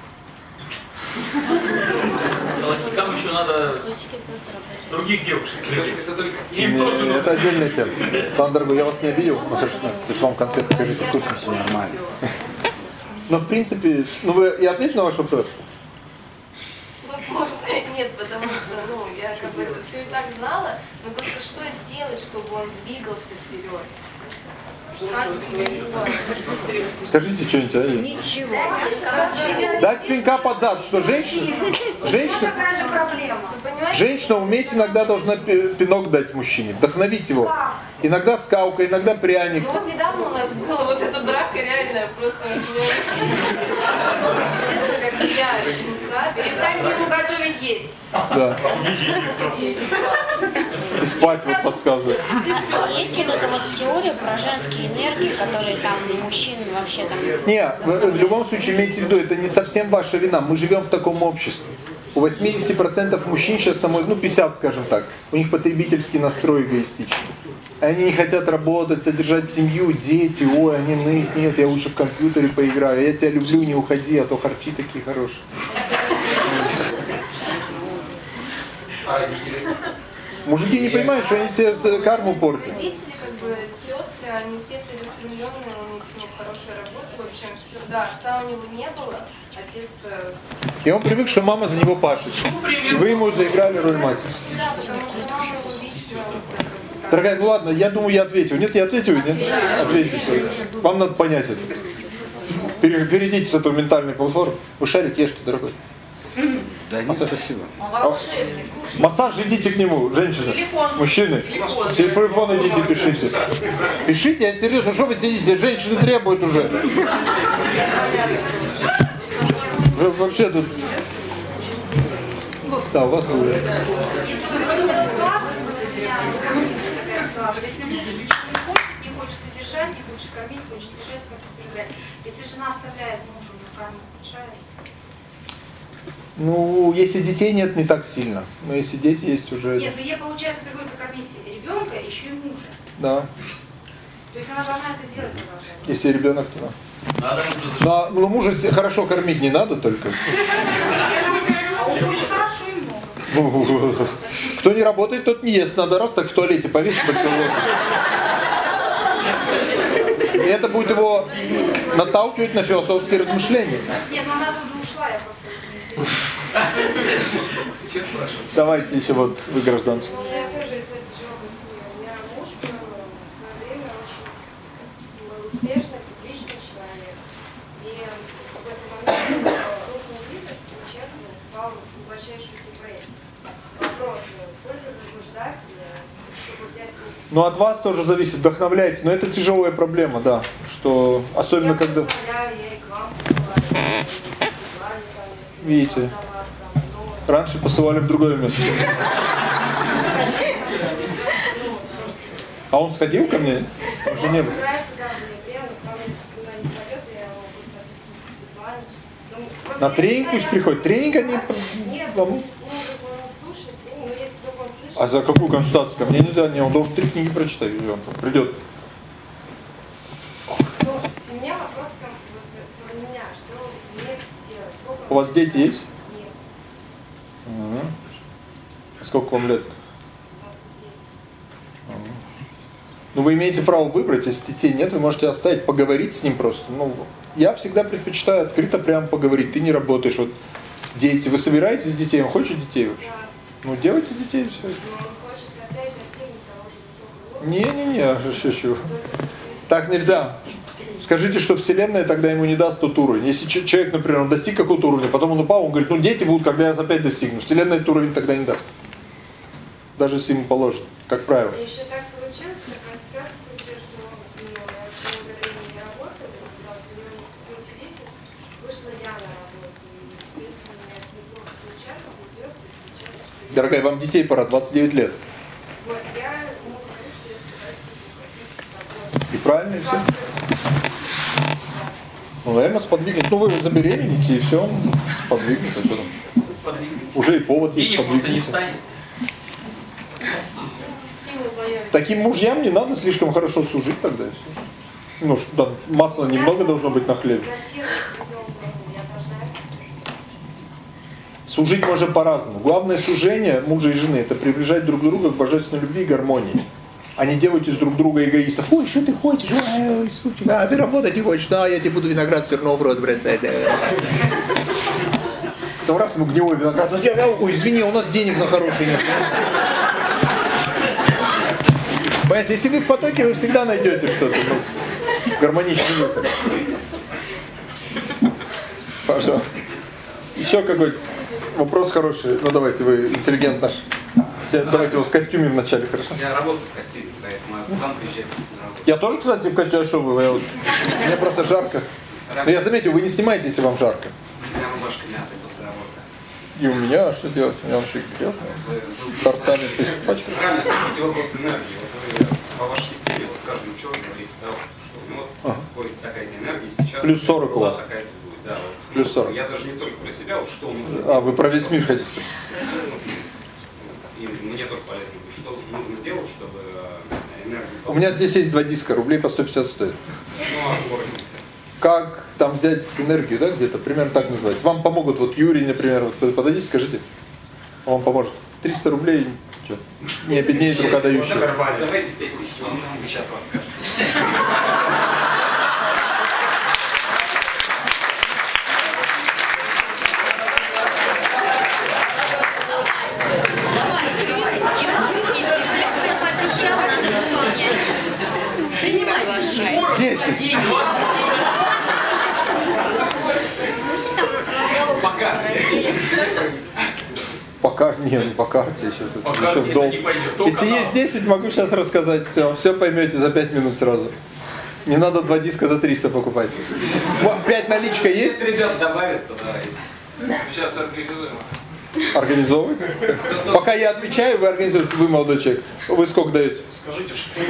Надо других девушек привлечь. Это только им Не, тоже не, нужно. это отдельная тема. Пан дорогой, я вас не обидел, ну, совершенно. Если вам конфеты скажите, вкусно. Все нормально. Но в принципе, ну вы и ответьте на ваш вопрос. Сказать нет, потому что, ну, я как бы это все и так знала, но просто что сделать, чтобы он двигался вперед? Как бы я не знаю. Скажите что-нибудь, а? Ничего. Дать пинка под зад, что женщина, женщина, Такая же проблема. Вы понимаете? женщина уметь иногда должна пи- пинок дать мужчине, вдохновить его. Иногда скалка, иногда пряник. Ну вот недавно у нас была вот эта драка реальная, просто я, принца, перестаньте ему готовить есть. Да. И спать вот подсказывает. Есть вот эта вот теория про женские энергии, которые там мужчин вообще там... Не, в, любом случае имейте в виду, это не совсем ваша вина. Мы живем в таком обществе. У 80% мужчин сейчас, на мой, ну 50, скажем так, у них потребительский настрой эгоистичный. Они не хотят работать, содержать семью, дети, ой, они ныть, нет, я лучше в компьютере поиграю, я тебя люблю, не уходи, а то харчи такие хорошие. Мужики не понимают, что они с- карму портят. Родители, как бы, сестры, они все целеустремленные, у них ну, хорошая работа, в общем, все, да, отца у него не было, отец, э, И он привык, что мама за него пашет. Вы ему заиграли роль матери. да, потому что мама его бы, Дорогая, ну ладно, я думаю, я ответил. Нет, я ответил, нет? Ответите. Вам надо понять это. Пере- Перейдите с этого ментальной платформы. Вы шарик ешьте, дорогой. Да нет, спасибо. кушай. Массаж идите к нему, женщины. Телефон. Мужчины. Телефон. Телефон идите, пишите. Пишите, я серьезно, ну что вы сидите? Женщины требуют уже. Уже вообще тут... Да, у вас было. Если вы говорите ситуацию, вот у меня ситуация, если муж ничего не хочет, не хочет содержать, не хочет кормить, хочет лежать, компьютер играть. Если жена оставляет мужу, ну карма ухудшается. Ну, если детей нет, не так сильно. Но если дети есть уже... Нет, ну ей, получается, приходится кормить ребенка, еще и мужа. Да. То есть она должна это делать продолжать. Если ребенок, то да. Ну, а, ну, мужа хорошо кормить не надо только. А он очень хорошо. Кто не работает, тот не ест. Надо раз так в туалете повесить большой. И это будет его наталкивать на философские размышления. Нет, ну она уже ушла, я просто. Давайте еще вот вы гражданцы. Ну, я тоже из этой же области. У меня муж э, в свое время очень был успешный, публичный человек. И в какой-то момент рухнул бизнес, и человек ну, впал в глубочайшую депрессию. Вопрос, э, сколько нужно ждать, э, чтобы руку Ну от вас тоже зависит, вдохновляете. Но это тяжелая проблема, да. Что особенно когда... я и к вам посылаю, и посылали там, если Видите, но раньше посылали в другое место. А он сходил ко мне? Он же не был. Когда. Ну, На тренинг пусть приходит. Тренинг они... Нет, вам- ну, как бы он слушает, тренинг, но если только он слышит... А за какую консультацию? Ко мне нельзя, не, он должен три книги прочитать, и он там придет. Ну, у меня вопрос там, вот, про меня, что мне делать, сколько... У вас дети есть? Нет. А Сколько вам лет? Мгм. Ну, вы имеете право выбрать, если детей нет, вы можете оставить, поговорить с ним просто. Ну, я всегда предпочитаю открыто прямо поговорить. Ты не работаешь, вот дети. Вы собираетесь детей? Он хочет детей вообще? Ну, делайте детей, все. уровня. Не-не-не, чего? Так нельзя. Скажите, что Вселенная тогда ему не даст тот уровень. Если человек, например, он достиг какого-то уровня, потом он упал, он говорит, ну дети будут, когда я опять достигну. Вселенная этот уровень тогда не даст. Даже если ему положено, как правило. И еще так получилось, такая ситуация получилась, что ну, я вообще много времени не работала, и когда вот у него наступил кризис, вышла я на работу, и, в принципе, у меня неплохо получается, идет, и получается, что... Дорогая, вам детей пора, 29 лет. Вот, я. И правильно, и все. Ну, наверное, сподвигнет. Ну, вы забеременеете, и все, сподвигнет. а что там? Уже и повод есть появятся. Таким мужьям не надо слишком хорошо служить тогда. Ну, что, да, масла немного должно быть на хлебе. Служить можно по-разному. Главное служение мужа и жены – это приближать друг друга к божественной любви и гармонии. А не делать из друг друга эгоистов. Ой, что ты хочешь? Ой, ой, сучка. А ты работать не хочешь? Да, я тебе буду виноград все равно в рот бросать. да. Потом раз ему гнилой виноград. Ой, извини, у нас денег на хороший нет. Понимаете, если вы в потоке, вы всегда найдете что-то. Ну, гармоничный выход. Пожалуйста. Еще какой-то вопрос хороший. Ну давайте, вы интеллигент наш. Те- Давайте его в костюме вначале, хорошо? Я работаю в костюме, поэтому к вам на работу. Я тоже, кстати, в костюме, я вот, мне просто жарко. Но я заметил, вы не снимаете, если вам жарко. Прямо рубашка мятая после работы. И у меня, что делать? У меня вообще грязно. Тортами пачка. Правильно осветите вопрос энергии. Вот вы по вашей системе, вот каждый ученый говорит, да, что у него такая-то энергия, сейчас Плюс 40 у вас. будет. Да, вот. Плюс 40. Я даже не столько про себя, вот что нужно А, вы про весь мир хотите? И мне тоже полезно будет, что нужно делать, чтобы э, энергию... У меня здесь есть два диска, рублей по 150 стоит. Ну, а? Как там взять энергию, да, где-то, примерно так называется. Вам помогут, вот Юрий, например, вот подойдите, скажите, он вам поможет. 300 рублей, чё, не обеднеет рука дающая. Давайте 5 тысяч, он нам сейчас расскажет. По карте, не, ну по карте еще. тут По еще карте в это долг. не пойдет, только Если нам. есть 10, могу сейчас рассказать. Все, все поймете за 5 минут сразу. Не надо два диска за 300 покупать. 5 наличка есть? Если ребята добавят, то давайте. Сейчас организуем. Организовываете? Пока я отвечаю, вы организуете, вы молодой человек. Вы сколько даете? Скажите, что...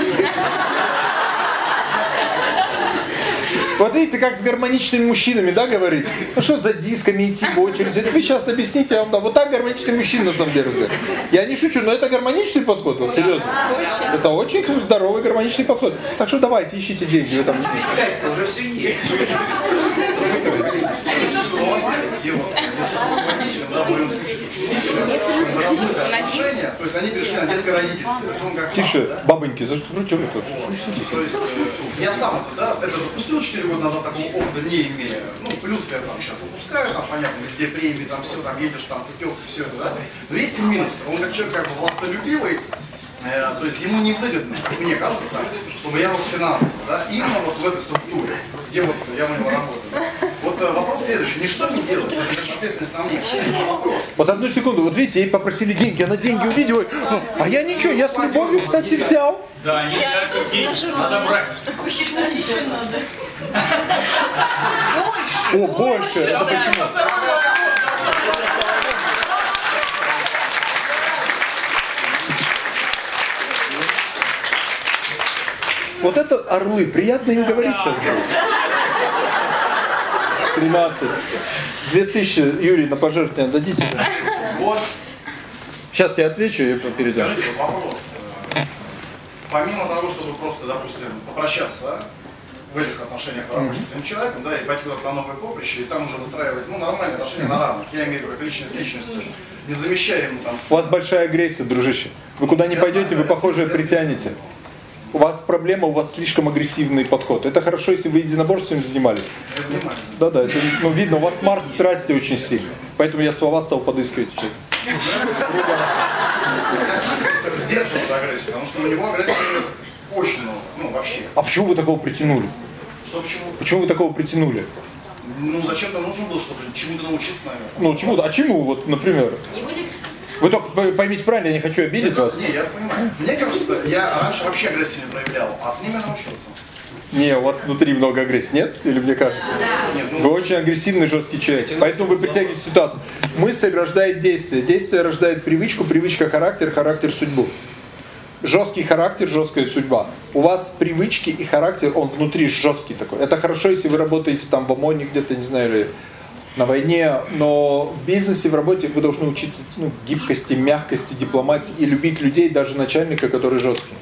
Вот видите, как с гармоничными мужчинами, да, говорит? Ну что за дисками идти в очередь? Вы сейчас объясните, я вам дам. Вот так гармоничный мужчина на самом деле разговаривает. Я не шучу, но это гармоничный подход, вот серьезно. Это очень здоровый гармоничный подход. Так что давайте, ищите деньги в этом. Уже все есть. То есть они перешли Тише, бабоньки, закройте рот. Я сам да, это запустил 4 года назад, такого опыта не имея. Ну, плюс я там сейчас опускаю, там, понятно, везде премии, там все, там едешь, там путевки, все это, да. Но есть и минус. Он как человек как бы властолюбивый, то есть ему невыгодно, мне кажется, чтобы я рос финансово, да, именно вот в этой структуре, где вот я у него работаю. Вот э, вопрос следующий, ничто не делать, это ответственность на мне. Вопрос. Вот одну секунду, вот видите, ей попросили деньги, она деньги увидела, а я ничего, я с любовью, кстати, взял. Да, не деньги, надо брать. О, больше. Это почему? Вот это орлы, приятно им говорить сейчас. 13. 2000, Юрий, на пожертвование дадите? Вот. Сейчас я отвечу и передам. Скажите, вопрос. Помимо того, чтобы просто, допустим, попрощаться в этих отношениях рабочих с этим человеком, да, и пойти куда-то на новое поприще, и там уже выстраивать, ну, нормальные отношения на равных. Я имею в виду как личность с личностью, не замещая ему там... У вас большая агрессия, дружище. Вы куда не пойдете, вы похожие притянете. У вас проблема, у вас слишком агрессивный подход. Это хорошо, если вы единоборством занимались. Да, да, это, ну, видно, у вас Марс страсти очень сильный. Поэтому я слова стал подыскивать. Сдерживать агрессию, потому что у него агрессия очень много, ну, вообще. А почему вы такого притянули? Что почему? Почему вы такого притянули? Ну, зачем-то нужно было, чтобы чему-то научиться, наверное. Ну, чему? А чему, вот, например? Вы только поймите правильно, я не хочу обидеть Это- вас. Не, я понимаю. Мне кажется, я раньше вообще агрессии не проявлял, а с ними научился. Не, у вас внутри много агрессии, нет? Или мне кажется? Вы очень агрессивный, жесткий человек. Поэтому вы притягиваете ситуацию. Мысль рождает действие. Действие рождает привычку, привычка характер, характер судьбу. Жесткий характер, жесткая судьба. У вас привычки и характер, он внутри жесткий такой. Это хорошо, если вы работаете там в ОМОНе где-то, не знаю, или на войне, но в бизнесе, в работе вы должны учиться ну, гибкости, мягкости, дипломатии и любить людей, даже начальника, который жесткий.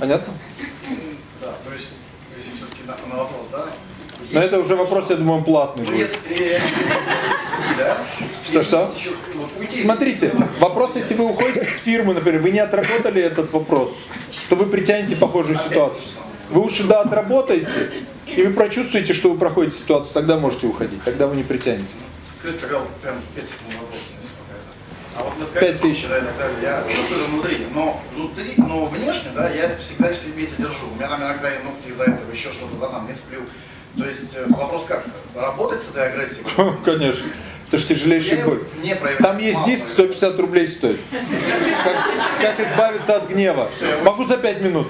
Понятно? Да, то есть, если все-таки на, на вопрос, да? Но это уже вопрос, я думаю, платный Ну, будет. э? Что-что? Уйти. Смотрите, вопрос, если вы уходите с фирмы, например, вы не отработали этот вопрос, то вы притянете похожую ситуацию. Вы лучше да отработаете, и вы прочувствуете, что вы проходите ситуацию, тогда можете уходить, тогда вы не притянете. Тогда вот прям 5. А вот вы сказали, тысяч. да, и так далее, я тоже внутри, но внутри, но внешне, да, я всегда в себе это держу. У меня там иногда и ногти из-за этого, еще что-то, да, там, не сплю. То есть э, вопрос как, работать с этой агрессией? Конечно. Это же Я не проявляю. Там есть диск, 150 рублей стоит. Как, как избавиться от гнева. Могу за 5 минут.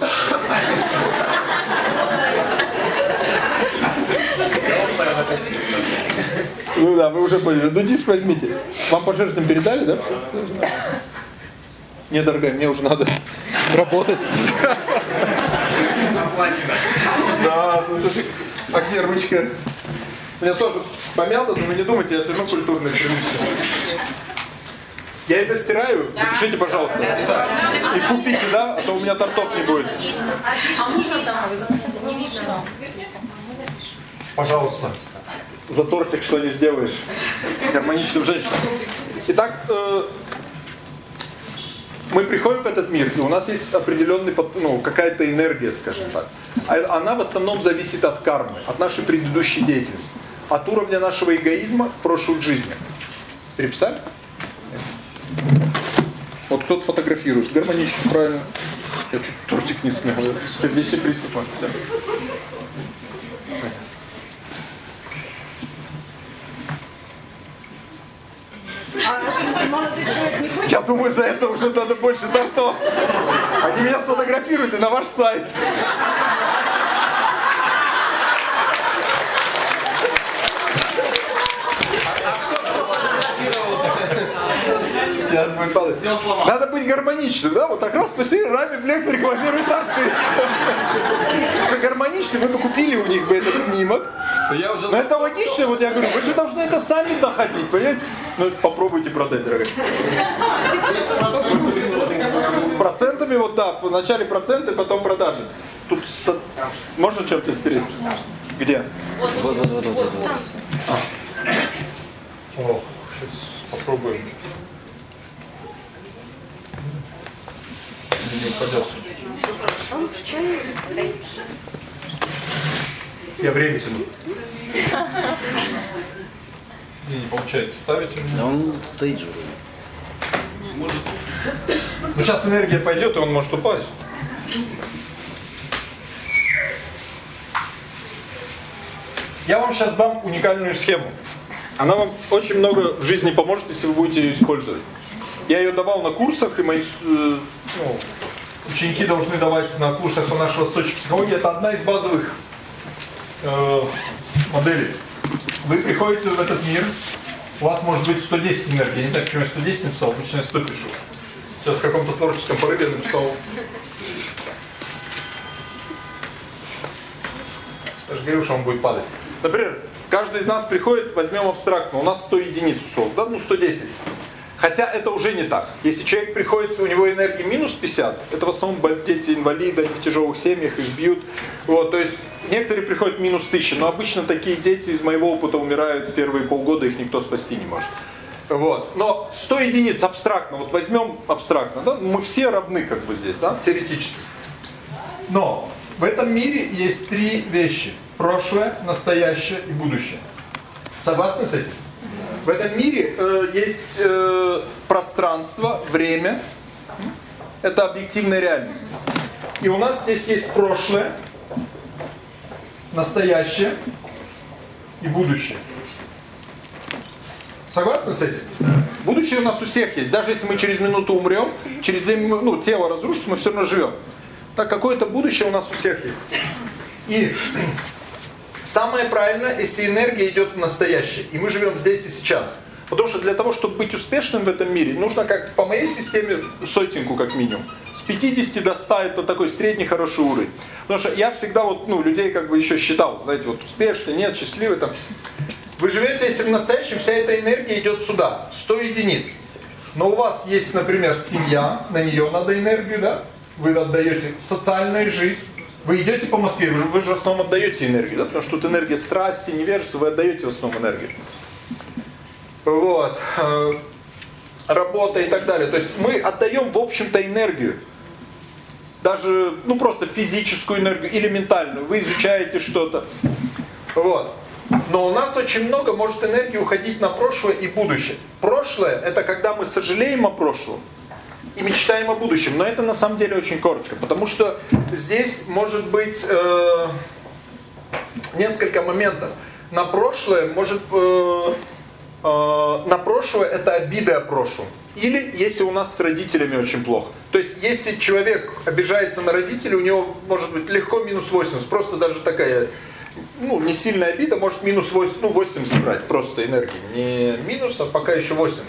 Ну да, вы уже поняли. Ну диск возьмите. Вам пожертвованием передали, да? Не, дорогая, мне уже надо работать. Да, ну это же... А где ручка? У меня тоже помято, но вы не думайте, я все равно культурный приличный. Я это стираю, запишите, пожалуйста. И купите, да, а то у меня тортов не будет. А можно там не видно? Пожалуйста. За тортик что не сделаешь гармоничным женщинам. Итак, э, мы приходим в этот мир, и у нас есть определенный, ну, какая-то энергия, скажем так. А Она в основном зависит от кармы, от нашей предыдущей деятельности, от уровня нашего эгоизма в прошлых жизнях. Переписали? Вот кто-то фотографирует, гармонично, правильно. Я чуть тортик не смел. Сердечный приступ может взять. А молодой человек не хочет? Я думаю, за это уже надо больше тортов. Они меня сфотографируют и на ваш сайт. Будет падать. Надо быть гармоничным, да? Вот так раз посмотри, Рами Блек рекламирует арты. Что гармоничный, вы бы купили у них бы этот снимок. Но это логично, вот я говорю, вы же должны это сами доходить, понимаете? Ну, попробуйте продать, дорогая. С процентами, вот да, вначале проценты, потом продажи. Тут со... можно чем-то стереть? Где? Вот, вот, вот, вот, вот. вот. О, сейчас попробуем. Не упадет. Я время тяну. Не, не получается ставить. Да он стоит же. Ну сейчас энергия пойдет, и он может упасть. Я вам сейчас дам уникальную схему. Она вам очень много в жизни поможет, если вы будете ее использовать. Я ее давал на курсах, и мои э, ну, ученики должны давать на курсах по нашей восточной психологии. Это одна из базовых э, моделей. Вы приходите в этот мир, у вас может быть 110 энергии. Я не знаю, почему я 110 написал, обычно я 100 пишу. Сейчас в каком-то творческом порыве написал. Я же говорю, что он будет падать. Например, каждый из нас приходит, возьмем абстрактно, у нас 100 единиц условно, да, ну 110. Хотя это уже не так. Если человек приходит, у него энергии минус 50, это в основном дети инвалиды, они в тяжелых семьях, их бьют. Вот, то есть некоторые приходят минус 1000, но обычно такие дети из моего опыта умирают в первые полгода, их никто спасти не может. Вот. Но 100 единиц абстрактно, вот возьмем абстрактно, да? мы все равны как бы здесь, да, теоретически. Но в этом мире есть три вещи. Прошлое, настоящее и будущее. Согласны с этим? В этом мире э, есть э, пространство, время. Это объективная реальность. И у нас здесь есть прошлое, настоящее и будущее. Согласны с этим? Будущее у нас у всех есть. Даже если мы через минуту умрем, через ну, тело разрушится, мы все равно живем. Так какое-то будущее у нас у всех есть. И самое правильное, если энергия идет в настоящее. И мы живем здесь и сейчас. Потому что для того, чтобы быть успешным в этом мире, нужно, как по моей системе, сотеньку как минимум. С 50 до 100 это такой средний хороший уровень. Потому что я всегда вот, ну, людей как бы еще считал, знаете, вот успешный, нет, счастливый там. Вы живете, если в настоящем, вся эта энергия идет сюда, 100 единиц. Но у вас есть, например, семья, на нее надо энергию, да? Вы отдаете социальная жизнь. Вы идете по Москве, вы же, вы же в основном отдаете энергию, да? Потому что тут энергия страсти, невежества, вы отдаете в основном энергию. Вот. Э, работа и так далее. То есть мы отдаем, в общем-то, энергию. Даже, ну просто физическую энергию или ментальную. Вы изучаете что-то. Вот. Но у нас очень много может энергии уходить на прошлое и будущее. Прошлое – это когда мы сожалеем о прошлом и мечтаем о будущем. Но это на самом деле очень коротко, потому что здесь может быть э, несколько моментов. На прошлое может... Э, э, на прошлое это обида о прошлом. Или если у нас с родителями очень плохо. То есть, если человек обижается на родителей, у него может быть легко минус 80. Просто даже такая ну, не сильная обида, может минус 80, ну, 80 брать просто энергии. Не минус, а пока еще 80.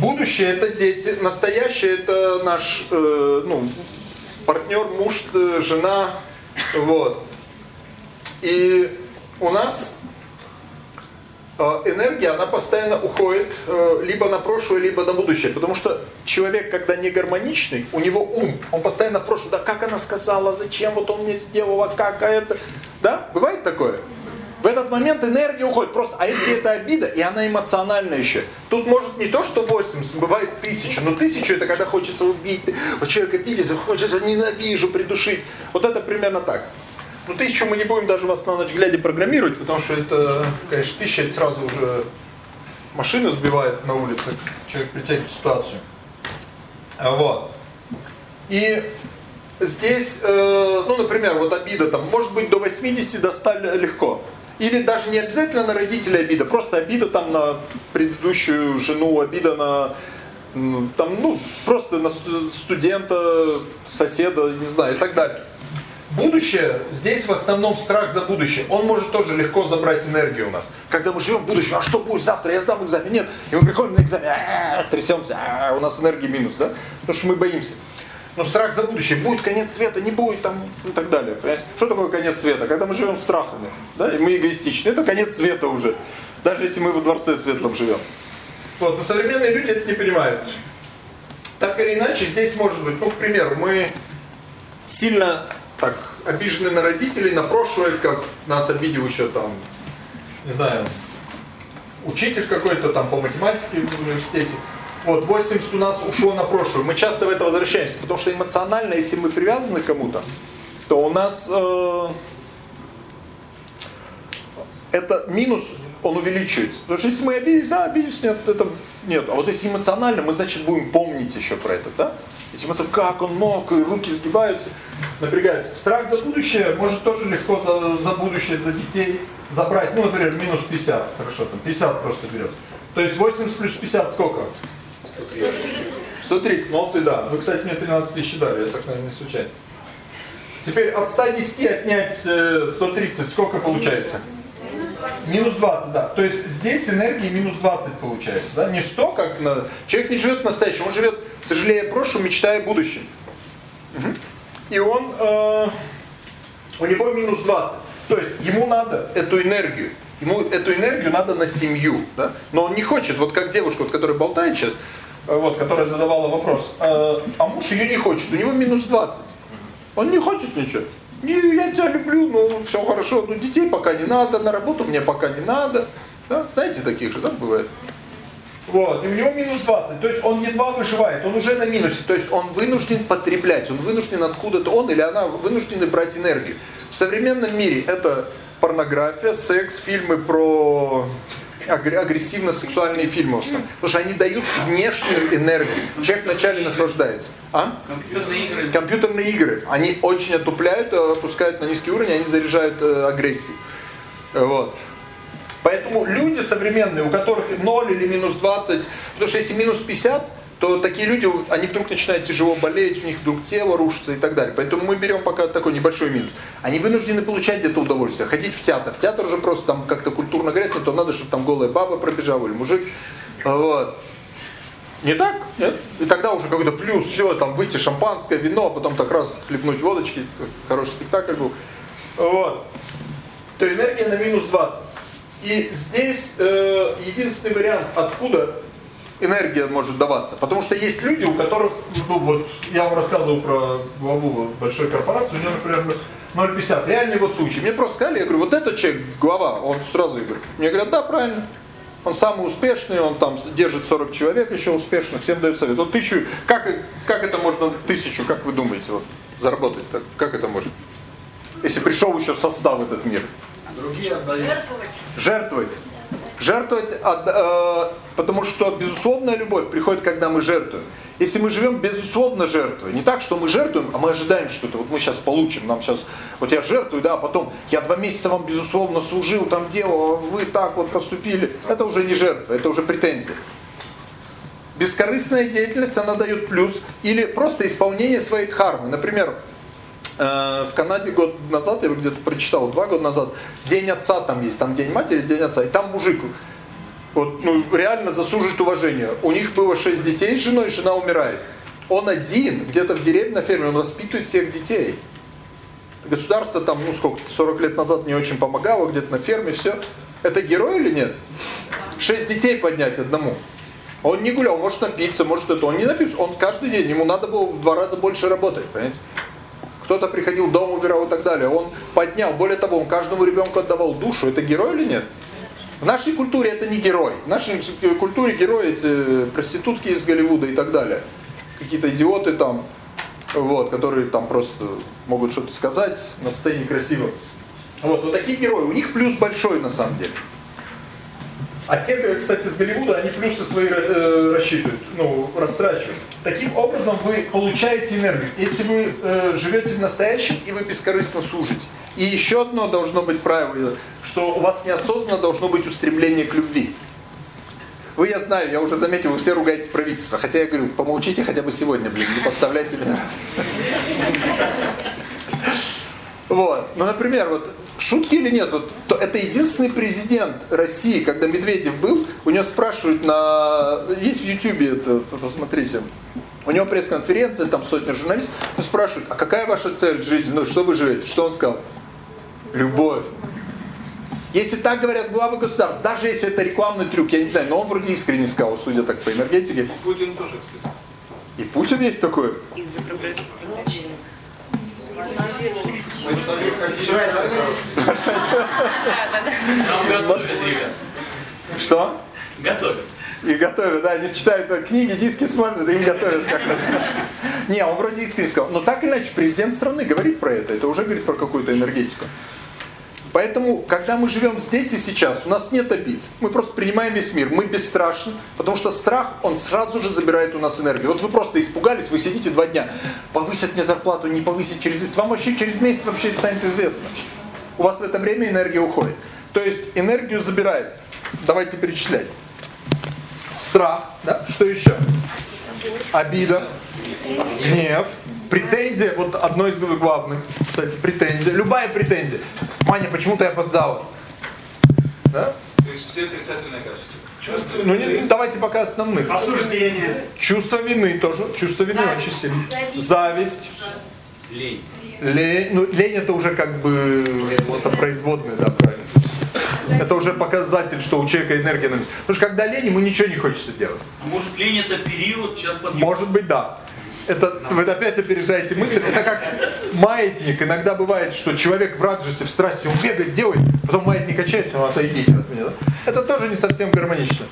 Будущее это дети, настоящее это наш э, ну, партнер, муж, э, жена. Вот. И у нас э, энергия, она постоянно уходит э, либо на прошлое, либо на будущее. Потому что человек, когда не гармоничный, у него ум, он постоянно в прошлом, да как она сказала, зачем вот он мне сделал, а как а это. Да? Бывает такое? В этот момент энергия уходит просто. А если это обида, и она эмоциональная еще, тут может не то, что 80, бывает тысяча, но тысячу это когда хочется убить, человека видеть, хочется ненавижу, придушить. Вот это примерно так. Ну тысячу мы не будем даже вас на ночь глядя программировать, потому что это, конечно, тысяча это сразу уже машина сбивает на улице, человек притягивает ситуацию. Вот. И здесь, э, ну, например, вот обида там, может быть до 80, до 100 легко. Или даже не обязательно на родителей обида, просто обида там на предыдущую жену, обида на там, ну, просто на студента, соседа, не знаю, и так далее. Будущее, здесь в основном страх за будущее. Он может тоже легко забрать энергию у нас. Когда мы живем в будущем, а что будет завтра, я сдам экзамен, нет. И мы приходим на экзамен, а, трясемся, а, у нас энергии минус, да? Потому что мы боимся. Но страх за будущее, будет конец света, не будет там и так далее. Понимаете? Что такое конец света? Когда мы живем страхами, да, и мы эгоистичны, это конец света уже. Даже если мы во дворце светлом живем. Вот, но современные люди это не понимают. Так или иначе, здесь может быть, ну, к примеру, мы сильно так обижены на родителей, на прошлое, как нас обидел еще там, не знаю, учитель какой-то там по математике в университете. Вот, 80 у нас ушло на прошлое. Мы часто в это возвращаемся, потому что эмоционально, если мы привязаны к кому-то, то у нас э, это минус, он увеличивается. Потому что если мы обиделись, да, обиделись, нет, это нет. А вот если эмоционально, мы, значит, будем помнить еще про это, да? Эти эмоции, как он мог, и руки сгибаются, напрягаются. Страх за будущее может тоже легко за, за будущее, за детей забрать. Ну, например, минус 50, хорошо, там 50 просто берется. То есть 80 плюс 50 сколько? 130, молодцы, да. Вы, кстати, мне 13 тысяч дали, я так, наверное, случайно. Теперь от 110 отнять 130, сколько получается? Минус 20, да. То есть здесь энергии минус 20 получается. Да? Не 100, как на... Человек не живет в настоящем, он живет, сожалея о прошлом, мечтая о будущем. Угу. И он, э, у него минус 20. То есть ему надо эту энергию. Ему эту энергию надо на семью. Да? Но он не хочет, вот как девушка, вот, которая болтает сейчас, э, вот, которая задавала вопрос, э, а муж ее не хочет, у него минус 20. Он не хочет ничего. Не, я тебя люблю, ну все хорошо, ну детей пока не надо, на работу мне пока не надо. Да? Знаете, таких же, да, бывает? Вот, и у него минус 20, то есть он едва выживает, он уже на минусе, то есть он вынужден потреблять, он вынужден откуда-то, он или она вынуждены брать энергию. В современном мире это порнография, секс, фильмы про агрессивно-сексуальные фильмы. Потому что они дают внешнюю энергию. Человек вначале наслаждается. А? Компьютерные игры. Компьютерные игры. Они очень отупляют, опускают на низкий уровень, они заряжают э, агрессией. Вот. Поэтому люди современные, у которых 0 или минус 20, потому что если минус 50, то такие люди, они вдруг начинают тяжело болеть, у них вдруг тело рушится и так далее. Поэтому мы берем пока такой небольшой минус. Они вынуждены получать где-то удовольствие, ходить в театр. В театр уже просто там как-то культурно говорят, но то надо, чтобы там голая баба пробежала или мужик. Вот. Не так? Нет? И тогда уже какой-то плюс, все, там выйти шампанское, вино, а потом так раз хлебнуть водочки, хороший спектакль был. Вот. То энергия на минус 20. И здесь э, единственный вариант, откуда энергия может даваться. Потому что есть люди, у которых, ну вот, я вам рассказывал про главу большой корпорации, у него, например, 0,50. Реальный вот случай. Мне просто сказали, я говорю, вот этот человек, глава, он сразу я говорю. Мне говорят, да, правильно. Он самый успешный, он там держит 40 человек еще успешных, всем дает совет. Вот тысячу, как, как это можно тысячу, как вы думаете, вот, заработать так? Как это может? Если пришел еще состав этот мир. Другие отдают. Жертвовать. Жертвовать, э, потому что безусловная любовь приходит, когда мы жертвуем. Если мы живем безусловно жертвуя, не так, что мы жертвуем, а мы ожидаем что-то, вот мы сейчас получим, нам сейчас, вот я жертвую, да, а потом я два месяца вам безусловно служил, там делал, а вы так вот поступили, это уже не жертва, это уже претензия. Бескорыстная деятельность, она дает плюс, или просто исполнение своей дхармы. Например, в Канаде год назад, я где-то прочитал, два года назад, День Отца там есть, там День Матери, День Отца, и там мужик, вот, ну, реально заслужит уважение. У них было шесть детей с женой, жена умирает. Он один, где-то в деревне на ферме, он воспитывает всех детей. Государство там, ну сколько, 40 лет назад не очень помогало, где-то на ферме, все. Это герой или нет? Шесть детей поднять одному. Он не гулял, может напиться, может это. Он не напился, он каждый день, ему надо было в два раза больше работать, понимаете? Кто-то приходил, дом убирал и так далее. Он поднял, более того, он каждому ребенку отдавал душу. Это герой или нет? В нашей культуре это не герой. В нашей культуре герои эти проститутки из Голливуда и так далее. Какие-то идиоты там, вот, которые там просто могут что-то сказать на сцене красиво. Вот, вот такие герои. У них плюс большой на самом деле. А те, кстати, с Голливуда, они плюсы свои э, рассчитывают, ну, растрачивают. Таким образом вы получаете энергию. Если вы э, живете в настоящем и вы бескорыстно служите. И еще одно должно быть правило, что у вас неосознанно должно быть устремление к любви. Вы, я знаю, я уже заметил, вы все ругаете правительство. Хотя я говорю, помолчите хотя бы сегодня, блин, не подставляйте меня. Вот. Ну, например, вот шутки или нет, вот то это единственный президент России, когда Медведев был, у него спрашивают на... Есть в Ютьюбе это, посмотрите. У него пресс-конференция, там сотня журналистов, ну, спрашивают, а какая ваша цель в жизни, ну что вы живете? Что он сказал? Любовь. Если так говорят главы государств, даже если это рекламный трюк, я не знаю, но он вроде искренне сказал, судя так по энергетике. Путин тоже, кстати. И Путин есть такой? Их Что? Готовят. И готовят, да, они читают книги, диски смотрят, им готовят как-то. Не, он вроде искренне сказал. Но так или иначе, президент страны говорит про это. Это уже говорит про какую-то энергетику. Поэтому, когда мы живем здесь и сейчас, у нас нет обид. Мы просто принимаем весь мир. Мы бесстрашны, потому что страх, он сразу же забирает у нас энергию. Вот вы просто испугались, вы сидите два дня. Повысят мне зарплату, не повысить через месяц. Вам вообще через месяц вообще станет известно. У вас в это время энергия уходит. То есть энергию забирает. Давайте перечислять. Страх, да? Что еще? Обида, гнев, претензия, вот одно из главных, кстати, претензия. Любая претензия. Маня, почему ты опоздала? Да? То есть все отрицательные качества. Чувство, ну, не, давайте пока основных. Осуждение. Чувство вины тоже. Чувство вины Зависть. очень сильно. Зависть. Лень. Лень, ну, лень это уже как бы это производная, да, правильно. Это уже показатель, что у человека энергия на месте. Потому что когда лень, ему ничего не хочется делать. Может лень это период, сейчас подъем. Может быть, да. Это, вы опять опережаете мысль. Это как маятник. Иногда бывает, что человек в раджесе, в страсти, он бегает, делает, потом маятник качается, ну отойдите от меня. Это тоже не совсем гармонично.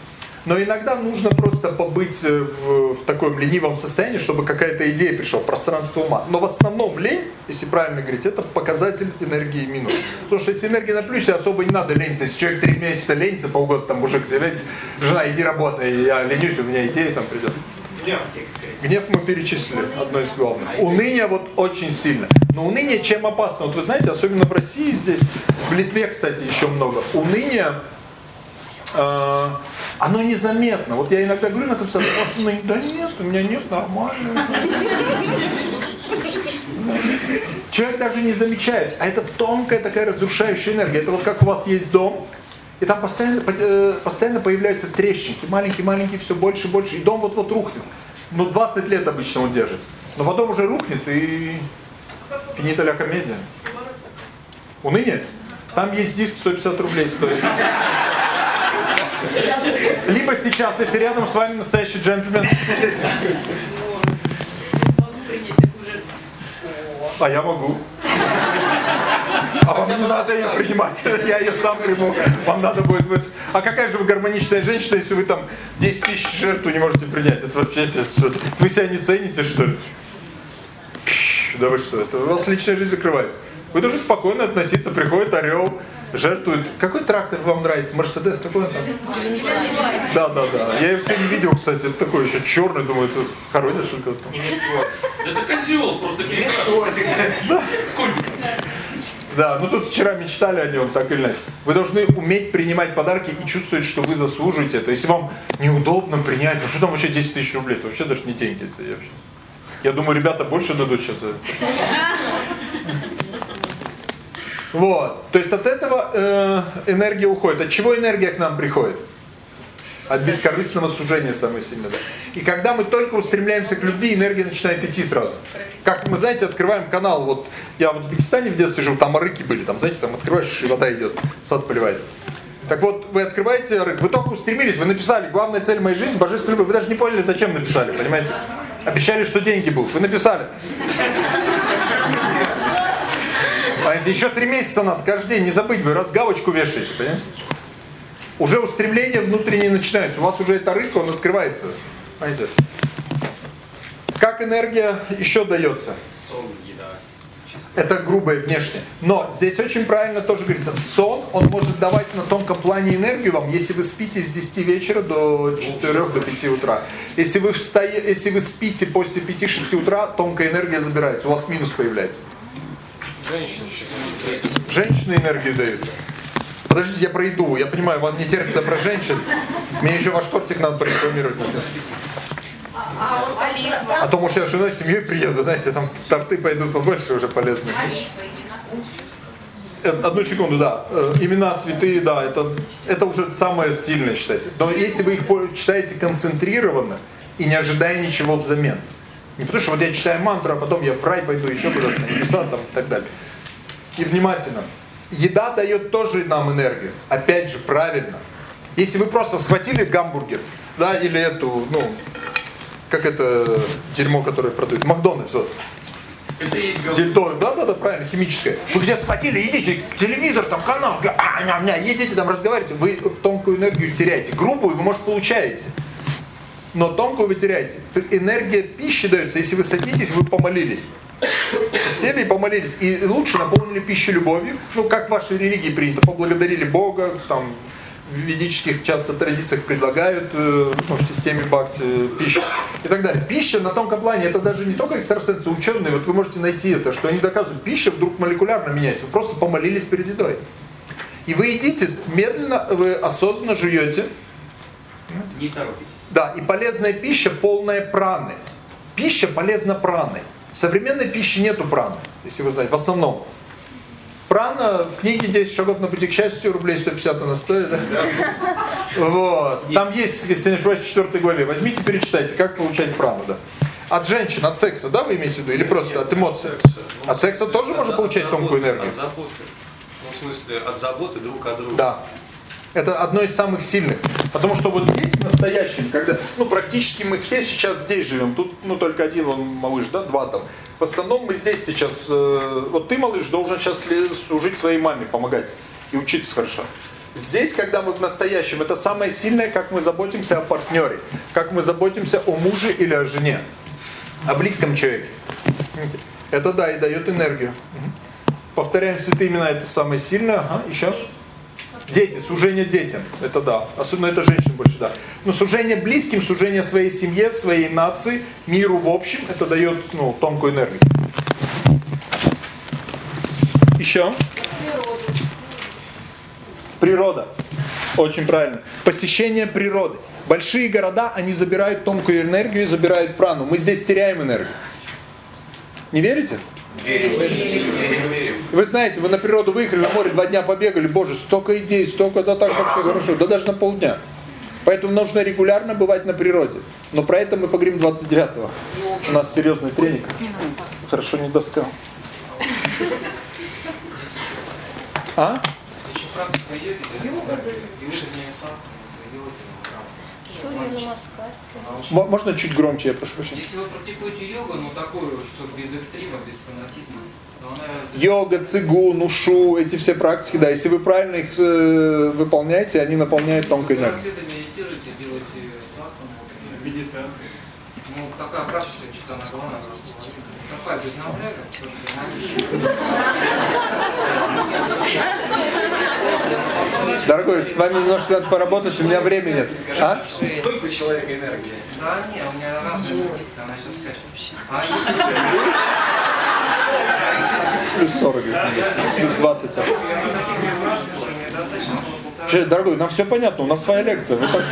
Но иногда нужно просто побыть э, в, в таком ленивом состоянии, чтобы какая-то идея пришла, пространство ума. Но в основном лень, если правильно говорить, это показатель энергии минус. Потому что если энергия на плюсе, особо не надо лениться. Если человек три месяца ленится, полгода там мужик, ленится, жена, иди работай, я ленюсь, у меня идея там придет. Гнев мы перечислили, одно из главных. Уныние вот очень сильно. Но уныние чем опасно? Вот вы знаете, особенно в России здесь, в Литве, кстати, еще много. Уныние, э, оно незаметно. Вот я иногда говорю на консультации, да нет, у меня нет, нормально. Человек даже не замечает, а это тонкая такая разрушающая энергия. Это вот как у вас есть дом, и там постоянно, э, постоянно появляются трещинки, маленькие-маленькие, все больше и больше, и дом вот-вот рухнет. Ну, 20 лет обычно он держится. Но потом уже рухнет, и финита ля комедия. Уныние? Там есть диск 150 рублей стоит. Либо сейчас, если рядом с вами настоящий джентльмен. А я могу. А вам не надо ее принимать, я ее сам приму. Вам надо будет... А какая же вы гармоничная женщина, если вы там 10 тысяч жертву не можете принять? Это вообще... Вы себя не цените, что ли? Да вы что, это у вас личная жизнь закрывается. Вы должны спокойно относиться, приходит орел, жертвует. Какой трактор вам нравится? Мерседес какой он там? Да, да, да. Я его сегодня видел, кстати, это такой еще черный, думаю, это хоронят что-то там. Это козел, просто Сколько? Да, ну тут вчера мечтали о нем, так или иначе. Вы должны уметь принимать подарки и чувствовать, что вы заслуживаете это. Если вам неудобно принять, ну что там вообще 10 тысяч рублей, это вообще даже не деньги. Это я, вообще... я думаю, ребята больше дадут сейчас. Вот, то есть от этого э, энергия уходит. От чего энергия к нам приходит? От бескорыстного сужения самое сильное. Да? И когда мы только устремляемся к любви, энергия начинает идти сразу. Как мы, знаете, открываем канал, вот я в Узбекистане в детстве жил, там рыки были, там, знаете, там открываешь, и вода идет, сад поливает. Так вот, вы открываете рык, вы только устремились, вы написали, главная цель моей жизни, божественная любовь, вы даже не поняли, зачем написали, понимаете? Обещали, что деньги будут, вы написали. Понимаете, еще три месяца надо, каждый день, не забыть бы, раз галочку вешаете, понимаете? Уже устремления внутренние начинаются, у вас уже эта рыка, он открывается, понимаете? Как энергия еще дается? Сон, еда. Это грубое внешне. Но здесь очень правильно тоже говорится, сон, он может давать на тонком плане энергию вам, если вы спите с 10 вечера до 4 до 5 утра. Если вы, встае, если вы спите после 5-6 утра, тонкая энергия забирается, у вас минус появляется. Женщины. Женщины энергию дают. Подождите, я пройду. Я понимаю, вам не терпится про женщин. Мне еще ваш тортик надо прорекламировать. А вот оливка. А то, может, я с женой, с семьей приеду, знаете, там торты пойдут побольше уже на Э, Одну секунду, да. Э, Имена святые, да, это, это уже самое сильное считается. Но если вы их читаете концентрированно и не ожидая ничего взамен. Не потому что вот я читаю мантру, а потом я в рай пойду, еще куда-то, на небеса там и так далее. И внимательно. Еда дает тоже нам энергию. Опять же, правильно. Если вы просто схватили гамбургер, да, или эту, ну, как это дерьмо, которое продают, Макдональдс, вот. Дельтой, да, да, да, правильно, химическое. Вы где-то схватили, идите, телевизор, там канал, а, ня, ня, едете там разговариваете, вы тонкую энергию теряете. Грубую вы, может, получаете. Но тонкую вы теряете. Энергия пищи дается, если вы садитесь, вы помолились. Сели и помолились. И лучше наполнили пищу любовью. Ну, как в вашей религии принято. Поблагодарили Бога, там, в ведических часто традициях предлагают э, ну, в системе бхакти э, пищу и так далее. Пища на тонком плане, это даже не только экстрасенсы, ученые, вот вы можете найти это, что они доказывают, пища вдруг молекулярно меняется, вы просто помолились перед едой. И вы едите, медленно, вы осознанно жуете, Не торопитесь. Да, и полезная пища полная праны. Пища полезна праной. В современной пище нету праны, если вы знаете, в основном. Прана в книге 10 шагов на пути к счастью, рублей 150 она стоит. Да? Вот. Там есть, если не ошибаюсь, в 4 главе. Возьмите, перечитайте, как получать прану. Да. От женщин, от секса, да, вы имеете в виду? Или просто от эмоций? Ну, От секса тоже можно получать тонкую энергию? От заботы. Ну, в смысле, от заботы друг о друге. Да. Это одно из самых сильных. Потому что вот здесь, в настоящем, когда, ну, практически мы все сейчас здесь живем, тут, ну, только один он малыш, да, два там. В основном мы здесь сейчас, э, вот ты, малыш, должен сейчас служить своей маме, помогать и учиться хорошо. Здесь, когда мы в настоящем, это самое сильное, как мы заботимся о партнере, как мы заботимся о муже или о жене, о близком человеке. Это да, и дает энергию. Повторяем святые имена, это самое сильное. Ага, еще. Дети, служение детям, это да. Особенно это женщин больше, да. Но служение близким, служение своей семье, своей нации, миру в общем, это дает ну, тонкую энергию. Еще. Природа. Очень правильно. Посещение природы. Большие города, они забирают тонкую энергию забирают прану. Мы здесь теряем энергию. Не верите? Верим. Верим, верим. Вы знаете, вы на природу выехали, на море два дня побегали, боже, столько идей, столько, да так вообще хорошо, да даже на полдня. Поэтому нужно регулярно бывать на природе. Но про это мы поговорим 29-го. У нас серьезный тренинг. Хорошо, не доска. А? Еще практика йоги, да? И утренняя садхана, йоги, Сурья Намаскар. М- Можно чуть громче, я прошу прощения. Если вы практикуете йогу, ну такую, что без экстрима, без фанатизма, то она... Йога, цигун, ушу, эти все практики, да, если вы правильно их э, выполняете, они наполняют тонкой энергией. это медитируете, делаете садхану, вот, медитация. Ну, такая практика, чисто на главное, такая без напряга, Дорогой, с вами немножко надо поработать, у меня времени нет. А? Сколько у человека энергии? Да, не, у меня разная энергетика, она сейчас скачет. А если... Плюс 40, плюс 20. Че, дорогой, нам все понятно, у нас своя лекция. Вы, так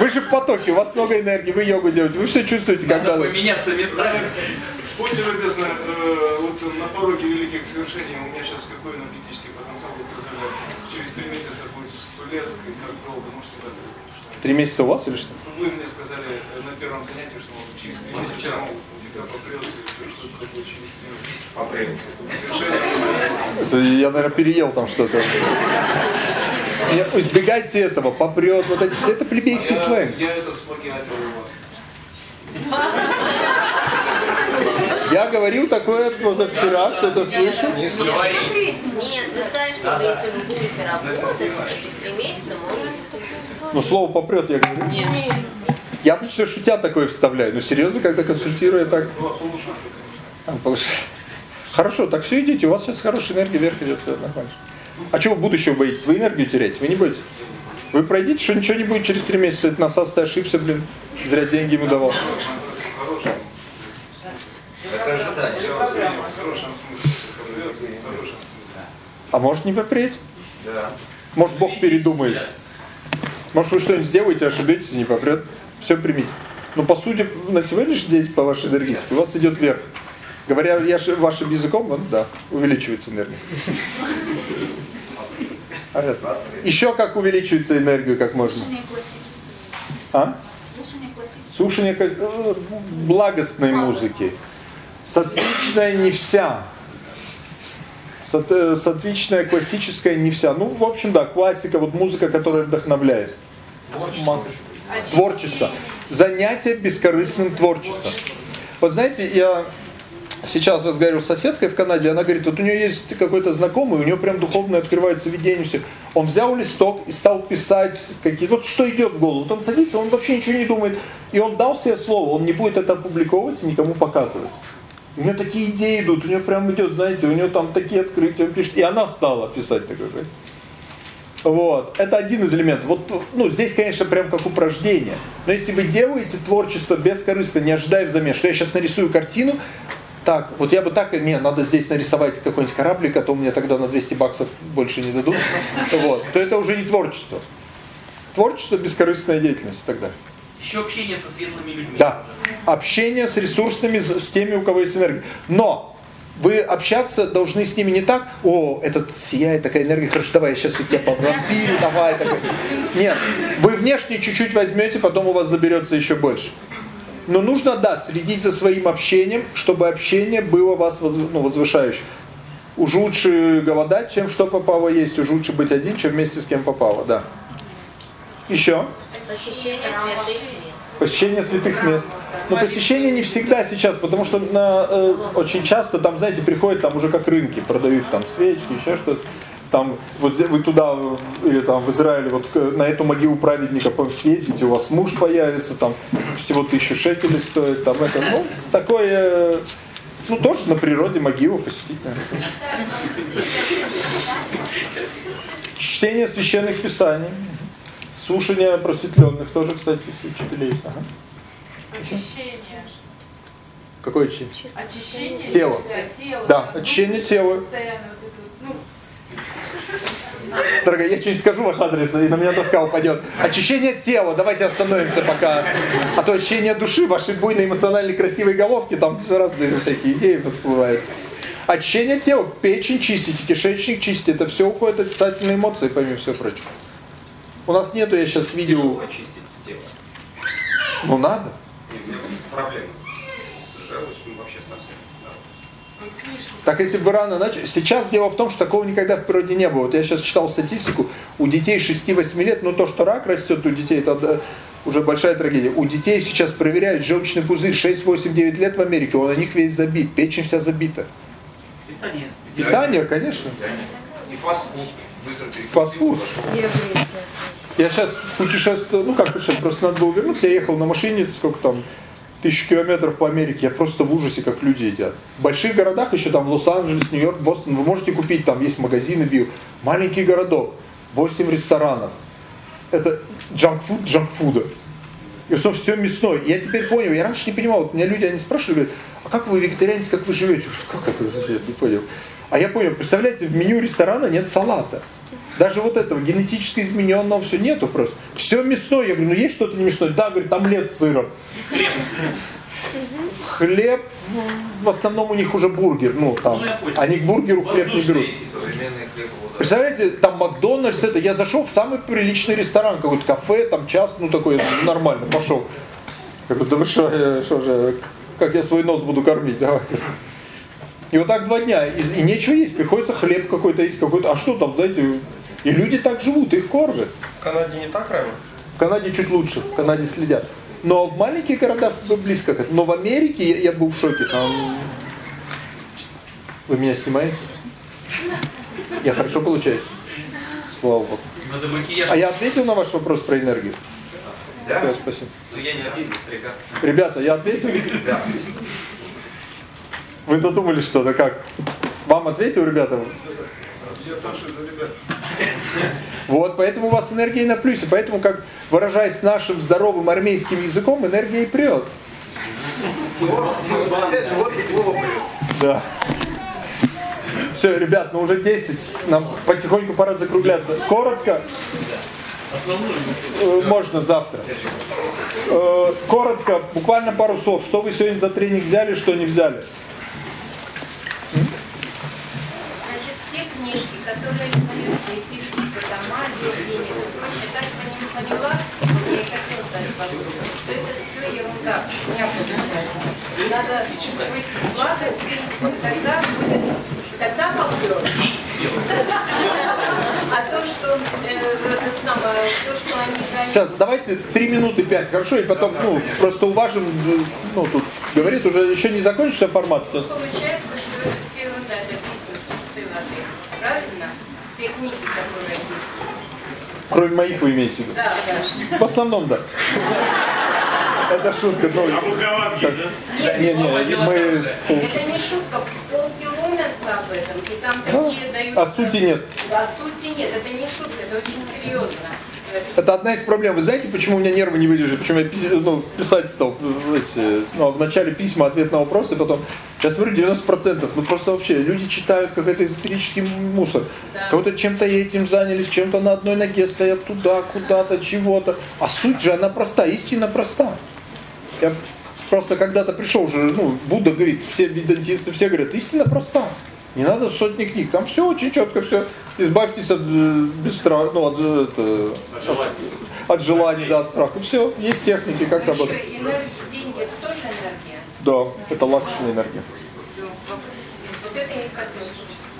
вы же в потоке, у вас много энергии, вы йогу делаете, вы все чувствуете, когда... Поменяться местами. Будьте любезны, э, вот на пороге великих свершений у меня сейчас какой энергетический потенциал, вы сказали, через три месяца будет всплеск, и как долго, можете дать? Три месяца у вас или что? Вы мне сказали э, на первом занятии, что вот через три месяца, ну, что-то такое через три месяца. Это Я, наверное, переел там что-то. Избегайте этого, попрет, вот эти все, это плебейский Я- сленг. Я это сплагиатил у вас. Я говорил такое позавчера, кто-то слышал? Нет, вы сказали, что вы, если вы будете работать, то через три месяца можно будет Ну, слово попрет, я говорю. Я обычно шутя такое вставляю, но серьезно, когда консультирую, я так... А. Хорошо, так все идите, у вас сейчас хорошая энергия вверх идет, все нормально. А чего вы будущего боитесь? Вы энергию теряете, вы не боитесь? Вы пройдите, что ничего не будет через три месяца, это насас ты ошибся, блин, зря деньги ему давал. Это ожидание. Все воспринимаю в хорошем смысле. В хорошем смысле. А может не попреть? Да. Может Бог передумает. Может вы что-нибудь сделаете, ошибетесь и не попрет. Все примите. Но по сути, на сегодняшний день, по вашей энергетике, у вас идет вверх. Говоря я же вашим языком, вот, да, увеличивается энергия. А это? Еще как увеличивается энергию, как можно? Слушание классической. А? Слушание классической. Слушание благостной музыки. Сатвичная не вся. Сат- э, Сатвичная, классическая не вся. Ну, в общем, да, классика, вот музыка, которая вдохновляет. Ма- Творчество. Занятие бескорыстным творчеством. Вот знаете, я сейчас разговаривал с соседкой в Канаде, она говорит, вот у нее есть какой-то знакомый, у нее прям духовно открывается видение. все. Он взял листок и стал писать какие вот что идет в голову. Вот он садится, он вообще ничего не думает. И он дал себе слово, он не будет это опубликовывать и никому показывать. У нее такие идеи идут, у нее прям идет, знаете, у нее там такие открытия пишет. И она стала писать такое. знаете. Вот, это один из элементов. Вот, ну, здесь, конечно, прям как упражнение. Но если вы делаете творчество бескорыстно, не ожидая взамен, что я сейчас нарисую картину, так, вот я бы так, не, надо здесь нарисовать какой-нибудь кораблик, а то мне тогда на 200 баксов больше не дадут, вот, то это уже не творчество. Творчество – бескорыстная деятельность и так далее. Еще общение со светлыми людьми. Да, общение с ресурсами, с теми, у кого есть энергия. Но вы общаться должны с ними не так, о, этот сияет, такая энергия, хорошо, давай, я сейчас у тебя повампирю, давай. Такой. Нет, вы внешне чуть-чуть возьмете, потом у вас заберется еще больше. Но нужно, да, следить за своим общением, чтобы общение было вас возв- ну, возвышающим. Уж лучше голодать, чем что попало есть, уж лучше быть один, чем вместе с кем попало, да. Еще? Посещение святых мест. Посещение святых мест. Но посещение не всегда сейчас, потому что на, э, очень часто там, знаете, приходят там уже как рынки, продают там свечки, еще что-то. Там вот вы туда э, или там в Израиле вот к- на эту могилу праведника съездите, у вас муж появится, там всего тысячу шекелей стоит, там это, ну такое, э, ну тоже на природе могилу посетить. наверное. Чтение священных писаний, слушание просветленных тоже, кстати, есть. Ага. Очищение. Какое чтение? Очищение Тело. тела. Да, очищение тела. Это вот, ну, Дорогая, я что-нибудь скажу ваш адрес, и на меня доска упадет. Очищение тела, давайте остановимся пока. А то очищение души, вашей буйной эмоциональной красивой головки, там разные всякие идеи всплывают. Очищение тела, печень чистите, кишечник чистите, это все уходит отрицательные эмоции, помимо всего прочего. У нас нету, я сейчас тело. Ну надо. Проблема с желчью вообще совсем. да. Так если бы рано начали... Сейчас дело в том, что такого никогда в природе не было. Вот я сейчас читал статистику, у детей 6-8 лет, ну то, что рак растет у детей, это уже большая трагедия. У детей сейчас проверяют желчный пузырь 6, 8, 9 лет в Америке, он у них весь забит, печень вся забита. Питание. Питание, конечно. И фастфуд. Быстро. Фастфуд. Я сейчас путешествую, ну как путешествую, просто надо было вернуться, я ехал на машине, сколько там, тысячу километров по Америке, я просто в ужасе, как люди едят. В больших городах, еще там Лос-Анджелес, Нью-Йорк, Бостон, вы можете купить, там есть магазины био. Маленький городок, 8 ресторанов. Это джанк-фуд джанк-фуда. И в все мясное. Я теперь понял, я раньше не понимал, вот меня люди, они спрашивали, говорят, а как вы вегетарианец, как вы живете? Как это? Я не понял. А я понял, представляете, в меню ресторана нет салата. Даже вот этого генетически измененного все нету просто. Все мясное. Я говорю, ну есть что-то не мясное? Да, говорит, омлет с сыром. Хлеб. Хлеб, ну, в основном у них уже бургер. Ну, там, они к бургеру хлеб не берут. Представляете, там Макдональдс, это я зашел в самый приличный ресторан, какой-то кафе, там час, ну такой нормально, пошел. Я говорю, да вы что, что же, как я свой нос буду кормить, давай. И вот так два дня, и, и нечего есть, приходится хлеб какой-то есть, какой-то, а что там, знаете, и люди так живут, их кормят. В Канаде не так, Рами? В Канаде чуть лучше, в Канаде следят. Но в маленьких городах близко к этому. Но в Америке я, я был в шоке, там... Вы меня снимаете? Я хорошо получаюсь. Слава Богу. А я ответил на ваш вопрос про энергию? Да? Всё, спасибо. Ну я не обидел, прекрасно. Ребята, я ответил? Да. Вы задумались что-то, как? Вам ответил, ребята? Я тоже за ребят. Вот, поэтому у вас энергия на плюсе. Поэтому, как выражаясь нашим здоровым армейским языком, энергия и прет. Да. Все, ребят, ну уже 10. Нам потихоньку пора закругляться. Коротко. Э, Можно завтра. Э, Коротко, буквально пару слов. Что вы сегодня за тренинг взяли, что не взяли? Сейчас, давайте три минуты пять, хорошо? И потом, ну, просто уважим, ну, тут говорит, уже еще не закончится формат. Получается, что все ерунда, это бизнес, правильно? Все книги, которые Кроме моих вы имеете в виду? Да, конечно. В основном, да. Это шутка. Ну, как- Не, не, мы... Это не шутка, полки ломятся об этом, и там такие дают... а сути нет. А сути нет, это не шутка, это очень серьезно. Это одна из проблем. Вы знаете, почему у меня нервы не выдержали? Почему я пис- ну, писать стал э, эти, ну, вначале письма, ответ на вопросы, потом... Я смотрю, 90%. Ну просто вообще, люди читают какой-то эзотерический мусор. Кого-то чем-то этим занялись, чем-то на одной ноге стоят туда, куда-то, чего-то. А суть же, она проста, истина проста. Я просто когда-то пришел уже, ну, Будда говорит, все ведантисты, все говорят, истина проста. Не надо сотни книг, там все очень четко, все. Избавьтесь от э, бесстрах, ну, от, э, это, от, от желаний, да, от страха. Все, есть техники, как Хорошо, работать. энергия, деньги это тоже энергия? Да, это лакшная энергия. Вот это я.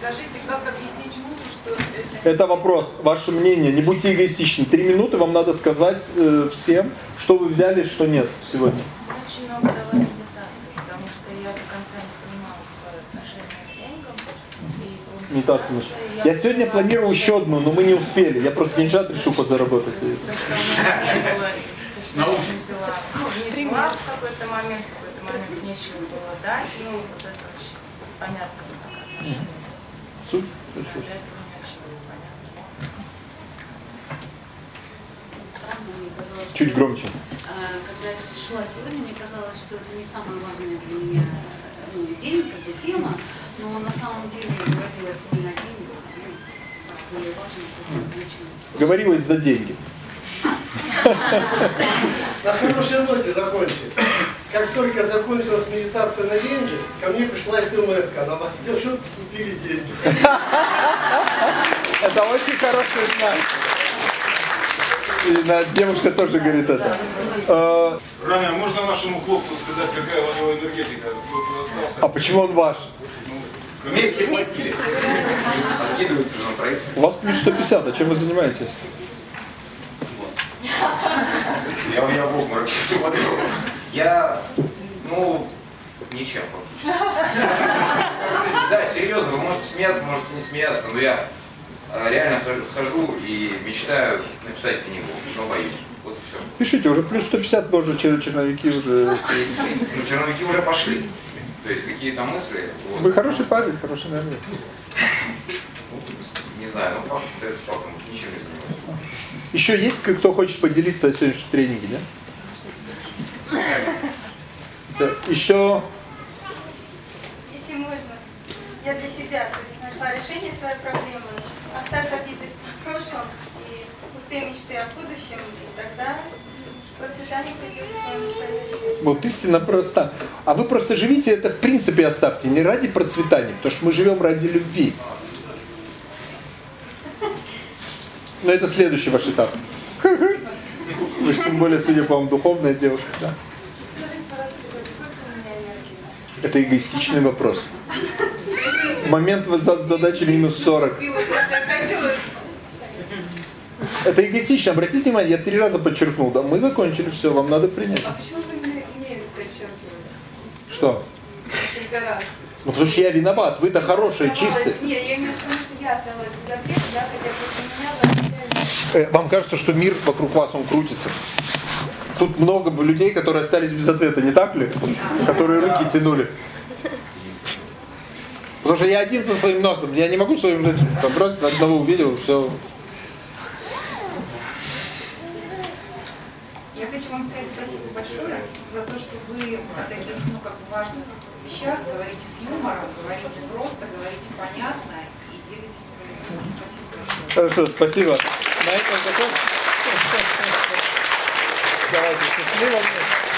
Скажите, как объяснить мужу, что это... Это вопрос, ваше мнение. Не будьте эгоистичны. Три минуты вам надо сказать э, всем, что вы взяли, что нет сегодня. Очень много дала медитации, потому что я до конца не понимала свое отношение к деньгам. И Медитацию. нужно. Я сегодня планировал еще одну, но мы не успели. Я просто деньжат решил подзаработать. ну, не взяла в какой-то момент, в какой-то момент нечего было дать. Ну, вот это понятно. Суть? Мне казалось, Чуть громче. Когда я шла сегодня, мне казалось, что это не самая важная для меня ну, деньги, эта тема, но на самом деле говорилось не о деньгах, а более важно, это очень Говорилось за деньги. На хорошей ноте закончить. Как только закончилась медитация на деньги, ко мне пришла смс на вас что поступили деньги. Это очень хороший знак. И на- девушка тоже говорит это. Э, Рами, а можно нашему хлопцу сказать, какая у него энергетика? Кто остался? а почему он ваш? Вместе выпили. А скидываются же на троих. У вас плюс 150, а чем вы занимаетесь? Я, я в обморок сейчас смотрю. Я, ну, ничем. Да, серьезно, вы можете смеяться, можете не смеяться, но я э, реально хожу- и мечтаю написать книгу, но боюсь. Вот все. Пишите, уже плюс 150 тоже чер- черновики уже. Ну, черновики уже пошли. То есть какие-то мысли. вот. Вы хороший парень, хороший наверное. Не знаю, ну факт остается фактом, ничем не занимаюсь. Еще есть кто хочет поделиться о сегодняшнем тренинге, да? Всё. Еще Если можно, я для себя то есть, нашла решение своей проблемы. Оставь обиды в прошлом и пустые мечты о будущем, и тогда процветание придет по-настоящему. вот истина проста. А вы просто живите это в принципе оставьте, не ради процветания, потому что мы живем ради любви. Но это следующий ваш этап. Вы же тем более, судя по вам, духовная девушка. Да. Это эгоистичный вопрос. Момент задачи минус 40. Это эгоистично. Обратите внимание, я три раза подчеркнул. Да, мы закончили, все, вам надо принять. А почему вы мне, мне подчеркиваете? Что? Ну потому что я виноват, вы-то хорошие, чистые. Не, я имею в виду, что я оставила этот запрет, да, хотя после меня. Э, Вам кажется, что мир вокруг вас, он крутится. Тут много людей, которые остались без ответа, не так ли? Которые руки тянули. Потому что я один со своим носом, я не могу своим жить. Там просто одного увидел, все. Хочу вам сказать спасибо большое за то, что вы о таких, ну, как бы важных вещах говорите с юмором, говорите просто, говорите понятно и делитесь своим. Спасибо большое. Хорошо, спасибо. На этом закончим. Давайте, счастливо.